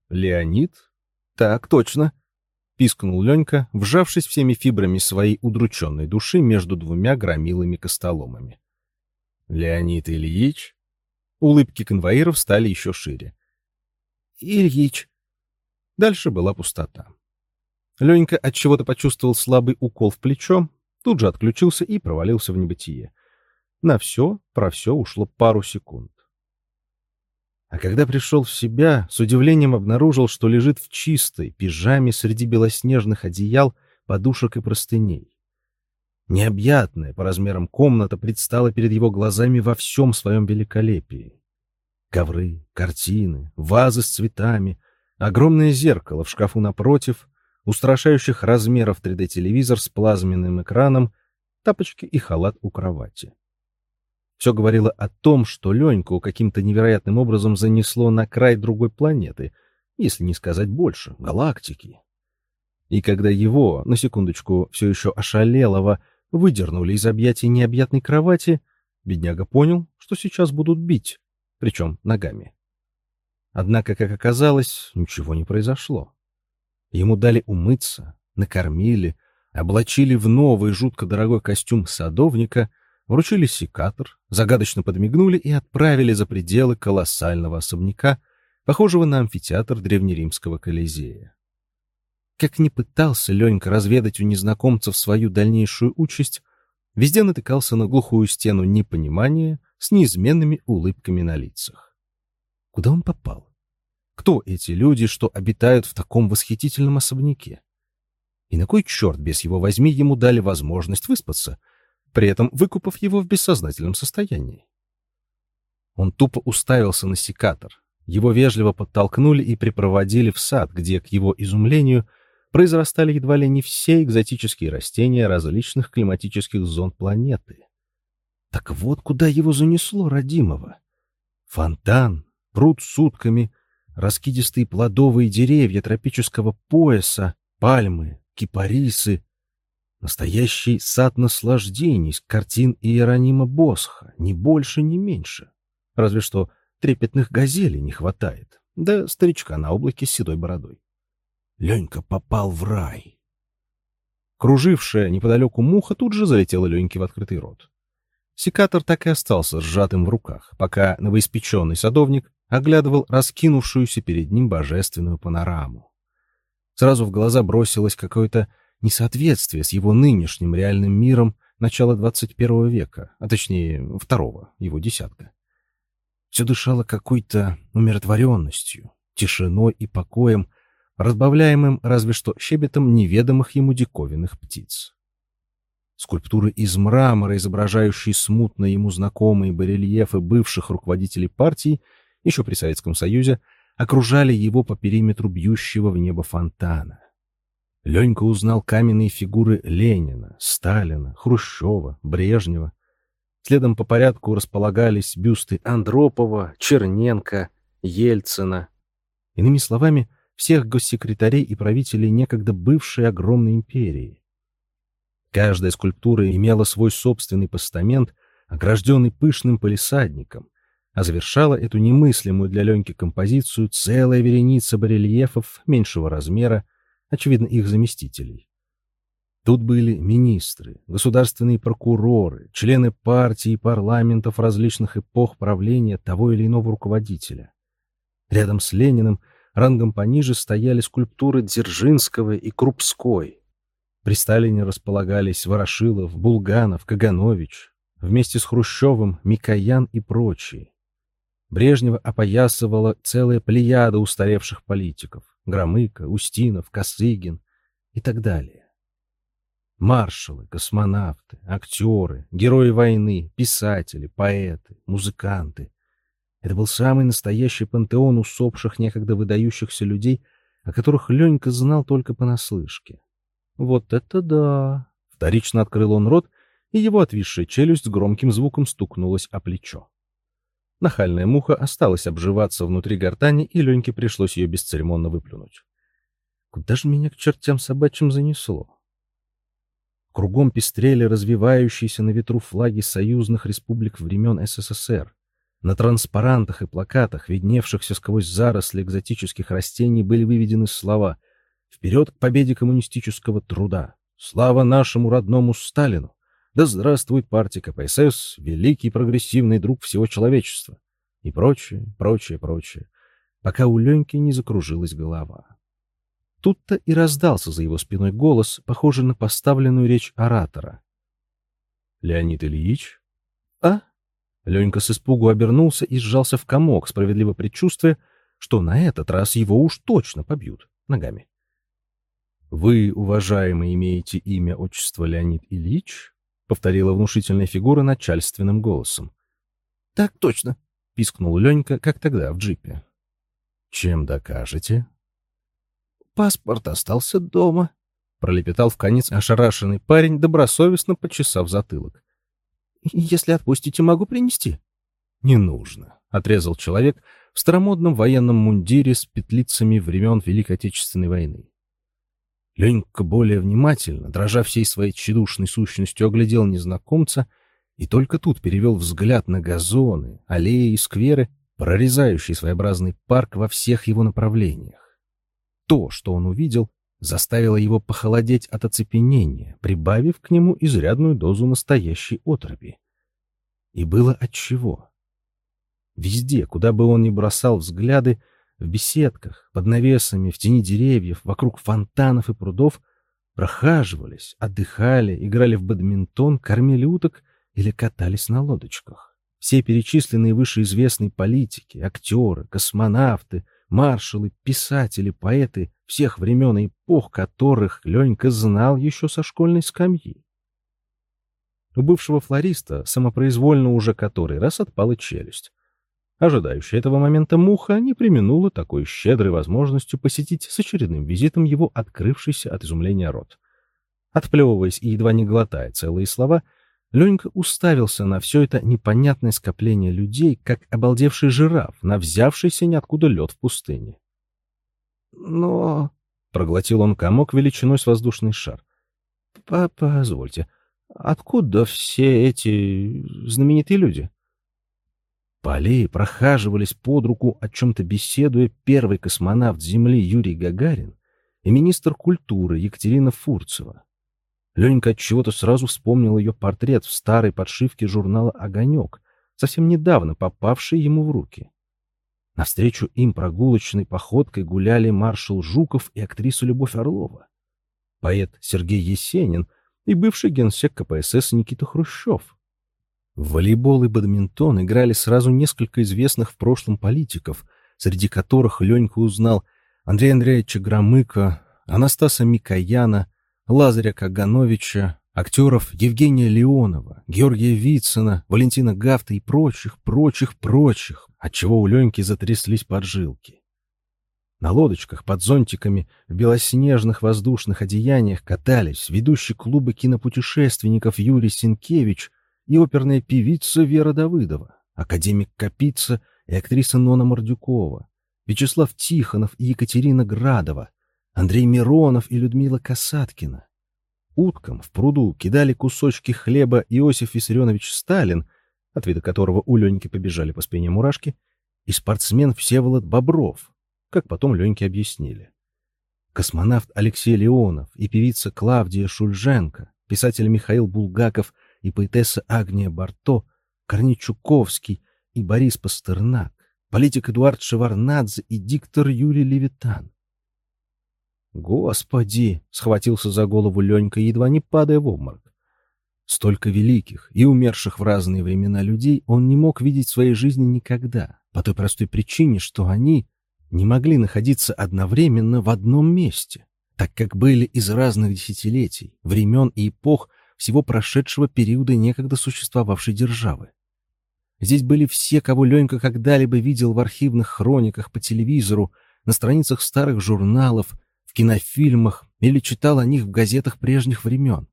[SPEAKER 1] «Леонид? Так, точно!» — пискнул Ленька, вжавшись всеми фибрами своей удрученной души между двумя громилами-костоломами. «Леонид Ильич?» Улыбки конвоиров стали еще шире. «Ильич!» Дальше была пустота. Ленька отчего-то почувствовал слабый укол в плечо, тут же отключился и провалился в небытие. На все, про все ушло пару секунд. А когда пришел в себя, с удивлением обнаружил, что лежит в чистой пижаме среди белоснежных одеял, подушек и простыней. Необъятная по размерам комната предстала перед его глазами во всем своем великолепии. Ковры, картины, вазы с цветами, огромное зеркало в шкафу напротив, устрашающих размеров 3D-телевизор с плазменным экраном, тапочки и халат у кровати. Все говорило о том, что Леньку каким-то невероятным образом занесло на край другой планеты, если не сказать больше, галактики. И когда его, на секундочку, все еще ошалелого, выдернули из объятий необъятной кровати, бедняга понял, что сейчас будут бить, причем ногами. Однако, как оказалось, ничего не произошло. Ему дали умыться, накормили, облачили в новый жутко дорогой костюм садовника, вручили секатор, загадочно подмигнули и отправили за пределы колоссального особняка, похожего на амфитеатр древнеримского Колизея. Как ни пытался Ленька разведать у незнакомцев свою дальнейшую участь, везде натыкался на глухую стену непонимания с неизменными улыбками на лицах. Куда он попал? Кто эти люди, что обитают в таком восхитительном особняке? И на кой черт, без его возьми, ему дали возможность выспаться, при этом выкупав его в бессознательном состоянии? Он тупо уставился на секатор. Его вежливо подтолкнули и припроводили в сад, где, к его изумлению, произрастали едва ли не все экзотические растения различных климатических зон планеты. Так вот куда его занесло, родимого. Фонтан, пруд с утками — раскидистые плодовые деревья тропического пояса, пальмы, кипарисы. Настоящий сад наслаждений с картин Иеронима Босха, ни больше, ни меньше. Разве что трепетных газелей не хватает, да старичка на облаке с седой бородой. Ленька попал в рай. Кружившая неподалеку муха тут же залетела Леньке в открытый рот. Секатор так и остался сжатым в руках, пока новоиспеченный садовник оглядывал раскинувшуюся перед ним божественную панораму. Сразу в глаза бросилось какое-то несоответствие с его нынешним реальным миром начала 21 века, а точнее второго, его десятка. Все дышало какой-то умиротворенностью, тишиной и покоем, разбавляемым разве что щебетом неведомых ему диковинных птиц. Скульптуры из мрамора, изображающие смутно ему знакомые барельефы бывших руководителей партии, еще при Советском Союзе, окружали его по периметру бьющего в небо фонтана. Ленька узнал каменные фигуры Ленина, Сталина, Хрущева, Брежнева. Следом по порядку располагались бюсты Андропова, Черненко, Ельцина. Иными словами, всех госсекретарей и правителей некогда бывшей огромной империи. Каждая скульптура имела свой собственный постамент, огражденный пышным палисадником, а завершала эту немыслимую для Леньки композицию целая вереница барельефов меньшего размера, очевидно, их заместителей. Тут были министры, государственные прокуроры, члены партий и парламентов различных эпох правления того или иного руководителя. Рядом с Лениным рангом пониже стояли скульптуры Дзержинского и Крупской. При Сталине располагались Ворошилов, Булганов, Каганович, вместе с Хрущевым, Микоян и прочие. Брежнева опоясывала целая плеяда устаревших политиков — Громыко, Устинов, Косыгин и так далее. Маршалы, космонавты, актеры, герои войны, писатели, поэты, музыканты. Это был самый настоящий пантеон усопших некогда выдающихся людей, о которых Ленька знал только понаслышке. Вот это да! Вторично открыл он рот, и его отвисшая челюсть с громким звуком стукнулась о плечо. Нахальная муха осталась обживаться внутри гортани, и Леньке пришлось ее бесцеремонно выплюнуть. Куда же меня к чертям собачьим занесло? Кругом пестрели развивающиеся на ветру флаги союзных республик времен СССР. На транспарантах и плакатах, видневшихся сквозь заросли экзотических растений, были выведены слова «Вперед к победе коммунистического труда! Слава нашему родному Сталину! Да здравствует партия КПСС, великий прогрессивный друг всего человечества!» И прочее, прочее, прочее, пока у Леньки не закружилась голова. Тут-то и раздался за его спиной голос, похожий на поставленную речь оратора. «Леонид Ильич?» «А?» Ленька с испугу обернулся и сжался в комок, справедливо предчувствуя, что на этот раз его уж точно побьют ногами. «Вы, уважаемый, имеете имя, отчество Леонид Ильич?» — повторила внушительная фигура начальственным голосом. «Так точно», — пискнул Ленька, как тогда в джипе. «Чем докажете?»
[SPEAKER 2] Паспорт остался дома, —
[SPEAKER 1] пролепетал в конец ошарашенный парень, добросовестно почесав затылок.
[SPEAKER 2] — Если отпустите, могу принести.
[SPEAKER 1] — Не нужно, — отрезал человек в старомодном военном мундире с петлицами времен Великой Отечественной войны. Ленька более внимательно, дрожа всей своей тщедушной сущностью, оглядел незнакомца и только тут перевел взгляд на газоны, аллеи и скверы, прорезающие своеобразный парк во всех его направлениях то, что он увидел, заставило его похолодеть от оцепенения, прибавив к нему изрядную дозу настоящей отроби. И было отчего. Везде, куда бы он ни бросал взгляды, в беседках, под навесами, в тени деревьев, вокруг фонтанов и прудов, прохаживались, отдыхали, играли в бадминтон, кормили уток или катались на лодочках. Все перечисленные вышеизвестные политики, актеры, космонавты — маршалы, писатели, поэты всех времен и эпох, которых Ленька знал еще со школьной скамьи. У бывшего флориста самопроизвольно уже который раз отпала челюсть. Ожидающая этого момента муха не применула такой щедрой возможностью посетить с очередным визитом его открывшийся от изумления рот. Отплевываясь и едва не глотая целые слова, Ленька уставился на все это непонятное скопление людей, как обалдевший жираф, на взявшийся ниоткуда лед в пустыне.
[SPEAKER 2] «Но...»
[SPEAKER 1] — проглотил он комок величиной с воздушный шар.
[SPEAKER 2] «Позвольте, откуда все эти знаменитые люди?»
[SPEAKER 1] По аллее прохаживались под руку, о чем-то беседуя, первый космонавт Земли Юрий Гагарин и министр культуры Екатерина Фурцева. Ленька от чего-то сразу вспомнил ее портрет в старой подшивке журнала «Огонек», совсем недавно попавший ему в руки. Навстречу им прогулочной походкой гуляли маршал Жуков и актриса Любовь Орлова, поэт Сергей Есенин и бывший генсек КПСС Никита Хрущев. В волейбол и бадминтон играли сразу несколько известных в прошлом политиков, среди которых Ленька узнал Андрея Андреевича Громыка, Анастаса Микояна, Лазаря Кагановича, актеров Евгения Леонова, Георгия Вицина, Валентина Гафта и прочих, прочих, прочих, отчего у Леньки затряслись поджилки. На лодочках под зонтиками в белоснежных воздушных одеяниях катались ведущий клуба кинопутешественников Юрий Синкевич и оперная певица Вера Давыдова, академик Капица и актриса Нона Мордюкова, Вячеслав Тихонов и Екатерина Градова, Андрей Миронов и Людмила Касаткина. Уткам в пруду кидали кусочки хлеба Иосиф Виссарионович Сталин, от вида которого у Леньки побежали по спине мурашки, и спортсмен Всеволод Бобров, как потом Леньке объяснили. Космонавт Алексей Леонов и певица Клавдия Шульженко, писатель Михаил Булгаков и поэтесса Агния Барто, Корней Чуковский и Борис Пастернак, политик Эдуард Шеварнадзе и диктор Юрий Левитан. «Господи!» — схватился за голову Ленька, едва не падая в обморок. Столько великих и умерших в разные времена людей он не мог видеть в своей жизни никогда, по той простой причине, что они не могли находиться одновременно в одном месте. так как были из разных десятилетий, времен и эпох всего прошедшего периода некогда существовавшей державы. Здесь были все, кого Ленька когда-либо видел в архивных хрониках по телевизору, на страницах старых журналов, в кинофильмах или читал о них в газетах прежних времен.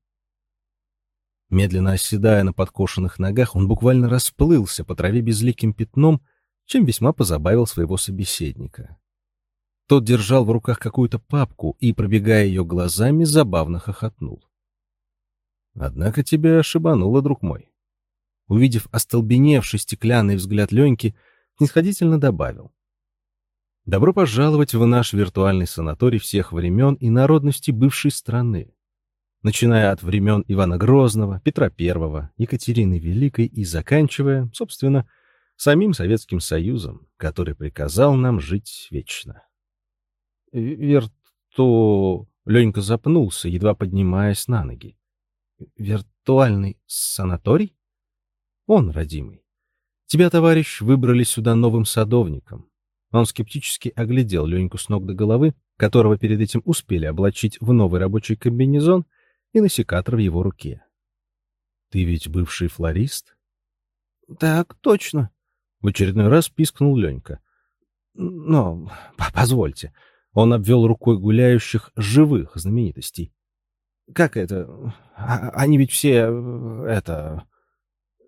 [SPEAKER 1] Медленно оседая на подкошенных ногах, он буквально расплылся по траве безликим пятном, чем весьма позабавил своего собеседника. Тот держал в руках какую-то папку и, пробегая ее глазами, забавно хохотнул. «Однако тебя ошибануло, друг мой». Увидев остолбеневший стеклянный взгляд Леньки, снисходительно добавил. «Добро пожаловать в наш виртуальный санаторий всех времен и народности бывшей страны, начиная от времен Ивана Грозного, Петра I, Екатерины Великой и заканчивая, собственно, самим Советским Союзом, который приказал нам жить вечно». «Вирту...» Ленька запнулся, едва поднимаясь на ноги. «Виртуальный санаторий?» «Он, родимый. Тебя, товарищ, выбрали сюда новым садовником». Он скептически оглядел Леньку с ног до головы, которого перед этим успели облачить в новый рабочий комбинезон и на секатор в его руке. «Ты ведь бывший флорист?» «Так, точно», — в очередной раз пискнул Ленька. «Но, позвольте, он обвел рукой гуляющих живых знаменитостей. «Как это? А, они ведь все... это...»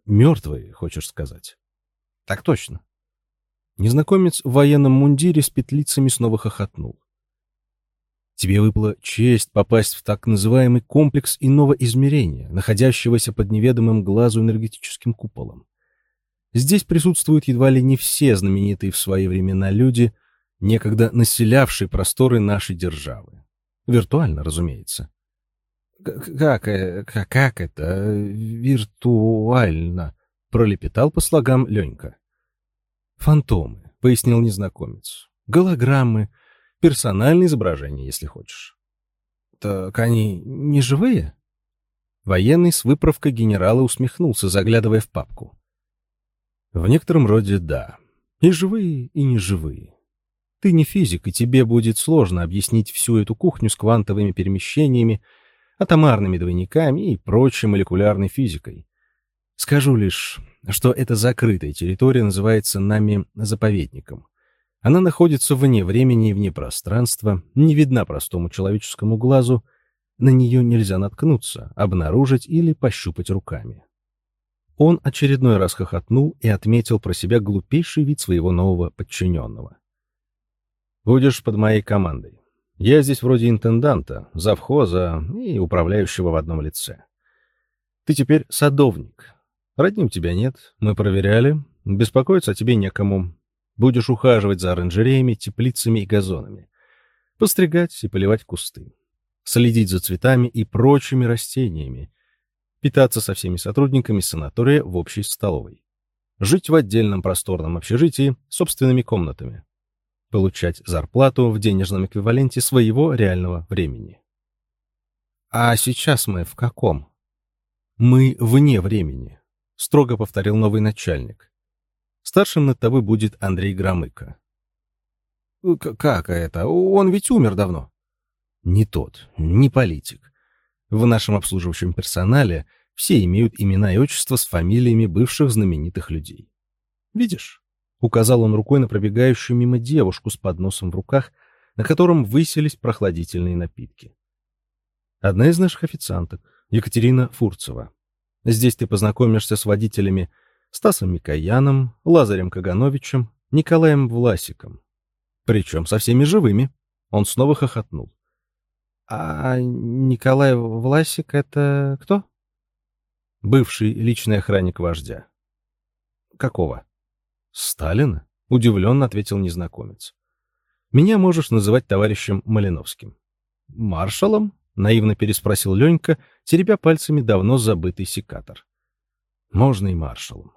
[SPEAKER 1] «Мертвые, хочешь сказать?» «Так точно». Незнакомец в военном мундире с петлицами снова хохотнул. Тебе выпала честь попасть в так называемый комплекс иного измерения, находящегося под неведомым глазу энергетическим куполом. Здесь присутствуют едва ли не все знаменитые в свои времена люди — некогда населявший просторы нашей державы. Виртуально, разумеется. «Как, э, как, как это? Виртуально?» — пролепетал по слогам Ленька. «Фантомы», — пояснил незнакомец. «Голограммы, персональные изображения, если хочешь». «Так они не живые?» Военный с выправкой генерала усмехнулся, заглядывая в папку. «В некотором роде да. И живые, и неживые. Ты не физик, и тебе будет сложно объяснить всю эту кухню с квантовыми перемещениями, атомарными двойниками и прочей молекулярной физикой. Скажу лишь, что эта закрытая территория называется нами заповедником. Она находится вне времени и вне пространства, не видна простому человеческому глазу, на нее нельзя наткнуться, обнаружить или пощупать руками. Он очередной раз хохотнул и отметил про себя глупейший вид своего нового подчиненного. Будешь под моей командой. Я здесь вроде интенданта, завхоза и управляющего в одном лице. Ты теперь садовник. Родни у тебя нет, мы проверяли. Беспокоиться о тебе некому. Будешь ухаживать за оранжереями, теплицами и газонами. Постригать и поливать кусты. Следить за цветами и прочими растениями. Питаться со всеми сотрудниками санатория в общей столовой. Жить в отдельном просторном общежитии собственными комнатами получать зарплату в денежном эквиваленте своего реального времени. А сейчас мы в каком? Мы вне времени, строго повторил новый начальник. Старшим над тобой будет Андрей Громыко. Как это? Он ведь умер давно. Не тот, не политик. В нашем обслуживающем персонале все имеют имена и отчества с фамилиями бывших знаменитых людей. Видишь? Указал он рукой на пробегающую мимо девушку с подносом в руках, на котором высились прохладительные напитки. Одна из наших официанток, Екатерина Фурцева. Здесь ты познакомишься с водителями Стасом Микояном, Лазарем Кагановичем, Николаем Власиком. Причем со всеми живыми. Он снова хохотнул. А Николай Власик — это кто? Бывший личный охранник вождя. Какого? «Сталина?» — удивленно ответил незнакомец. «Меня можешь называть товарищем Малиновским». «Маршалом?» — наивно переспросил Ленька, теребя пальцами давно забытый секатор. «Можно и маршалом».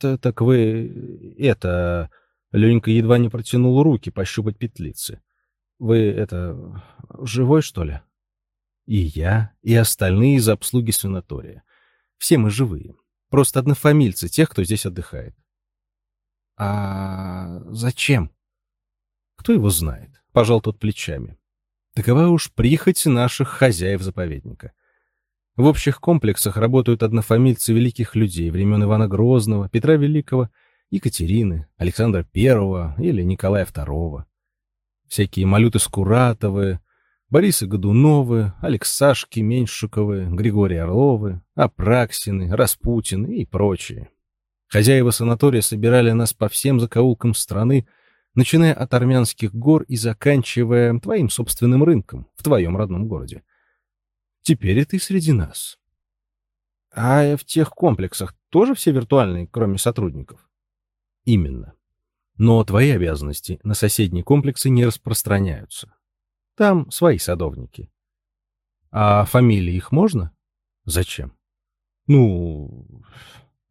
[SPEAKER 1] «Так вы... это...» Ленька едва не протянул руки пощупать петлицы. «Вы, это... живой, что ли?» «И я, и остальные из обслуги санатория. Все мы живые. Просто однофамильцы тех, кто здесь отдыхает. А зачем? Кто его знает? Пожал тот плечами. Такова уж прихоть наших хозяев заповедника. В общих комплексах работают однофамильцы великих людей времен Ивана Грозного, Петра Великого, Екатерины, Александра I или Николая II. Всякие Малюты Скуратовы, Борисы Годуновы, Алексашки Меньшиковы, Григорий Орловы, Апраксины, Распутины и прочие. Хозяева санатория собирали нас по всем закоулкам страны, начиная от армянских гор и заканчивая твоим собственным рынком в твоем родном городе. Теперь и ты среди нас. А в тех комплексах тоже все виртуальные, кроме сотрудников? Именно. Но твои обязанности на соседние комплексы не распространяются. Там свои садовники. А фамилии их можно? Зачем? Ну,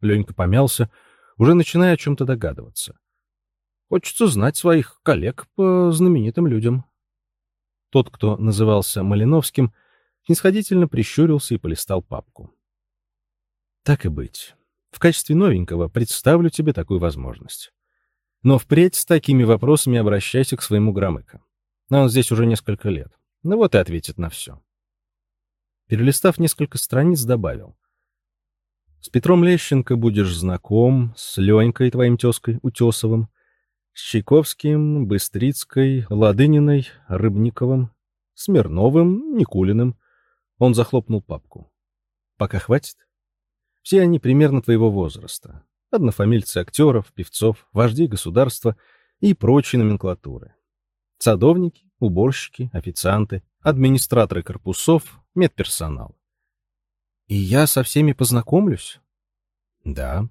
[SPEAKER 1] Ленька помялся, уже начиная о чем-то догадываться. Хочется знать своих коллег по знаменитым людям. Тот, кто назывался Малиновским, снисходительно прищурился и полистал папку. Так и быть. В качестве новенького представлю тебе такую возможность. Но впредь с такими вопросами обращайся к своему Громыко. Но он здесь уже несколько лет. Ну вот и ответит на все. Перелистав несколько страниц, добавил. С Петром Лещенко будешь знаком, с Ленькой, твоим тезкой, Утесовым, с Чайковским, Быстрицкой, Ладыниной, Рыбниковым, Смирновым, Никулиным. Он захлопнул папку. Пока хватит? Все они примерно твоего возраста. Однофамильцы актеров, певцов, вождей государства и прочей номенклатуры. Садовники, уборщики, официанты, администраторы корпусов, медперсонал. И я со всеми познакомлюсь? Да.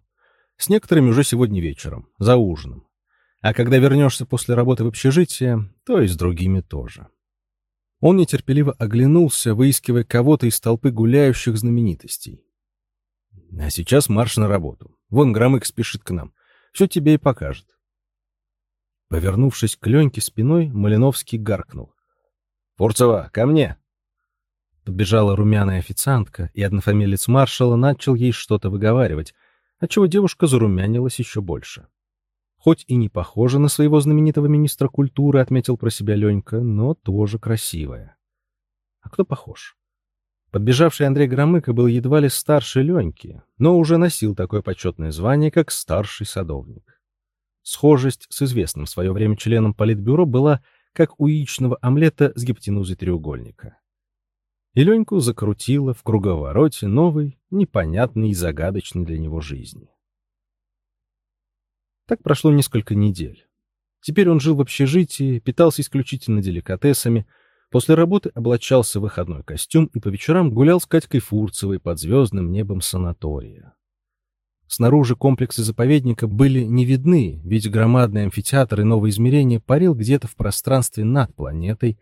[SPEAKER 1] С некоторыми уже сегодня вечером, за ужином. А когда вернешься после работы в общежитие, то и с другими тоже. Он нетерпеливо оглянулся, выискивая кого-то из толпы гуляющих знаменитостей. А сейчас марш на работу. Вон Громык спешит к нам. Все тебе и покажет. Повернувшись к Леньке спиной, Малиновский гаркнул. «Фурцева, ко мне!» Подбежала румяная официантка, и однофамилец маршала начал ей что-то выговаривать, отчего девушка зарумянилась еще больше. Хоть и не похожа на своего знаменитого министра культуры, отметил про себя Ленька, но тоже красивая. А кто похож? Подбежавший Андрей Громыко был едва ли старше Леньки, но уже носил такое почетное звание, как старший садовник. Схожесть с известным в свое время членом Политбюро была как у яичного омлета с гипотенузой треугольника. И Леньку закрутило в круговороте новой, непонятной и загадочной для него жизни. Так прошло несколько недель. Теперь он жил в общежитии, питался исключительно деликатесами, после работы облачался в выходной костюм и по вечерам гулял с Катькой Фурцевой под звездным небом санатория. Снаружи комплексы заповедника были не видны, ведь громадный амфитеатр и новое измерение парил где-то в пространстве над планетой,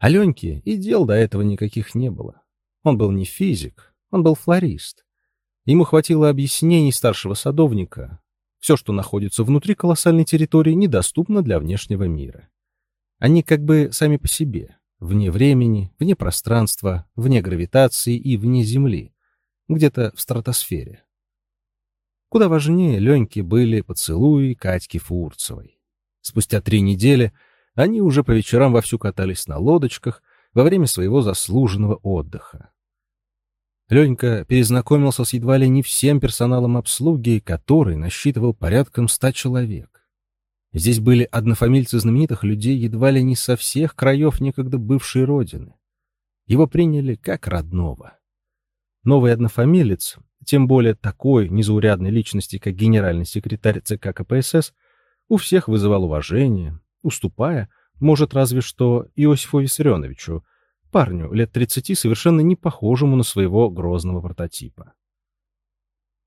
[SPEAKER 1] а Леньке и дел до этого никаких не было. Он был не физик, он был флорист. Ему хватило объяснений старшего садовника, все, что находится внутри колоссальной территории, недоступно для внешнего мира. Они как бы сами по себе, вне времени, вне пространства, вне гравитации и вне Земли, где-то в стратосфере. Куда важнее Леньки были поцелуи Катьки Фурцевой. Спустя три недели они уже по вечерам вовсю катались на лодочках во время своего заслуженного отдыха. Ленька перезнакомился с едва ли не всем персоналом обслуги, который насчитывал порядком ста человек. Здесь были однофамильцы знаменитых людей едва ли не со всех краев некогда бывшей родины. Его приняли как родного. Новый однофамилец, тем более такой незаурядной личности, как генеральный секретарь ЦК КПСС, у всех вызывал уважение, уступая, может, разве что Иосифу Виссарионовичу, парню лет 30, совершенно не похожему на своего грозного прототипа.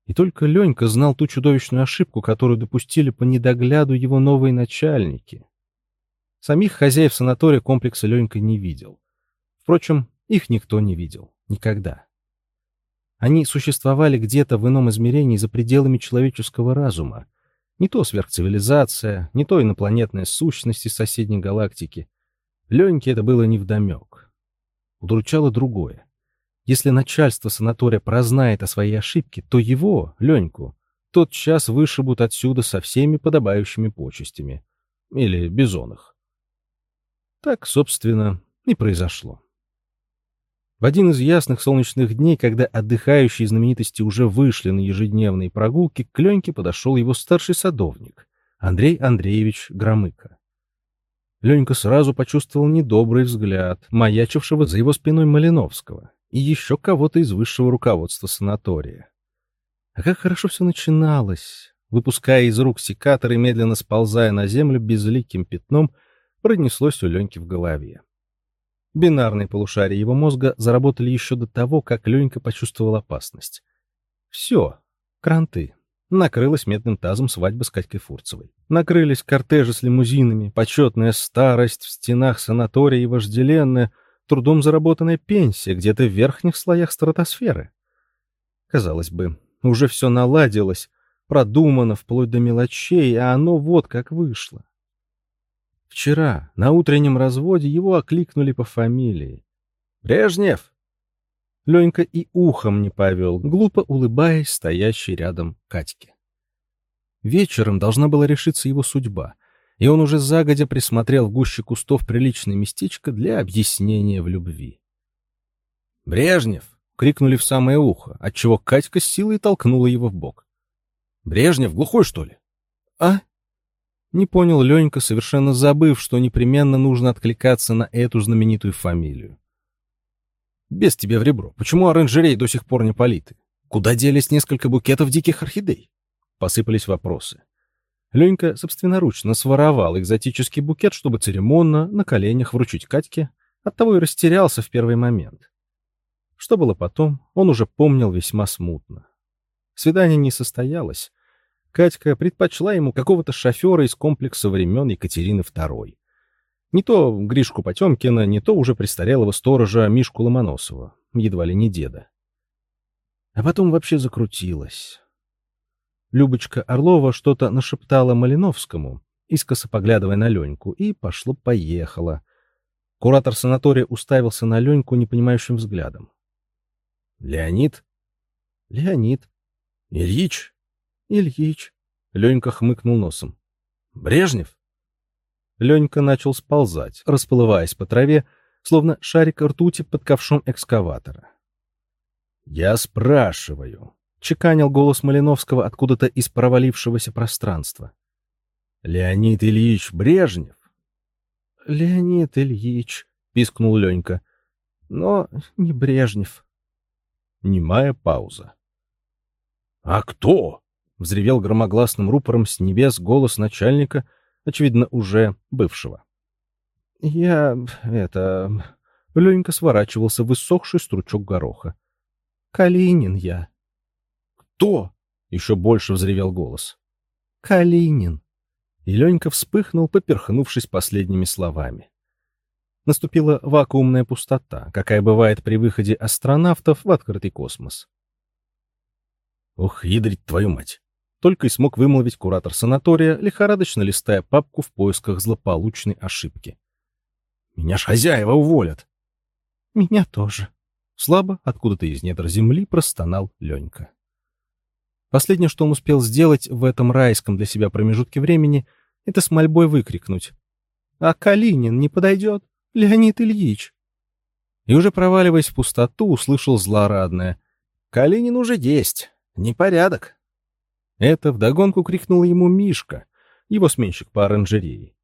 [SPEAKER 1] И только Ленька знал ту чудовищную ошибку, которую допустили по недогляду его новые начальники. Самих хозяев санатория комплекса Ленька не видел. Впрочем, их никто не видел. Никогда. Они существовали где-то в ином измерении за пределами человеческого разума. Не то сверхцивилизация, не то инопланетная сущность из соседней галактики. Леньке это было невдомек удручало другое. Если начальство санатория прознает о своей ошибке, то его, Леньку, тот час вышибут отсюда со всеми подобающими почестями. Или бизонах. Так, собственно, И произошло. В один из ясных солнечных дней, когда отдыхающие знаменитости уже вышли на ежедневные прогулки, к Леньке подошел его старший садовник, Андрей Андреевич Громыко. Ленька сразу почувствовал недобрый взгляд, маячившего за его спиной Малиновского и еще кого-то из высшего руководства санатория. А как хорошо все начиналось! Выпуская из рук секатор и медленно сползая на землю безликим пятном, пронеслось у Леньки в голове. Бинарные полушария его мозга заработали еще до того, как Ленька почувствовал опасность. Все, кранты. Накрылась медным тазом свадьба с Катькой Фурцевой. Накрылись кортежи с лимузинами, почетная старость в стенах санатория и вожделенная, трудом заработанная пенсия где-то в верхних слоях стратосферы. Казалось бы, уже все наладилось, продумано вплоть до мелочей, а оно вот как вышло. Вчера на утреннем разводе его окликнули по фамилии. «Брежнев!» Ленька и ухом не повел, глупо улыбаясь стоящей рядом Катьке. Вечером должна была решиться его судьба, и он уже загодя присмотрел в гуще кустов приличное местечко для объяснения в любви. «Брежнев!» — крикнули в самое ухо, отчего Катька с силой толкнула его в бок. Брежнев глухой, что ли? А? Не понял Ленька, совершенно забыв, что непременно нужно откликаться на эту знаменитую фамилию. Без тебя в ребро. Почему оранжерей до сих пор не политы? Куда делись несколько букетов диких орхидей? Посыпались вопросы. Ленька собственноручно своровал экзотический букет, чтобы церемонно на коленях вручить Катьке, оттого и растерялся в первый момент. Что было потом, он уже помнил весьма смутно. Свидание не состоялось. Катька предпочла ему какого-то шофера из комплекса времен Екатерины II. Не то Гришку Потемкина, не то уже престарелого сторожа Мишку Ломоносова, едва ли не деда. А потом вообще закрутилось. Любочка Орлова что-то нашептала Малиновскому, искоса поглядывая на Леньку, и пошло-поехало. Куратор санатория уставился на Леньку непонимающим взглядом. «Леонид?» «Леонид», Ильич? Ильич. Ленька хмыкнул носом. Брежнев? Ленька начал сползать, расплываясь по траве, словно шарик ртути под ковшом экскаватора. «Я спрашиваю», — чеканил голос Малиновского откуда-то из провалившегося пространства. «Леонид Ильич Брежнев?» «Леонид Ильич», — пискнул Ленька, — «но не Брежнев». Немая пауза. «А кто?» — взревел громогласным рупором с небес голос начальника, очевидно, уже бывшего. «Я... это...» — Ленька сворачивался в иссохший стручок гороха. «Калинин я». «Кто?» — еще больше взревел голос. «Калинин». И Ленька вспыхнул, поперхнувшись последними словами. Наступила вакуумная пустота, какая бывает при выходе астронавтов в открытый космос. Ох, ядрить твою мать! Только и смог вымолвить куратор санатория, лихорадочно листая папку в поисках злополучной ошибки. Меня ж хозяева уволят. Меня тоже. Слабо, откуда-то из недр земли, простонал Ленька. Последнее, что он успел сделать в этом райском для себя промежутке времени, это с мольбой выкрикнуть. «А Калинин не подойдет? Леонид Ильич!» И уже проваливаясь в пустоту, услышал злорадное. «Калинин уже есть. Непорядок. Это вдогонку крикнул ему Мишка, его сменщик по оранжерее.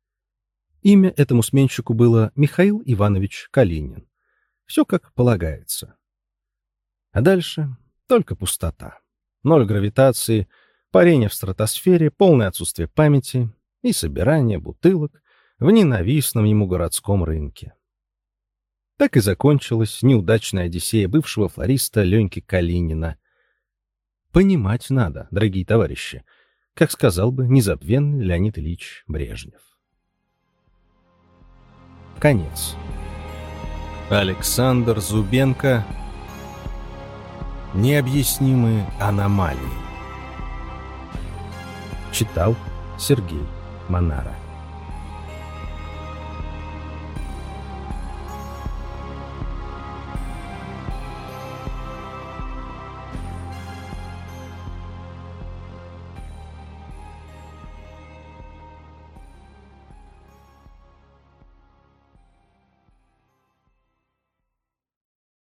[SPEAKER 1] Имя этому сменщику было Михаил Иванович Калинин. Все как полагается. А дальше только пустота. Ноль гравитации, парение в стратосфере, полное отсутствие памяти и собирание бутылок в ненавистном ему городском рынке. Так и закончилась неудачная одиссея бывшего флориста Леньки Калинина, Понимать надо, дорогие товарищи, как сказал бы незабвенный Леонид Ильич Брежнев. Конец. Александр Зубенко Необъяснимые аномалии Читал Сергей Монара